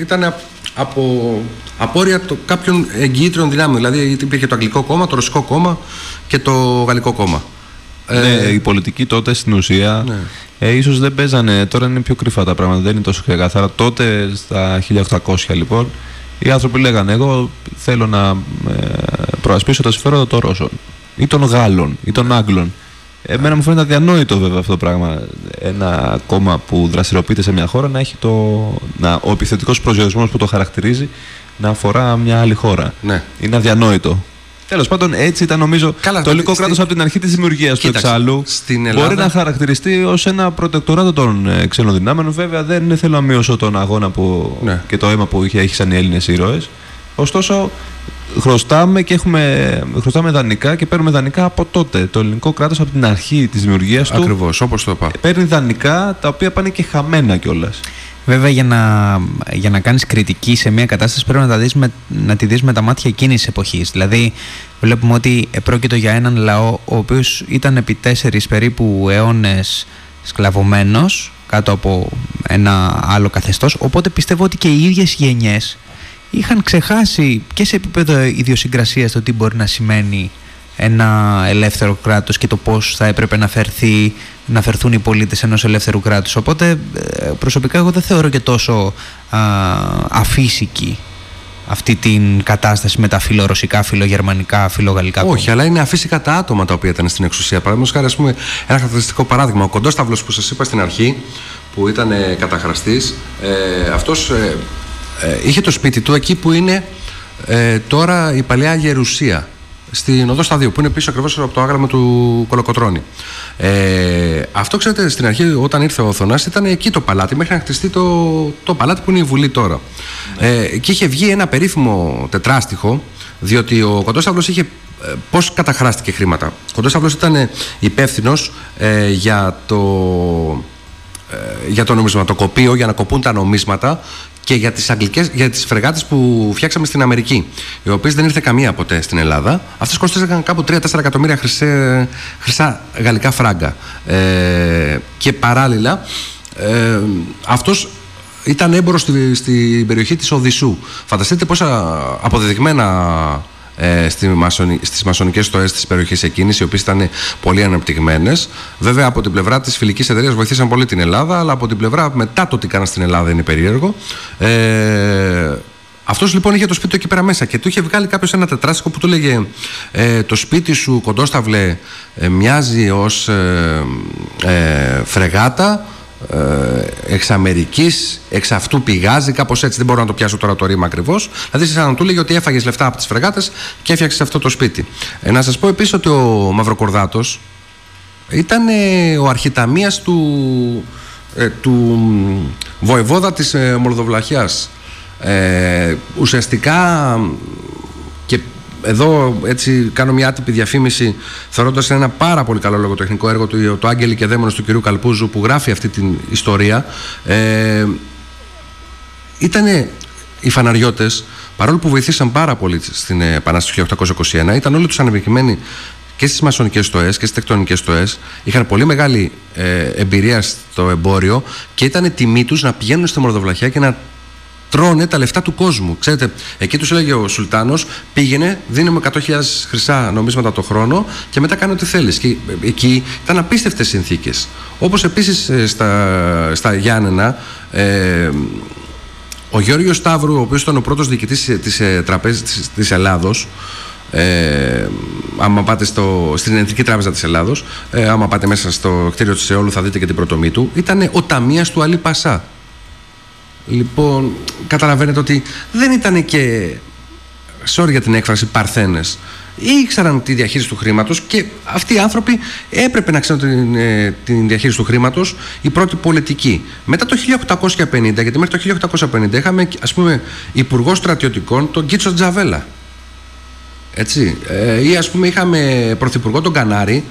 D: ήτανε από απόρρια το, κάποιων εγγυήτριων δυνάμεων δηλαδή υπήρχε το Αγγλικό κόμμα, το Ρωσικό κόμμα και το Γαλλικό κόμμα Ε,
B: ναι, οι πολιτικοί τότε στην ουσία
D: ναι.
B: ε, ίσως δεν παίζανε, τώρα είναι πιο κρυφά τα πράγματα, δεν είναι τόσο ξεκάθαρα. Τότε στα 1800 λοιπόν Οι άνθρωποι λέγανε: Εγώ θέλω να ε, προασπίσω τα συμφέροντα των Ρώσων ή των Γάλλων ή των Άγγλων. Εμένα μου φαίνεται αδιανόητο βέβαια αυτό το πράγμα. Ένα κόμμα που δραστηριοποιείται σε μια χώρα να έχει το. Να, ο επιθετικός προσδιορισμός που το χαρακτηρίζει να αφορά μια άλλη χώρα.
D: Ναι.
B: Είναι αδιανόητο. Τέλος πάντων, έτσι ήταν νομίζω
D: Καλά,
B: το ελληνικό
D: στη-
B: κράτος από την αρχή της δημιουργίας του
D: Κοίταξε,
B: εξάλλου.
D: στην
B: Μπορεί
D: Ελλάδα-
B: να χαρακτηριστεί ως ένα προτεκτοράτο των ε, ξένων δυνάμεων. Βέβαια, δεν θέλω να μειώσω τον αγώνα που,
D: Ναι.
B: και το αίμα που είχε έχει σαν οι Έλληνες ήρωες. Ωστόσο, χρωστάμε και έχουμε, χρωστάμε δανεικά και παίρνουμε δανεικά από τότε. Το ελληνικό κράτος από την αρχή της δημιουργίας του
D: Ακριβώς, όπως το είπα.
B: παίρνει δανεικά τα οποία πάνε και χαμένα κιόλας.
A: Βέβαια, για να, για να κάνεις κριτική σε μια κατάσταση πρέπει να, τα δεις με, να τη δεις με τα μάτια εκείνης της εποχής. Δηλαδή, βλέπουμε ότι πρόκειται για έναν λαό ο οποίος ήταν επί τέσσερις περίπου αιώνες σκλαβωμένος κάτω από ένα άλλο καθεστώς, οπότε πιστεύω ότι και οι ίδιες γενιές είχαν ξεχάσει και σε επίπεδο ιδιοσυγκρασίας το τι μπορεί να σημαίνει ένα ελεύθερο κράτος και το πώς θα έπρεπε να, φερθεί, να φερθούν οι πολίτες ενός ελεύθερου κράτους. Οπότε ε, προσωπικά εγώ δεν θεωρώ και τόσο α, αφύσικη αυτή την κατάσταση με τα φιλορωσικά, φιλογερμανικά, φιλογαλλικά
D: Όχι, αλλά είναι αφύσικα τα άτομα τα οποία ήταν στην εξουσία. Παραδείγματος χάρη, ας πούμε, ένα χαρακτηριστικό παράδειγμα. Ο Κοντόσταυλος που σας είπα στην αρχή, που ήταν ε, καταχραστής, ε, αυτός ε, ε, είχε το σπίτι του εκεί που είναι ε, τώρα η παλαιά Γερουσία. Στην οδό Σταδίου, που είναι πίσω ακριβώς από το άγραμμα του Κολοκοτρώνη. Ε, αυτό ξέρετε, στην αρχή, όταν ήρθε ο Οθονά, ήταν εκεί το παλάτι, μέχρι να χτιστεί το, το παλάτι που είναι η Βουλή τώρα. Ε, και είχε βγει ένα περίφημο τετράστιχο, διότι ο Κοντόσταυλος είχε ε, πώς καταχράστηκε χρήματα. Ο Κοντόσταυλος ήταν υπεύθυνος ε, για το ε, για το νομισματοκοπείο, για να κοπούν τα νομίσματα και για τις, αγγλικές, για τις φρεγάτες που φτιάξαμε στην Αμερική, οι οποίες δεν ήρθε καμία ποτέ στην Ελλάδα. Αυτές κοστίζαν κάπου 3-4 εκατομμύρια χρυσέ, χρυσά γαλλικά φράγκα. Ε, και παράλληλα, ε, αυτός ήταν έμπορο στη, στην περιοχή της Οδυσσού. Φανταστείτε πόσα αποδεδειγμένα ε, στη μασονι, στις μασονικές στοές της περιοχής εκείνης, οι οποίες ήταν πολύ αναπτυγμένες. Βέβαια από την πλευρά της φιλικής εταιρείας βοηθήσαν πολύ την Ελλάδα, αλλά από την πλευρά μετά το τι κάναν στην Ελλάδα είναι περίεργο. Ε, αυτός λοιπόν είχε το σπίτι του εκεί πέρα μέσα και του είχε βγάλει κάποιος ένα τετράστικο που του έλεγε ε, Το σπίτι σου κοντόσταυλε ε, μοιάζει ως ε, ε, φρεγάτα ε, εξ Αμερικής, εξ αυτού πηγάζει, κάπως έτσι. Δεν μπορώ να το πιάσω τώρα το ρήμα ακριβώς. Δηλαδή, σαν να του λέγει ότι έφαγες λεφτά από τις φρεγάτες και έφτιαξες αυτό το σπίτι. Ε, να σας πω επίσης ότι ο Μαυροκορδάτος ήταν ε, ο αρχιταμίας του, ε, του βοεβόδα της ε, Μολδοβλαχιάς. Ε, ουσιαστικά και εδώ έτσι κάνω μια άτυπη διαφήμιση θεωρώντας ένα πάρα πολύ καλό λογοτεχνικό έργο του το Άγγελοι και Δαίμονες του κυρίου Καλπούζου που γράφει αυτή την ιστορία. Ε, ήταν οι φαναριώτες παρόλο που βοηθήσαν πάρα πολύ στην ε, Επανάσταση του 1821 ήταν όλοι τους ανεπικημένοι και στις μασονικές στοές και στις τεκτονικές στοές είχαν πολύ μεγάλη ε, εμπειρία στο εμπόριο και ήταν τιμή τους να πηγαίνουν στη Μορδοβλαχιά και να τρώνε τα λεφτά του κόσμου. Ξέρετε, εκεί τους έλεγε ο Σουλτάνος, πήγαινε, δίνουμε 100.000 χρυσά νομίσματα το χρόνο και μετά κάνει ό,τι θέλεις. Και εκεί ήταν απίστευτες συνθήκες. Όπως επίσης στα, στα Γιάννενα, ε, ο Γιώργος Σταύρου, ο οποίος ήταν ο πρώτος διοικητής της, ε, τραπέζης της, της Ελλάδος, ε, άμα πάτε στο, στην Εθνική Τράπεζα της Ελλάδος, ε, άμα πάτε μέσα στο κτίριο της ΕΟΛΟΥ θα δείτε και την πρωτομή του, ήταν ο ταμείας του Αλή Πασά. Λοιπόν, καταλαβαίνετε ότι δεν ήταν και, sorry για την έκφραση, παρθένες. Ήξεραν τη διαχείριση του χρήματος και αυτοί οι άνθρωποι έπρεπε να ξέρουν την, ε, την διαχείριση του χρήματος οι πρώτοι πολιτικοί. Μετά το 1850, γιατί μέχρι το 1850 είχαμε ας πούμε υπουργός στρατιωτικών τον Κίτσο Τζαβέλα. Έτσι. Ε, ή ας πούμε είχαμε πρωθυπουργό τον Κανάρη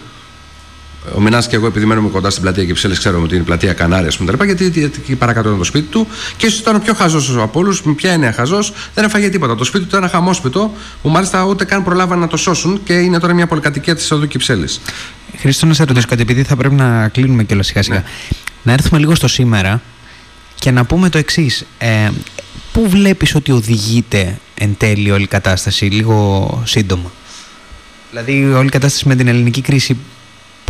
D: ο Μινάς και εγώ, επειδή μένουμε κοντά στην πλατεία Κυψέλη, ξέρουμε ότι είναι η πλατεία Κανάρια, ας πούμε, γιατί, γιατί εκεί παρακάτω ήταν το σπίτι του. Και ίσως ήταν ο πιο χαζός από όλους. Με ποια είναι χαζός, δεν έφαγε τίποτα. Το σπίτι του ήταν ένα χαμόσπιτο, που μάλιστα ούτε καν προλάβαν να το σώσουν και είναι τώρα μια πολυκατοικία της οδού Κυψέλη.
A: Χρήστο, να σε ρωτήσω κάτι, επειδή θα πρέπει να κλείνουμε κιόλας σιγά σιγά.
D: Ναι.
A: Να έρθουμε λίγο στο σήμερα και να πούμε το εξής. Ε, πού βλέπεις ότι οδηγείται εν τέλει όλη η κατάσταση, λίγο σύντομα; Δηλαδή, όλη η κατάσταση με την ελληνική κρίση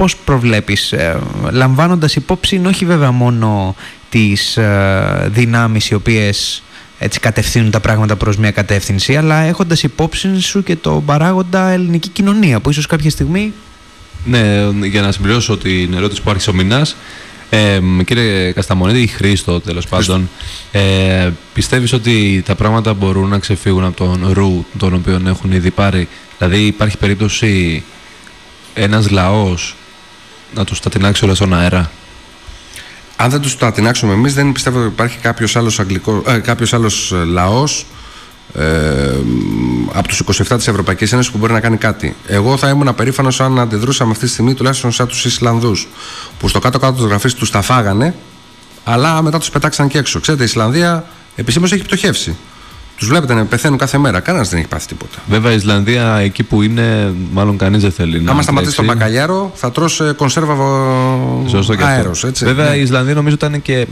A: πώς προβλέπεις, ε, λαμβάνοντας υπόψη όχι βέβαια μόνο τις ε, δυνάμεις οι οποίες έτσι κατευθύνουν τα πράγματα προς μια κατεύθυνση αλλά έχοντας υπόψη σου και το παράγοντα ελληνική κοινωνία που ίσως κάποια στιγμή
B: Ναι, για να συμπληρώσω την ερώτηση που άρχισε ο Μινάς, ε, κύριε Κασταμονίδη ή Χρήστο τέλος πάντων, ε, πιστεύεις ότι τα πράγματα μπορούν να ξεφύγουν από τον ρου τον οποίο έχουν ήδη πάρει; Δηλαδή υπάρχει περίπτωση ένας λαός να τους τα τεινάξει όλα στον αέρα.
D: Αν δεν τους τα τεινάξουμε εμείς, δεν πιστεύω ότι υπάρχει κάποιος άλλος ε, κάποιος άλλος ε, λαός ε, από τους 27 της Ευρωπαϊκής Ένωσης που μπορεί να κάνει κάτι. Εγώ θα ήμουν απερίφανο αν αντιδρούσαμε αυτή τη στιγμή τουλάχιστον σαν τους Ισλανδούς. Που στο κάτω-κάτω της γραφής τους τα φάγανε, αλλά μετά τους πετάξαν και έξω. Ξέρετε, η Ισλανδία επισήμως έχει πτωχεύσει. Τους βλέπετε να πεθαίνουν κάθε μέρα. Κανένας δεν έχει πάθει τίποτα.
B: Βέβαια η Ισλανδία εκεί που είναι μάλλον κανείς δεν θέλει να
D: Άμα σταματήσει τον
B: τρέξει.
D: μπακαλιάρο, θα τρως ε, κονσέρβα
B: Σωστό και αυτό.
D: αέρος, έτσι.
B: Βέβαια
D: Ναι.
B: η Ισλανδία νομίζω ήταν και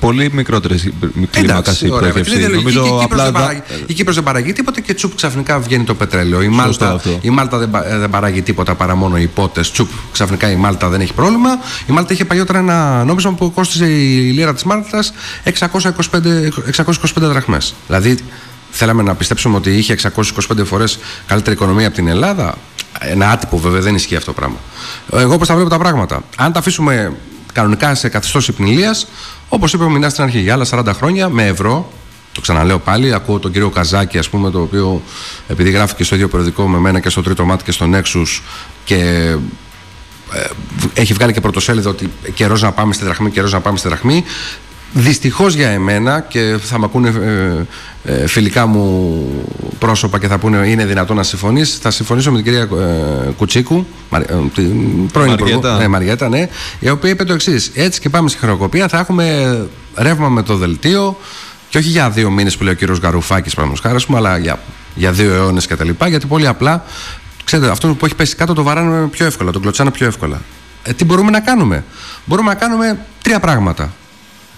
B: πολύ μικρότερες κλίμακας
D: Εντάξει,
B: η
D: ωραία.
B: πτώχευση.
D: Φίλε, λογική,
B: Νομίζω
D: η, Κύπρος
B: απλά.
D: δεν παράγει, η Κύπρος δεν παράγει τίποτα και τσουπ ξαφνικά βγαίνει το πετρέλαιο. Η
B: Σωστό
D: Μάλτα,
B: αυτό.
D: η Μάλτα δεν, πα- ε, δεν παράγει τίποτα παρά μόνο οι πότες. Τσουπ ξαφνικά η Μάλτα δεν έχει πρόβλημα. Η Μάλτα είχε παλιότερα ένα νόμισμα που κόστιζε η λίρα της Μάλτας 625, 625 δραχμές. Δηλαδή θέλαμε να πιστέψουμε ότι είχε 625 φορές καλύτερη οικονομία από την Ελλάδα; Ένα άτυπο βέβαια δεν ισχύει αυτό το πράγμα. Εγώ πώς τα βλέπω τα πράγματα. Αν τα αφήσουμε κανονικά σε καθεστώς υπνηλίας, όπως είπε ο Μινάς στην αρχή, για άλλα 40 χρόνια με ευρώ, το ξαναλέω πάλι, ακούω τον κύριο Καζάκη, ας πούμε, το οποίο επειδή γράφει και στο ίδιο περιοδικό με μένα και στο τρίτο μάτι και στο Nexus και ε, έχει βγάλει και πρωτοσέλιδο ότι καιρός να πάμε στη δραχμή, καιρός να πάμε στη δραχμή. Δυστυχώς για εμένα και θα με ακούνε ε, ε, φιλικά μου πρόσωπα και θα πούνε είναι δυνατόν να συμφωνήσει. Θα συμφωνήσω με την κυρία ε, Κουτσίκου, Μαρι- ε, την πρώην
B: Μαριέτα.
D: Υπουργό, ναι, Μαριέτα, ναι, η οποία είπε το εξής. Έτσι και πάμε στη χρεοκοπία, θα έχουμε ρεύμα με το δελτίο και όχι για δύο μήνες που λέει ο κύριος Γαρουφάκης, παραδείγματο χάρη, ας πούμε, αλλά για, για δύο αιώνες κτλ. Γιατί πολύ απλά, ξέρετε, αυτό που έχει πέσει κάτω το βαράνε πιο εύκολα, τον κλωτσάνε πιο εύκολα. Ε, τι μπορούμε να κάνουμε; Μπορούμε να κάνουμε τρία πράγματα.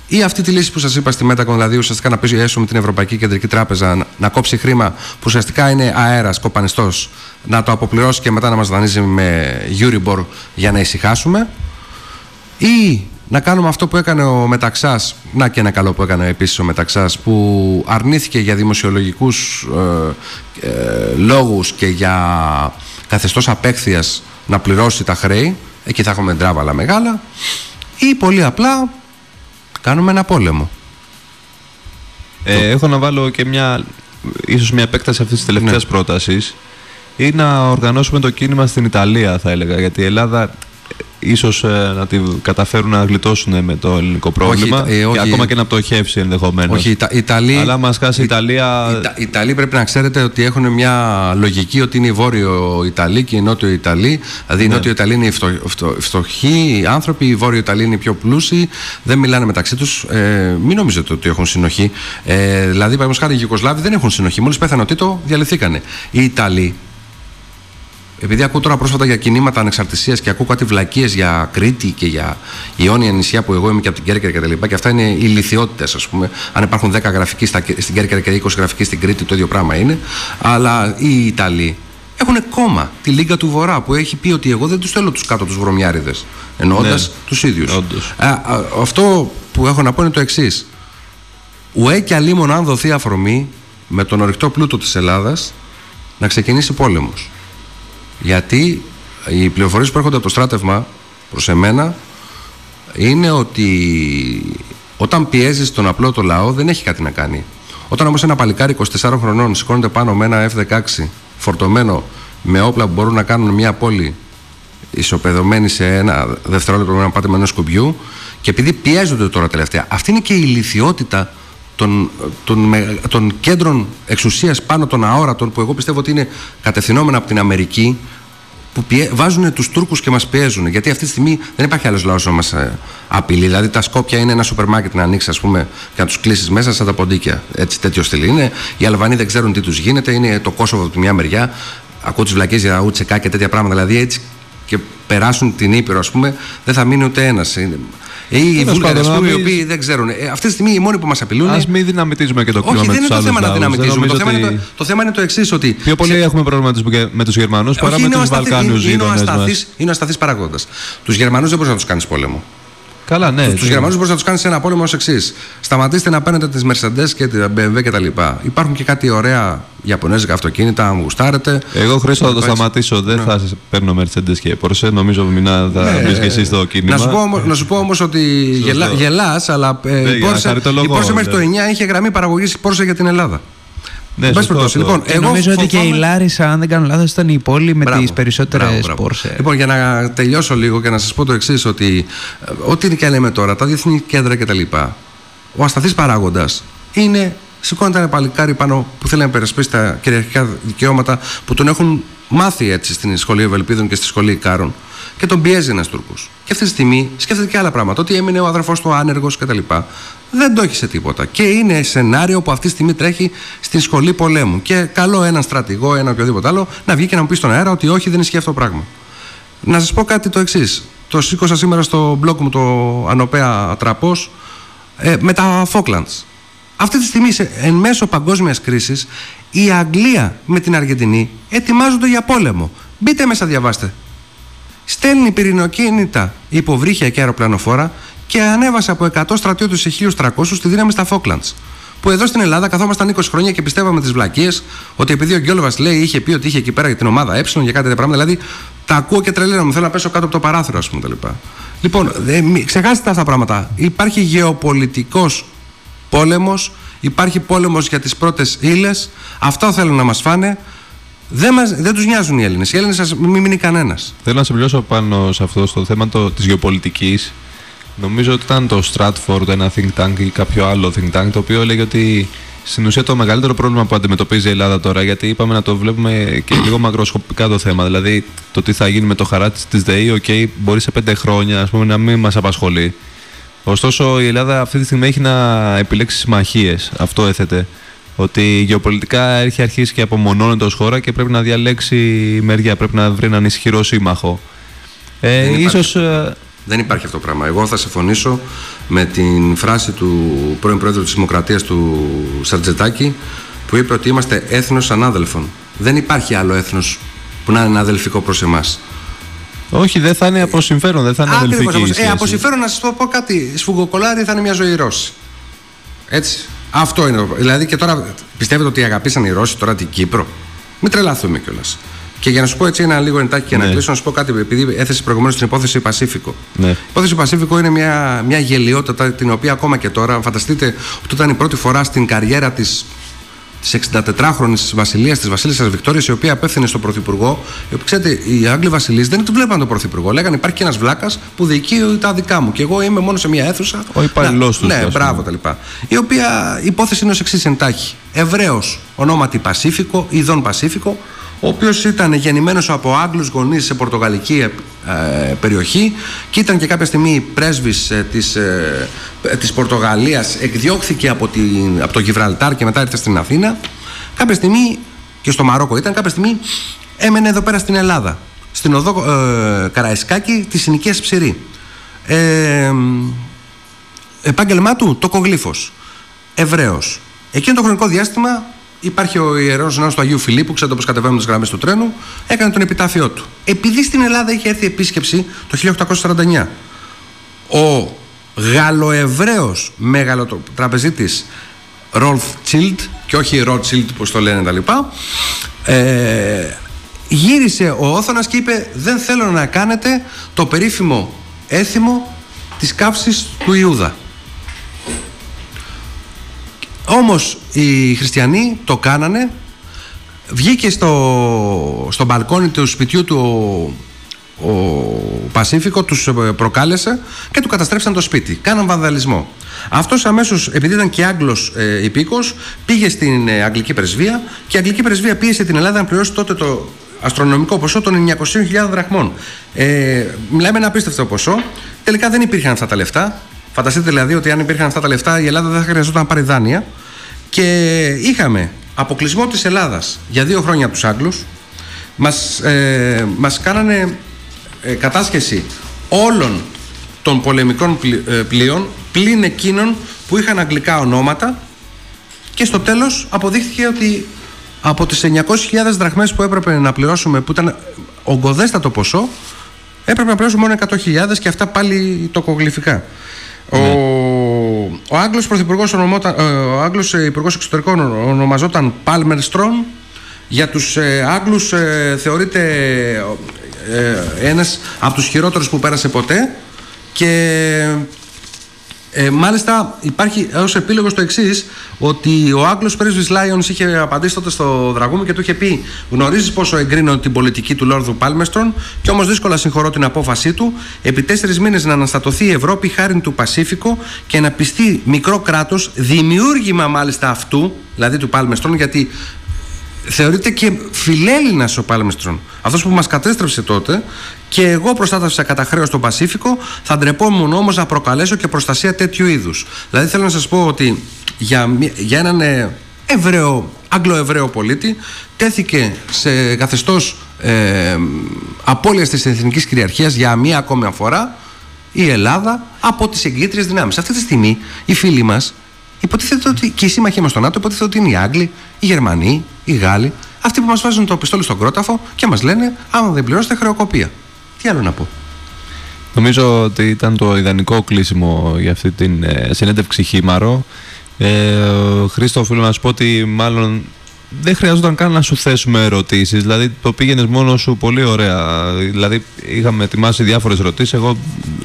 D: Ή αυτή τη λύση που σας είπα στη Μέτακον, δηλαδή ουσιαστικά να πιέσουμε την Ευρωπαϊκή Κεντρική Τράπεζα να, να κόψει χρήμα που ουσιαστικά είναι αέρας, κοπανιστός, να το αποπληρώσει και μετά να μας δανείζει με Euribor για να ησυχάσουμε. Ή να κάνουμε αυτό που έκανε ο Μεταξάς, να και ένα καλό που έκανε επίσης ο Μεταξάς, που αρνήθηκε για δημοσιολογικούς ε, ε, λόγους και για καθεστώς απέχθειας να πληρώσει τα χρέη, εκεί θα έχουμε ντράβαλα μεγάλα, ή πολύ απλά κάνουμε ένα πόλεμο.
B: Ε, έχω να βάλω και μια, ίσως μια επέκταση αυτής της τελευταίας
D: Ναι.
B: πρότασης ή να οργανώσουμε το κίνημα στην Ιταλία θα έλεγα γιατί η Ελλάδα ε, ίσως ε, να τη καταφέρουν να γλιτώσουν με το ελληνικό πρόβλημα
D: ε,
B: και
D: όχι.
B: ακόμα και να πτωχεύσει ενδεχομένως.
D: Όχι, οι Ιτα- οι Ιταλοί,
B: Αλλά μας χάσει η Ιταλία...
D: οι, Ιτα- οι Ιταλοί πρέπει να ξέρετε ότι έχουν μια λογική ότι είναι οι Βόρειο Ιταλοί και οι Νότιο Ιταλοί. Δηλαδή οι
B: Ναι.
D: Νότιο Ιταλοί είναι οι φτω, φτω- φτωχοί άνθρωποι, οι Βόρειο Ιταλοί είναι οι πιο πλούσιοι, δεν μιλάνε μεταξύ τους. Ε, μην νομίζετε ότι έχουν συνοχή. Ε, δηλαδή, παραδείγματος χάρη, οι Ιουγκοσλάβοι δεν έχουν συνοχή. Μόλις πέθανε ο Τίτο, διαλυθήκανε. Οι Ιταλοί επειδή ακούω τώρα πρόσφατα για κινήματα ανεξαρτησίας και ακούω κάτι βλακίες για Κρήτη και για Ιόνια νησιά που εγώ είμαι και από την Κέρκυρα και τα λοιπά, και αυτά είναι οι λυθιότητε, ας πούμε. Αν υπάρχουν 10 γραφικοί στα, στην Κέρκυρα και 20 γραφικοί στην Κρήτη, το ίδιο πράγμα είναι. Αλλά οι Ιταλοί έχουν κόμμα τη Λίγκα του Βορρά που έχει πει ότι εγώ δεν τους θέλω τους κάτω τους βρωμιάριδες. Εννοώντας
B: Ναι.
D: τους ίδιους.
B: Όντως.
D: αυτό που έχω να πω είναι το εξής. Ουέ και αλίμον αν δοθεί αφορμή με τον ορυκτό πλούτο της Ελλάδας να ξεκινήσει πόλεμος. Γιατί οι πληροφορίες που έρχονται από το στράτευμα προς εμένα είναι ότι όταν πιέζεις τον απλό το λαό δεν έχει κάτι να κάνει. Όταν όμως ένα παλικάρι 24 χρονών σηκώνεται πάνω με ένα F-16 φορτωμένο με όπλα που μπορούν να κάνουν μια πόλη ισοπεδωμένη σε ένα δευτερόλεπτο να πάτε με ένα σκουμπιού και επειδή πιέζονται τώρα τελευταία. Αυτή είναι και η ηλικιότητα των, των, με- των κέντρων εξουσίας πάνω των αόρατων που εγώ πιστεύω ότι είναι κατευθυνόμενα από την Αμερική που πιέ, βάζουν τους Τούρκους και μας πιέζουν γιατί αυτή τη στιγμή δεν υπάρχει άλλος λαός να μας ε, απειλεί δηλαδή τα Σκόπια είναι ένα σούπερ μάρκετ να ανοίξει ας πούμε και να τους κλείσεις μέσα σαν τα ποντίκια. Έτσι τέτοιο στυλ είναι. Οι Αλβανοί δεν ξέρουν τι τους γίνεται. Είναι το Κόσοβο από τη μια μεριά. Ακούω τις βλακίες για ουτσεκά και τέτοια πράγματα. Δηλαδή έτσι και περάσουν την Ήπειρο, ας πούμε, δεν θα μείνει ούτε ένας. Ή οι
B: Τέλος
D: Βούλγαροι,
B: πάντων,
D: ας πούμε, οι
B: να μην-
D: οποίοι δεν ξέρουν. Ε, αυτή τη στιγμή οι μόνοι που μας απειλούν.
B: Ας μην δυναμητίζουμε και το κλίμα
D: Όχι,
B: με
D: δεν είναι
B: τους
D: το
B: άλλους
D: θέμα να
B: λαούς. Δεν
D: δυναμητίζουμε. Το
B: νομίζω
D: θέμα, είναι
B: ότι
D: το, το θέμα είναι το εξής, ότι.
B: Πιο πολύ έχουμε πρόβλημα με τους- με τους Γερμανούς παρά
D: Όχι,
B: με
D: είναι ο
B: τους
D: ασταθής-
B: Βαλκάνους
D: είναι, είναι ο
B: γείτονες μας.
D: ασταθής- είναι ο ασταθής παράγοντας. Τους Γερμανούς δεν μπορείς να τους κάνεις πόλεμο.
B: Καλά, ναι.
D: Του Γερμανούς μπορείς να τους κάνεις ένα πόλεμο ως εξής. Σταματήστε να παίρνετε τις Mercedes και τη BMW κτλ. Υπάρχουν και κάτι ωραία Ιαπωνέζικα αυτοκίνητα, αν γουστάρετε.
B: Εγώ Χρήστο θα το
D: Έτσι.
B: σταματήσω. Δεν θα σας παίρνω Mercedes και Porsche. Νομίζω μηνά θα
D: Ναι,
B: μπεις και εσύ στο κίνημα.
D: Να σου πω, όμως- να σου πω όμως ότι γελά, γελάς, αλλά ε,
B: Ναι,
D: η
B: για
D: Porsche,
B: χαριτολογώ,
D: η Porsche μέχρι το
B: ναι.
D: 9 είχε γραμμή παραγωγής Porsche για την Ελλάδα.
B: Ναι,
D: Εν πάση
B: σωστό
D: περιπτώσει,
B: αυτό.
D: λοιπόν,
A: Και
D: εγώ
A: νομίζω ότι και η
D: φοβάμαι-
A: Λάρισα, αν δεν κάνω λάθος, ήταν η πόλη με
D: Μπράβο,
A: τις περισσότερες
D: μπράβο, μπράβο.
A: Porsche.
D: Λοιπόν, για να τελειώσω λίγο και να σας πω το εξής, ότι ε, ό,τι είναι και λέμε τώρα, τα διεθνή κέντρα κτλ. Ο ασταθής παράγοντας είναι. Σηκώνεται ένα παλικάρι πάνω που θέλει να υπερασπίσει τα κυριαρχικά δικαιώματα που τον έχουν μάθει έτσι στην σχολή Ευελπίδων και στη σχολή Ικάρων και τον πιέζει ένας Τούρκος. Και αυτή τη στιγμή σκέφτεται και άλλα πράγματα. Ότι έμεινε ο αδερφός του άνεργος κτλ. Δεν το έχει σε τίποτα. Και είναι σενάριο που αυτή τη στιγμή τρέχει στην σχολή πολέμου. Και καλό έναν στρατηγό, ένα οποιοδήποτε άλλο, να βγει και να μου πει στον αέρα ότι όχι, δεν ισχύει αυτό το πράγμα. Να σας πω κάτι το εξής. Το σήκωσα σήμερα στο blog μου το Ανοπέα Τραπός ε, με τα Falklands. Αυτή τη στιγμή, σε, εν μέσω παγκόσμιας κρίσης, η Αγγλία με την Αργεντινή ετοιμάζονται για πόλεμο. Μπείτε μέσα, διαβάστε. Στέλνει πυρηνοκίνητα υποβρύχια και αεροπλανοφόρα και ανέβασε από 100 στρατιώτες σε 1300 τη δύναμη στα Falklands. Που εδώ στην Ελλάδα καθόμασταν 20 χρόνια και πιστεύαμε τις βλακίες ότι επειδή ο Γκιόλβας λέει είχε πει ότι είχε εκεί πέρα για την ομάδα Ε για κάτι τέτοια πράγματα. Δηλαδή τα ακούω και τρελαίνω μου. Θέλω να πέσω κάτω από το παράθυρο, ας πούμε τα λοιπά. Λοιπόν, δε, μη- ξεχάστε αυτά τα πράγματα. Υπάρχει γεωπολιτικός πόλεμος, υπάρχει πόλεμος για τις πρώτες ύλες. Αυτό θέλουν να μας φάνε. Δεν, μας, δεν τους νοιάζουν οι Έλληνες. Οι Έλληνες σας μην μείνει κανένας.
B: Θέλω να συμπληρώσω πάνω σε αυτό στο θέμα το, της γεωπολιτικής. Νομίζω ότι ήταν το Stratford, ένα think tank ή κάποιο άλλο think tank, το οποίο έλεγε ότι στην ουσία το μεγαλύτερο πρόβλημα που αντιμετωπίζει η Ελλάδα τώρα, γιατί είπαμε να το βλέπουμε και λίγο μακροσκοπικά το θέμα, δηλαδή το τι θα γίνει με το χαράτσι της ΔΕΗ, ΟΚ, μπορεί σε πέντε χρόνια ας πούμε, να μην μας απασχολεί. Ωστόσο η Ελλάδα αυτή τη στιγμή έχει να επιλέξει συμμαχίες, αυτό έθετε. Ότι γεωπολιτικά έχει αρχίσει και απομονώνεται ως χώρα και πρέπει να διαλέξει μεριά, πρέπει να βρει έναν ισχυρό σύμμαχο. Ε,
D: Δεν υπάρχει
B: ίσως, ε,
D: Δεν υπάρχει αυτό το πράγμα. Εγώ θα συμφωνήσω με την φράση του πρώην Πρόεδρου της Δημοκρατίας του Σαρτζετάκη που είπε ότι είμαστε έθνος ανάδελφον. Δεν υπάρχει άλλο έθνος που να είναι αδελφικό προς εμάς.
B: όχι, δεν θα είναι από συμφέρον, δεν θα είναι
D: Ακριβώς,
B: αδελφική
D: από-
B: η
D: ε,
B: σχέση.
D: από συμφέρον να σας το πω κάτι. Σφουγγοκολάρι θα είναι μια ζωή Ρώσοι. Έτσι. Αυτό είναι. το- Δηλαδή και τώρα πιστεύετε ότι αγαπήσαν οι Ρώσοι τώρα την Κύπρο; Μην τρελαθούμε κιόλας. Και για να σου πω έτσι ένα λιγουλάκι και να
B: Ναι.
D: κλείσω, να σου πω κάτι, επειδή έθεσε προηγουμένως την υπόθεση Πασίφικο.
B: Ναι.
D: Η υπόθεση Πασίφικο είναι μια, μια γελοιότητα την οποία ακόμα και τώρα, φανταστείτε ότι ήταν η πρώτη φορά στην καριέρα της της 64χρονης Βασιλείας, της Βασίλισσας Βικτόριας, η οποία απευθύνθηκε στον Πρωθυπουργό. Η οποία, ξέρετε, οι Άγγλοι Βασιλείς δεν του βλέπαν τον Πρωθυπουργό. Λέγανε υπάρχει και ένας βλάκας που διοικεί τα δικά μου. Και εγώ είμαι μόνο σε μια αίθουσα.
B: Ο υπαλληλός
D: Να-
B: τους,
D: Ναι,
B: ας πούμε.
D: μπράβο τα λοιπά. Η οποία η υπόθεση είναι ως εξής εν τάχει. Εβραίος ονόματι Πασίφικο, Δον Πασίφικο, ο οποίος ήταν γεννημένος από Άγγλους γονείς σε πορτογαλική ε, περιοχή και ήταν και κάποια στιγμή πρέσβης ε, της, ε, ε, της Πορτογαλίας εκδιώχθηκε από, την, από το Γιβραλτάρ και μετά ήρθε στην Αθήνα. Κάποια στιγμή και στο Μαρόκο ήταν κάποια στιγμή έμενε εδώ πέρα στην Ελλάδα στην οδό ε, Καραϊσκάκη της συνοικίας Ψηρή. Ε, επάγγελμά του τοκογλύφος Εβραίος. Εκείνο το χρονικό διάστημα υπάρχει ο ιερός ναός του Αγίου Φιλίππου ξέρετε όπως κατεβαίνουν τις γραμμές του τρένου έκανε τον επιτάφιό του. Επειδή στην Ελλάδα είχε έρθει επίσκεψη το 1849 ο Γαλλοεβραίος μεγαλοτραπεζίτης Ρολφ Τσίλτ και όχι Rothschild όπως το λένε τα λοιπά ε, γύρισε ο Όθωνας και είπε δεν θέλω να κάνετε το περίφημο έθιμο της καύσης του Ιούδα όμως οι χριστιανοί το κάνανε βγήκε στο, στο μπαλκόνι του σπιτιού του ο, ο Πασίφικο τους ε, προκάλεσε και του καταστρέψαν το σπίτι. Κάναν βανδαλισμό. Αυτός αμέσως, επειδή ήταν και Άγγλος ε, υπήκοος, πήγε στην ε, Αγγλική Πρεσβεία και η Αγγλική Πρεσβεία πίεσε την Ελλάδα να πληρώσει τότε το αστρονομικό ποσό των 900.000 δραχμών. Ε, μιλάμε ένα απίστευτο ποσό. Τελικά δεν υπήρχαν αυτά τα λεφτά. Φανταστείτε δηλαδή ότι αν υπήρχαν αυτά τα λεφτά η Ελλάδα δεν θα χρειαζόταν να πάρει δάνεια. Και είχαμε αποκλεισμό της Ελλάδας για δύο χρόνια από τους Άγγλους. Μας, ε, μας κάνανε ε, κατάσχεση όλων των πολεμικών πλοι- ε, πλοίων πλην εκείνων που είχαν αγγλικά ονόματα και στο τέλος αποδείχθηκε ότι από τις 900.000 δραχμές που έπρεπε να πληρώσουμε που ήταν ογκοδέστατο ποσό έπρεπε να πληρώσουν μόνο 100.000 και αυτά πάλι τοκογλυφικά. Ο, ο Άγγλος Πρωθυπουργός ονομόταν- ε, ο Άγγλος ε, Υπουργός Εξωτερικών ονομαζόταν Πάλμερστρον για τους ε, Άγγλους ε, θεωρείται ε, ένας από τους χειρότερους που πέρασε ποτέ. Και ε, μάλιστα υπάρχει ως επίλογος το εξής, ότι ο Άγγλος πρέσβης Λάιονς είχε απαντήσει τότε στο Δραγούμι και του είχε πει: Γνωρίζεις πόσο εγκρίνω την πολιτική του Λόρδου Πάλμεστρον, και όμως δύσκολα συγχωρώ την απόφασή του. Επί τέσσερις μήνες να αναστατωθεί η Ευρώπη χάριν του Πασίφικο και να πιεστεί μικρό κράτος, δημιούργημα μάλιστα αυτού, δηλαδή του Πάλμερστον, γιατί θεωρείται και φιλέλληνας ο Πάλμερστον. Αυτός που μας κατέστρεψε τότε και εγώ προστάτευσα κατά χρέος στον Πασίφικο, θα ντρεπόμουν όμως να προκαλέσω και προστασία τέτοιου είδους. Δηλαδή θέλω να σας πω ότι για, μη- για έναν ε, Εβραίο, Άγγλο-Εβραίο πολίτη, τέθηκε σε καθεστώς ε, απώλειας της εθνικής κυριαρχίας για μία ακόμη φορά η Ελλάδα από τις εγκύτριες δυνάμεις. Αυτή τη στιγμή οι φίλοι μας υποτίθεται ότι και οι σύμμαχοί μας στο ΝΑΤΟ υποτίθεται ότι είναι οι Άγγλοι, οι Γερμανοί, οι Γάλλοι, αυτοί που μας βάζουν το πιστόλι στον κρόταφο και μας λένε: Άμα δεν πληρώσετε, χρεοκοπία. Τι άλλο να πω.
B: Νομίζω ότι ήταν το ιδανικό κλείσιμο για αυτή την ε, συνέντευξη Χήμαρο. Ε, Χρήστο, θέλω να σου πω ότι μάλλον δεν χρειαζόταν καν να σου θέσουμε ερωτήσεις. Δηλαδή το πήγαινες μόνος σου πολύ ωραία. Δηλαδή είχαμε ετοιμάσει διάφορες ερωτήσεις. Εγώ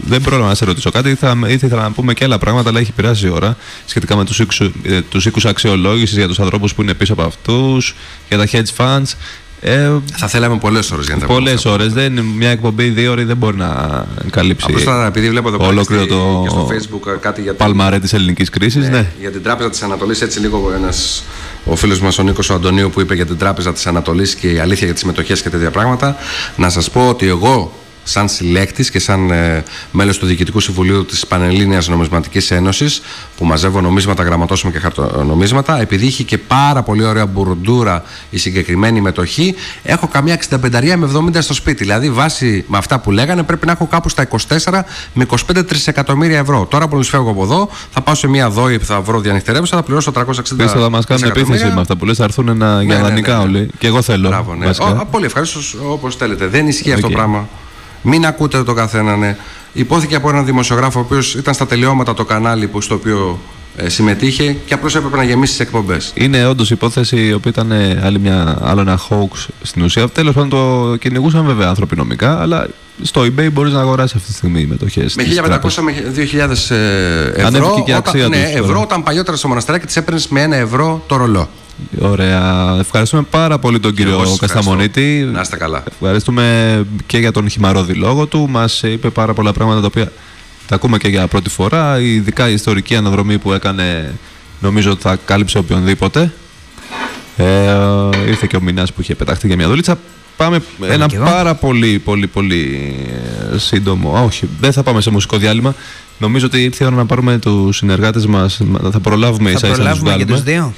B: δεν πρόλαβα να σε ρωτήσω κάτι. Ήθελα, ήθελα να πούμε και άλλα πράγματα, αλλά έχει περάσει η ώρα σχετικά με τους οίκους, ε, τους οίκους αξιολόγησης για τους ανθρώπους που είναι πίσω από αυτούς, για τα hedge funds. Ε,
D: Θα θέλαμε πολλές ώρες για να τα πούμε
B: Πολλές
D: αυτά.
B: ώρες. Δεν είναι μια εκπομπή δύο ώρες δεν μπορεί να καλύψει.
D: Απλώς τώρα επειδή βλέπω εδώ πέρα
B: ολόκληρο
D: και στη-
B: το
D: και στο facebook ε, κάτι για την-
B: παλμαρέ της ελληνικής κρίσης. Ναι.
D: Για την Τράπεζα της Ανατολής, έτσι λίγο ένας, ο φίλος μας ο Νίκος Αντωνίου που είπε για την Τράπεζα της Ανατολής και η αλήθεια για τις συμμετοχές και τέτοια πράγματα. Να σας πω ότι εγώ, σαν συλλέκτης και σαν ε, μέλος του Διοικητικού Συμβουλίου της Πανελλήνιας Νομισματικής Ένωσης, που μαζεύω νομίσματα, γραμματώσουμε και χαρτονομίσματα, επειδή είχε και πάρα πολύ ωραία μπουρντούρα η συγκεκριμένη μετοχή, έχω καμιά 65 με 70 στο σπίτι. Δηλαδή, βάσει με αυτά που λέγανε, πρέπει να έχω κάπου στα 24 με 25 τρισεκατομμύρια ευρώ. Τώρα που φεύγω από εδώ, θα πάω σε μια ΔΟΥ που θα βρω διανυκτερεύουσα, θα πληρώσω 360
B: Πίσω θα μας κάνουν επίθεση με αυτά που λες. Θα έρθουν να, για
D: ναι,
B: δανεικά
D: ναι, ναι.
B: όλοι. Και εγώ θέλω.
D: Μπράβο, ναι.
B: βασικά.
D: Ο, πολύ ευχαριστώ όπως θέλετε. Δεν ισχύει αυτό
B: ΟΚ.
D: το πράγμα. Μην ακούτε τον καθένα, ναι. Ειπώθηκε από έναν δημοσιογράφο ο οποίος ήταν στα τελειώματα το κανάλι που, στο οποίο ε, συμμετείχε και απλώς έπρεπε να γεμίσει τις εκπομπές.
B: Είναι όντως υπόθεση η οποία ήταν ε, άλλη μια, άλλο ένα hoax στην ουσία. Τέλος πάντων το κυνηγούσαν βέβαια άνθρωποι νομικά, αλλά στο eBay μπορείς να αγοράσεις αυτή τη στιγμή μετοχές.
D: Με 1500 με 2000 ε, ευρώ.
B: Ανέβηκε και η αξία
D: όταν, ναι,
B: τους τώρα.
D: ευρώ όταν παλιότερα στο μοναστηράκι τις έπαιρνες με ένα ευρώ το ρολό.
B: Ωραία. Ευχαριστούμε πάρα πολύ τον
D: εγώ
B: κύριο
D: σας
B: Κασταμονίτη.
D: ευχαριστώ. Να είστε καλά.
B: Ευχαριστούμε και για τον χυμαρόδη λόγο του. Μας είπε πάρα πολλά πράγματα τα οποία τα ακούμε και για πρώτη φορά. Ειδικά η ιστορική αναδρομή που έκανε, νομίζω ότι θα κάλυψε οποιονδήποτε. Ε, ήρθε και ο Μινάς που είχε πεταχτεί για μια δουλίτσα. Πάμε ένα
A: κι εγώ.
B: πάρα πολύ, πολύ, πολύ ε, σύντομο. Α, όχι, δεν θα πάμε σε μουσικό διάλειμμα. Νομίζω ότι ήρθε η ώρα να πάρουμε τους συνεργάτες μας. Θα προλάβουμε
A: Θα
B: ίσα ίσα να τους
A: προλάβουμε και
B: βγάλουμε.
A: τους δύο.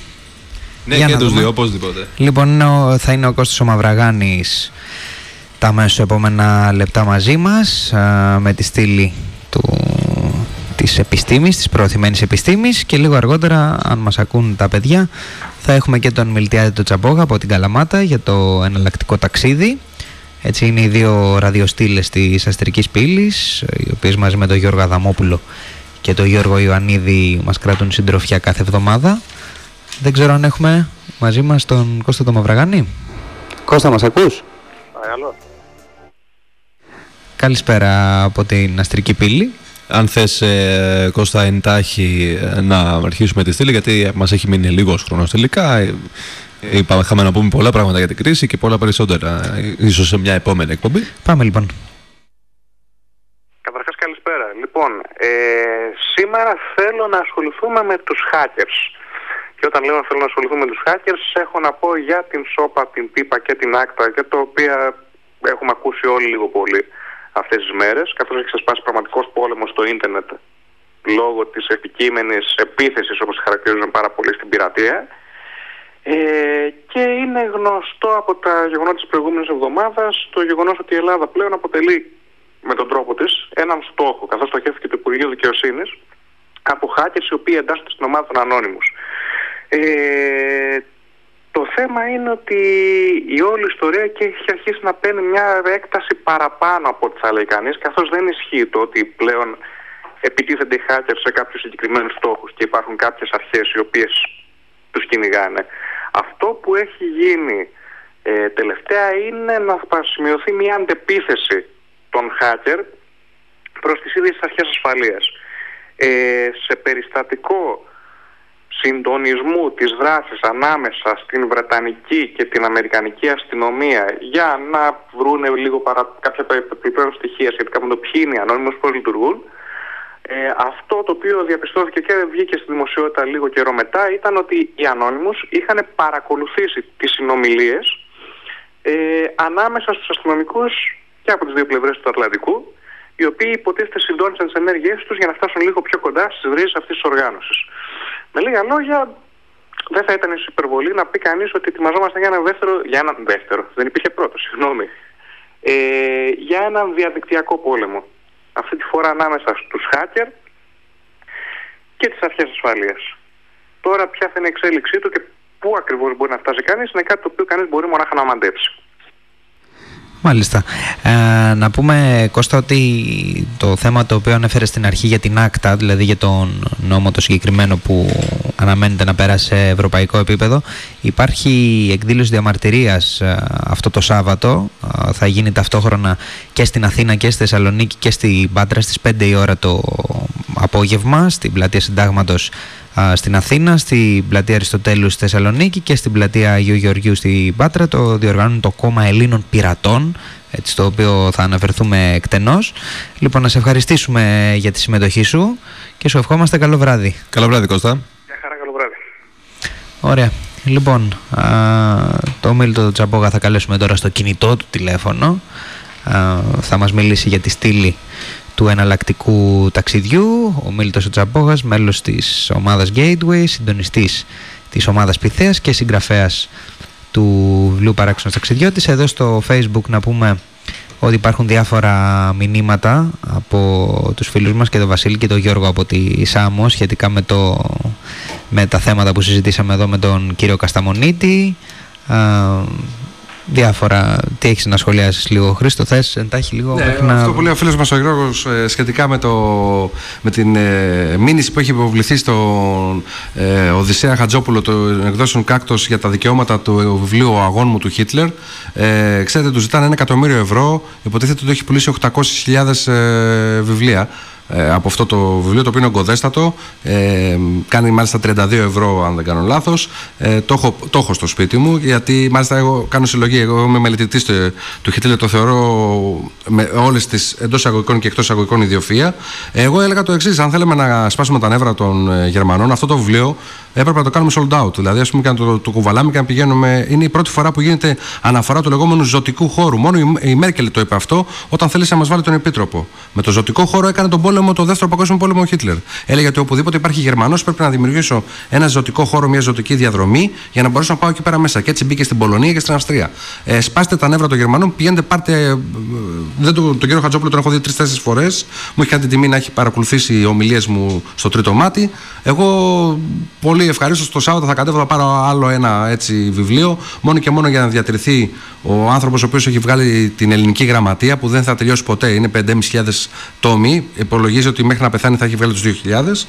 B: Ναι,
A: Για
B: και
A: να
B: τους
A: δούμε.
B: δύο, οπωσδήποτε.
A: Λοιπόν, είναι ο- θα είναι ο Κώστας ο Μαυραγάνης τα μέσα επόμενα λεπτά μαζί μας α, με τη στήλη του, της επιστήμης, της προωθημένης επιστήμης και λίγο αργότερα, αν μας ακούν τα παιδιά, θα έχουμε και τον Μιλτιάδη του Τσαμπόγα από την Καλαμάτα για το εναλλακτικό ταξίδι. Έτσι είναι οι δύο ραδιοστήλες της Αστρικής Πύλης, οι οποίες μαζί με τον Γιώργο Αδαμόπουλο και τον Γιώργο Ιωαννίδη μας κρατούν συντροφιά κάθε εβδομάδα. Δεν ξέρω αν έχουμε μαζί μας τον Κώστα το Μαυραγάνη. Κώστα, μας ακούς;
E: Παρακαλώ.
A: Καλησπέρα από την Αστρική Πύλη.
B: Αν θες ε, Κώστα εντάχει ε, να αρχίσουμε τη στήλη γιατί μας έχει μείνει λίγος χρόνος τελικά Ε, είπαμε, είχαμε να πούμε πολλά πράγματα για την κρίση και πολλά περισσότερα ε, ίσως σε μια επόμενη εκπομπή
A: Πάμε λοιπόν.
E: Καταρχάς καλησπέρα. Λοιπόν, ε, σήμερα θέλω να ασχοληθούμε με τους hackers. Και όταν λέω θέλω να ασχοληθούμε με τους hackers, έχω να πω για την ΣΟΠΑ, την ΠΙΠΑ και την ΑΚΤΑ και το οποία έχουμε ακούσει όλοι λίγο πολύ αυτές τις μέρες, καθώς έχει ξεσπάσει πραγματικός πόλεμος στο ίντερνετ λόγω της επικείμενης επίθεσης όπως τη χαρακτηρίζουν πάρα πολύ στην πειρατεία. Ε, και είναι γνωστό από τα γεγονότα της προηγούμενης εβδομάδας το γεγονός ότι η Ελλάδα πλέον αποτελεί με τον τρόπο της έναν στόχο, καθώς στοχεύτηκε το Υπουργείο Δικαιοσύνης από hackers οι οποίοι εντάσσονται στην ομάδα των ανώνυμους. Ε, το θέμα είναι ότι η όλη ιστορία και έχει αρχίσει να παίρνει μια έκταση παραπάνω από ό,τι θα λέει κανείς καθώς δεν ισχύει το ότι πλέον επιτίθενται οι hackers σε κάποιους συγκεκριμένους στόχους και υπάρχουν κάποιες αρχές οι οποίες τους κυνηγάνε. Αυτό που έχει γίνει ε, τελευταία είναι να σημειωθεί μια αντεπίθεση των hacker προς τις ίδιες αρχές ασφαλείας. Ε, σε περιστατικό συντονισμού της δράσης ανάμεσα στην Βρετανική και την Αμερικανική αστυνομία για να βρούνε λίγο παρα... κάποια επιπλέον στοιχεία σχετικά με το ποιοι είναι οι ανώνυμους, πώς λειτουργούν, ε, αυτό το οποίο διαπιστώθηκε και βγήκε στη δημοσιότητα λίγο καιρό μετά ήταν ότι οι ανώνυμους είχαν παρακολουθήσει τις συνομιλίες ε, ανάμεσα στους αστυνομικούς και από τις δύο πλευρές του Ατλαντικού οι οποίοι υποτίθεται συντόνισαν τις ενέργειές τους για να φτάσουν λίγο πιο κοντά στις ρίζες αυτής της οργάνωσης. Με λίγα λόγια, δεν θα ήταν υπερβολή να πει κανείς ότι ετοιμαζόμαστε για ένα δεύτερο, για έναν δεύτερο, δεν υπήρχε πρώτο, συγγνώμη, ε, για έναν διαδικτυακό πόλεμο. Αυτή τη φορά ανάμεσα στους hacker και τις αρχές ασφαλείας. Τώρα ποια θα είναι η εξέλιξή του και πού ακριβώς μπορεί να φτάσει κανείς είναι κάτι το οποίο κανείς μπορεί μονάχα να μαντέψει.
A: Μάλιστα. Ε, να πούμε Κώστα ότι το θέμα το οποίο ανέφερες στην αρχή για την ACTA, δηλαδή για τον νόμο το συγκεκριμένο που αναμένεται να περάσει σε ευρωπαϊκό επίπεδο, υπάρχει εκδήλωση διαμαρτυρίας ε, αυτό το Σάββατο. Ε, θα γίνει ταυτόχρονα και στην Αθήνα και στη Θεσσαλονίκη και στην Πάτρα στις 5 η ώρα το απόγευμα στην πλατεία Συντάγματος στην Αθήνα, στην πλατεία Αριστοτέλου στη Θεσσαλονίκη και στην πλατεία Αγίου Γεωργίου στην Πάτρα. Το διοργανώνει το κόμμα Ελλήνων Πειρατών, έτσι, το οποίο θα αναφερθούμε εκτενώς. Λοιπόν, να σε ευχαριστήσουμε για τη συμμετοχή σου και σου ευχόμαστε καλό βράδυ.
B: Καλό βράδυ Κώστα.
E: Γεια χαρά, καλό βράδυ.
A: Ωραία. Λοιπόν, α, το Μίλτο Τσαμπόγα θα καλέσουμε τώρα στο κινητό του τηλέφωνο. Α, θα μας μιλήσει για τη στήλη του εναλλακτικού ταξιδιού, ο Μίλτος Τσαμπόγας, μέλος της ομάδας Gateway, συντονιστής της ομάδας Πιθέας και συγγραφέας του βιβλίου Παράξενος Ταξιδιώτης. Εδώ στο facebook να πούμε ότι υπάρχουν διάφορα μηνύματα από τους φίλους μας και τον Βασίλη και τον Γιώργο από τη ΣΑΜΟ σχετικά με, το, με τα θέματα που συζητήσαμε εδώ με τον κύριο Κασταμονίτη διάφορα. Τι έχεις να σχολιάσεις λίγο, Χρήστο, θες εντάχει λίγο.
D: Ναι, να... Αυτό που λέει ο φίλος μας ο Γιώργος ε, σχετικά με, το, με την ε, μήνυση που έχει υποβληθεί στον ε, Οδυσσέα Χατζόπουλο των εκδόσεων Κάκτος για τα δικαιώματα του βιβλίου Αγών μου του Χίτλερ. Ε, ξέρετε, του ζητάνε ένα εκατομμύριο ευρώ. Υποτίθεται ότι έχει πουλήσει 800.000 ε, βιβλία. Ε, από αυτό το βιβλίο το οποίο είναι ογκοδέστατο. Ε, κάνει μάλιστα 32 ευρώ, αν δεν κάνω λάθος. Ε, το, έχω, το έχω στο σπίτι μου, γιατί μάλιστα εγώ κάνω συλλογή. Εγώ είμαι μελετητής του Χιτλέρ, το θεωρώ με όλες τις εντός αγωγικών και εκτός αγωγικών ιδιοφία. Εγώ έλεγα το εξής: Αν θέλουμε να σπάσουμε τα νεύρα των ε, Γερμανών, αυτό το βιβλίο έπρεπε να το κάνουμε sold out. Δηλαδή, ας πούμε, και να το, το κουβαλάμε και να πηγαίνουμε. Είναι η πρώτη φορά που γίνεται αναφορά του λεγόμενου ζωτικού χώρου. Μόνο η, η Μέρκελ το είπε αυτό όταν θέλησε να μας βάλει τον επίτροπο. Με το ζωτικό χώρο έκανε τον πόλεμο, το δεύτερο παγκόσμιο πόλεμο ο Χίτλερ. Έλεγε ότι οπουδήποτε υπάρχει Γερμανός πρέπει να δημιουργήσω ένα ζωτικό χώρο, μια ζωτική διαδρομή για να μπορέσω να πάω εκεί πέρα μέσα. Και έτσι μπήκε στην Πολωνία και στην Αυστρία. Ε, σπάστε τα νεύρα των Γερμανών, πηγαίνετε, πάρτε. Ε, δεν το, τον κύριο Χατζόπουλο τον έχω δει τρει-τέσσερι φορές. Μου έχει κάνει την τιμή να έχει παρακολουθήσει οι ομιλίες μου στο τρίτο μάτι. Εγώ πολύ ευχαρίστως το Σάββατο θα κατέβω να πάρω άλλο ένα έτσι βιβλίο, μόνο και μόνο για να διατηρηθεί ο άνθρωπος ο οποίος έχει βγάλει την ελληνική γραμματεία που δεν θα τελειώσει ποτέ. Είναι 5.500 τόμοι. Υπολογίζει ότι μέχρι να πεθάνει θα έχει βγάλει τους 2.000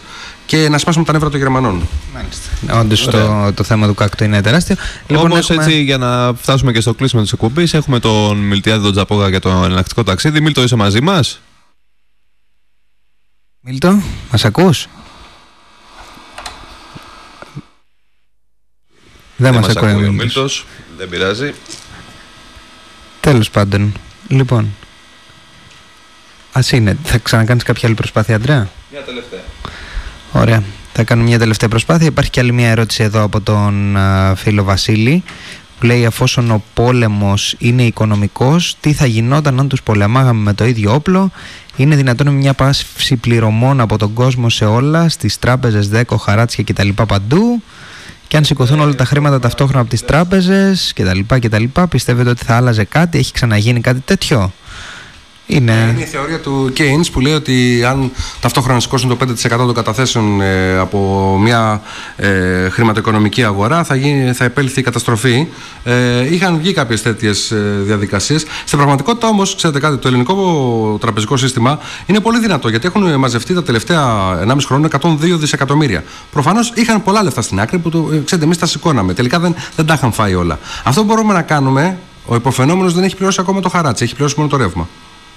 D: και να σπάσουμε τα νεύρα των Γερμανών.
A: Μάλιστα. Όντως το, το θέμα του κάκτου είναι τεράστιο.
B: Λοιπόν, Όμως, έχουμε... έτσι, για να φτάσουμε και στο κλείσιμο της εκπομπής, έχουμε τον Μιλτιάδη τον Τζαπόγα για το εναλλακτικό ταξίδι. Μίλτο, είσαι μαζί μας;
A: Μίλτο, μας ακούς; Δεν, μας ακούει ο
B: Μίλτος, δεν πειράζει.
A: Τέλος πάντων, λοιπόν, ας είναι, θα ξανακάνεις κάποια άλλη προσπάθεια, Αντρέα;
B: Μια τελευταία.
A: Ωραία, θα κάνω μια τελευταία προσπάθεια. Υπάρχει και άλλη μια ερώτηση εδώ από τον φίλο Βασίλη που λέει αφόσον ο πόλεμος είναι οικονομικός τι θα γινόταν αν τους πολεμάγαμε με το ίδιο όπλο; Είναι δυνατόν μια πάση πληρωμών από τον κόσμο σε όλα στις τράπεζες, δέκο, χαράτσια κτλ παντού; Και αν σηκωθούν όλα τα χρήματα ταυτόχρονα από τις τράπεζες κτλ. κτλ. Πιστεύετε ότι θα άλλαζε κάτι, έχει ξαναγίνει κάτι τέτοιο; Είναι.
D: Είναι η θεωρία του Keynes που λέει ότι αν ταυτόχρονα σηκώσουν το 5% των καταθέσεων ε, από μια ε, χρηματοοικονομική αγορά θα, γίνει, θα επέλθει η καταστροφή. Ε, είχαν βγει κάποιες τέτοιες διαδικασίες. Στην πραγματικότητα όμως, ξέρετε κάτι, το ελληνικό τραπεζικό σύστημα είναι πολύ δυνατό γιατί έχουν μαζευτεί τα τελευταία 1,5 χρόνια 102 δισεκατομμύρια. Προφανώς είχαν πολλά λεφτά στην άκρη που το, ε, ξέρετε, εμείς τα σηκώναμε. Τελικά δεν, δεν τα είχαν φάει όλα. Αυτό που μπορούμε να κάνουμε, ο υποφαινόμενος δεν έχει πληρώσει ακόμα το χαράτσι, έχει πληρώσει μόνο το ρεύμα.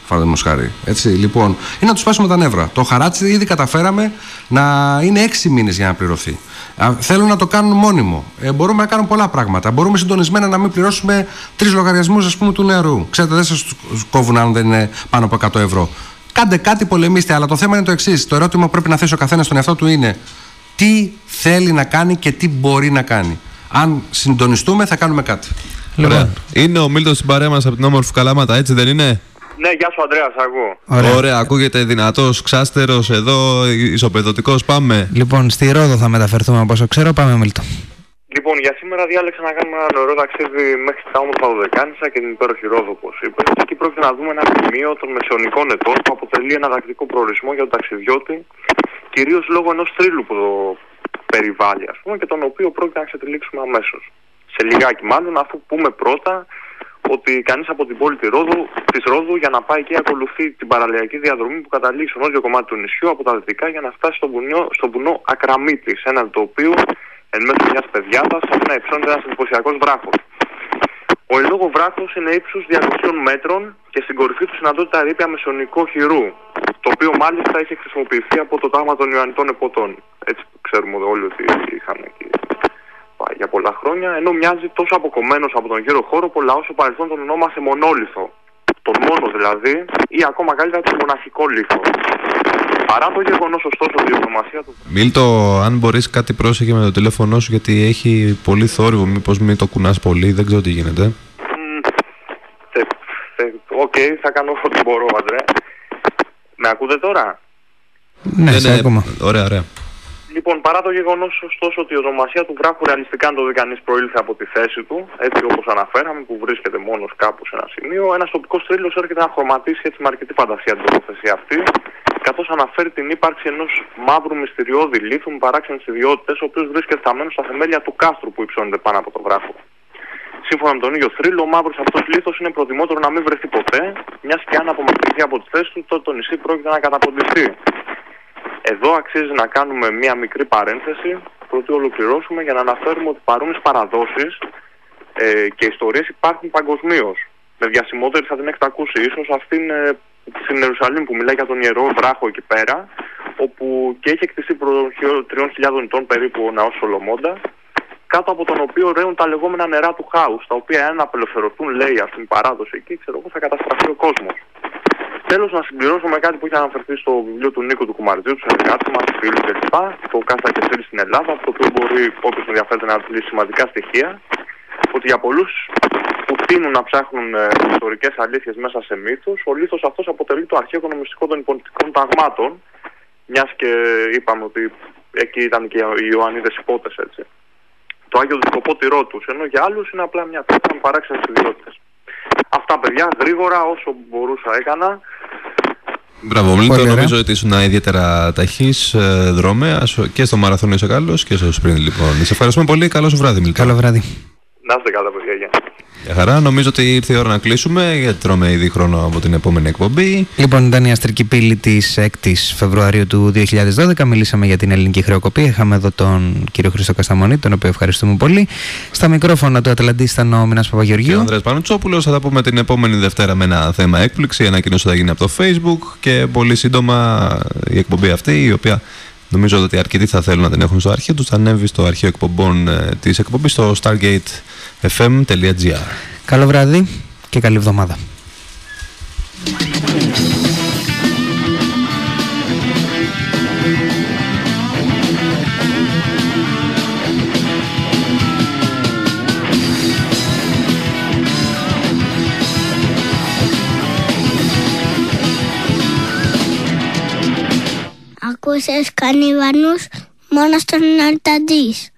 D: Παραδείγματο χάρη. Έτσι, λοιπόν, είναι να τους πάσουμε τα νεύρα. Το χαράτσι ήδη καταφέραμε να είναι έξι μήνες για να πληρωθεί. Α, θέλουν να το κάνουν μόνιμο. Ε, μπορούμε να κάνουμε πολλά πράγματα. Μπορούμε συντονισμένα να μην πληρώσουμε τρεις λογαριασμούς, ας πούμε, του νερού. Ξέρετε, δεν σας κόβουν αν δεν είναι πάνω από 100 ευρώ. Κάντε κάτι, πολεμήστε. Αλλά το θέμα είναι το εξής. Το ερώτημα που πρέπει να θέσει ο καθένας στον εαυτό του είναι τι θέλει να κάνει και τι μπορεί να κάνει. Αν συντονιστούμε, θα κάνουμε κάτι.
B: Λοιπόν. Είναι ο Μίλτος στην παρέα μας από την όμορφη Καλάματα, έτσι δεν είναι;
F: Ναι, γεια σου Αντρέα, ακούω.
A: Ωραία.
B: Ωραία, ακούγεται δυνατός, ξάστερος εδώ, ισοπεδωτικός. Πάμε.
A: Λοιπόν, στη Ρόδο θα μεταφερθούμε από όσο ξέρω. Πάμε, Μίλτο.
F: Λοιπόν, για σήμερα διάλεξα να κάνουμε ένα ωραίο ταξίδι μέχρι τα όμορφα Δωδεκάνησα και την υπέροχη Ρόδο, όπως είπες. Εκεί πρόκειται να δούμε ένα σημείο των μεσαιωνικών ετών που αποτελεί ένα τακτικό προορισμό για τον ταξιδιώτη, κυρίως λόγω ενός τρίλου που το περιβάλλει, ας πούμε, και τον οποίο πρόκειται να ξετυλίξουμε αμέσως. Σε λιγάκι, μάλλον, αφού πούμε πρώτα ότι κανείς από την πόλη τη Ρόδου, της Ρόδου για να πάει και ακολουθεί την παραλιακή διαδρομή που καταλήγει στο νότιο κομμάτι του νησιού από τα δυτικά για να φτάσει στον βουνό, στο βουνό Ακραμίτης, ένα το οποίο εν μέσω μιας πεδιάδα θα να υψώνεται ένας εντυπωσιακός βράχος. Ο ελόγο βράχος είναι ύψους 200 μέτρων και στην κορυφή του συναντώνται τα ρήπια μεσονικό χειρού, το οποίο μάλιστα έχει χρησιμοποιηθεί από το τάγμα των Ιωαννιτών Εποτών. Έτσι ξέρουμε όλοι ότι είχαν εκεί για πολλά χρόνια, ενώ μοιάζει τόσο αποκομμένος από τον γύρο χώρο που ο λαός στο παρελθόν τον ονόμασε μονόλιθο. Τον μόνο δηλαδή, ή ακόμα καλύτερα τον μοναχικό λίθο. Παρά το γεγονός, ωστόσο, ότι η ονομασία του.
B: Μίλτο, αν μπορείς κάτι πρόσεχε με το τηλέφωνό σου, γιατί έχει πολύ θόρυβο. Μήπως μην το κουνάς πολύ, δεν ξέρω τι γίνεται.
F: ΟΚ, okay, θα κάνω ό,τι μπορώ, Αντρέ. Με ακούτε τώρα;
A: Ναι, ναι, ναι, ακόμα.
B: Ωραία, ωραία.
F: Λοιπόν, παρά το γεγονός ωστόσο ότι η ονομασία του βράχου ρεαλιστικά, αν το δει κανείς, προήλθε από τη θέση του, έτσι όπως αναφέραμε, που βρίσκεται μόνος κάπου σε ένα σημείο, ένας τοπικός θρύλος έρχεται να χρωματίσει έτσι με αρκετή φαντασία την τοποθεσία αυτή, καθώς αναφέρει την ύπαρξη ενός μαύρου μυστηριώδη λίθου με παράξενες ιδιότητες, ο οποίος βρίσκεται θαμμένος στα θεμέλια του κάστρου που υψώνεται πάνω από το βράχο. Σύμφωνα με τον ίδιο θρύλο, ο μαύρος αυτός λίθος είναι προτιμότερο να μην βρεθεί ποτέ, μιας και αν απομακρυνθεί από τη θέση του, τότε το νησί πρόκειται να καταποντιστεί. Εδώ αξίζει να κάνουμε μία μικρή παρένθεση πρωτού ολοκληρώσουμε για να αναφέρουμε ότι παρόμοιες παραδόσεις ε, και ιστορίες υπάρχουν παγκοσμίως. Με διασημότερη θα την έχετε ακούσει ίσως αυτήν ε, στην Ιερουσαλήμ που μιλάει για τον Ιερό Βράχο εκεί πέρα όπου και έχει εκτιστεί προ 3.000 ετών περίπου ο ναός Σολομώντα κάτω από τον οποίο ρέουν τα λεγόμενα νερά του χάους τα οποία αν απελευθερωθούν λέει αυτήν την παράδοση εκεί ξέρω εγώ θα καταστραφεί ο κόσμος. Τέλος, να συμπληρώσω με κάτι που είχε αναφερθεί στο βιβλίο του Νίκο του Κουμαρτζίου, τους συνεργάτε μα, τους φίλους κλπ. Το Κάστα και Φίλοι στην Ελλάδα, το οποίο μπορεί όποιος ενδιαφέρεται να αντιλήσει σημαντικά στοιχεία. Ότι για πολλούς που τείνουν να ψάχνουν ε, ιστορικές αλήθειες μέσα σε μύθους, ο λίθος αυτός αποτελεί το αρχαίο οικονομιστικό των υποτικών ταγμάτων. Μιας και είπαμε ότι εκεί ήταν και οι Ιωαννίδες υπότε, έτσι. Το άγιο δισκοπό τυρό τους, ενώ για άλλους είναι απλά μια τέτοια με παράξενες ιδιότητες. Αυτά παιδιά, γρήγορα όσο μπορούσα έκανα.
B: Μπράβο, Μίλτο. Νομίζω ότι ήσουν ιδιαίτερα ταχύς ε, δρόμεα και στο μαραθώνιο είσαι καλός και στο sprint λοιπόν. Σε ευχαριστούμε πολύ. Καλό σου βράδυ, Μίλτο.
A: Καλό βράδυ.
F: Να είστε καλά, παιδιά. Γεια.
B: Για χαρά, νομίζω ότι ήρθε η ώρα να κλείσουμε γιατί τρώμε ήδη χρόνο από την επόμενη εκπομπή.
A: Λοιπόν, ήταν η αστρική πύλη της 6η Φεβρουαρίου του 2012. Μιλήσαμε για την ελληνική χρεοκοπία. Είχαμε εδώ τον κύριο Χρήστο Κασταμονή, τον οποίο ευχαριστούμε πολύ. Στα μικρόφωνα του Ατλαντής ήταν ο Μινάς Παπαγεωργίου. Και
B: ο Ανδρέας Πανουτσόπουλος. Θα τα πούμε την επόμενη Δευτέρα με ένα θέμα έκπληξη. Ένα κοινό θα γίνει από το Facebook και πολύ σύντομα η εκπομπή αυτή, η οποία νομίζω ότι αρκετοί θα θέλουν να την έχουν στο αρχείο τους. Θα ανέβει στο αρχείο εκπομπών ε, της εκπομπής στο stargate.fm.gr.
A: Καλό βράδυ και καλή εβδομάδα.
G: Ακούσες κανίβανους μόνος στον Αρταντής.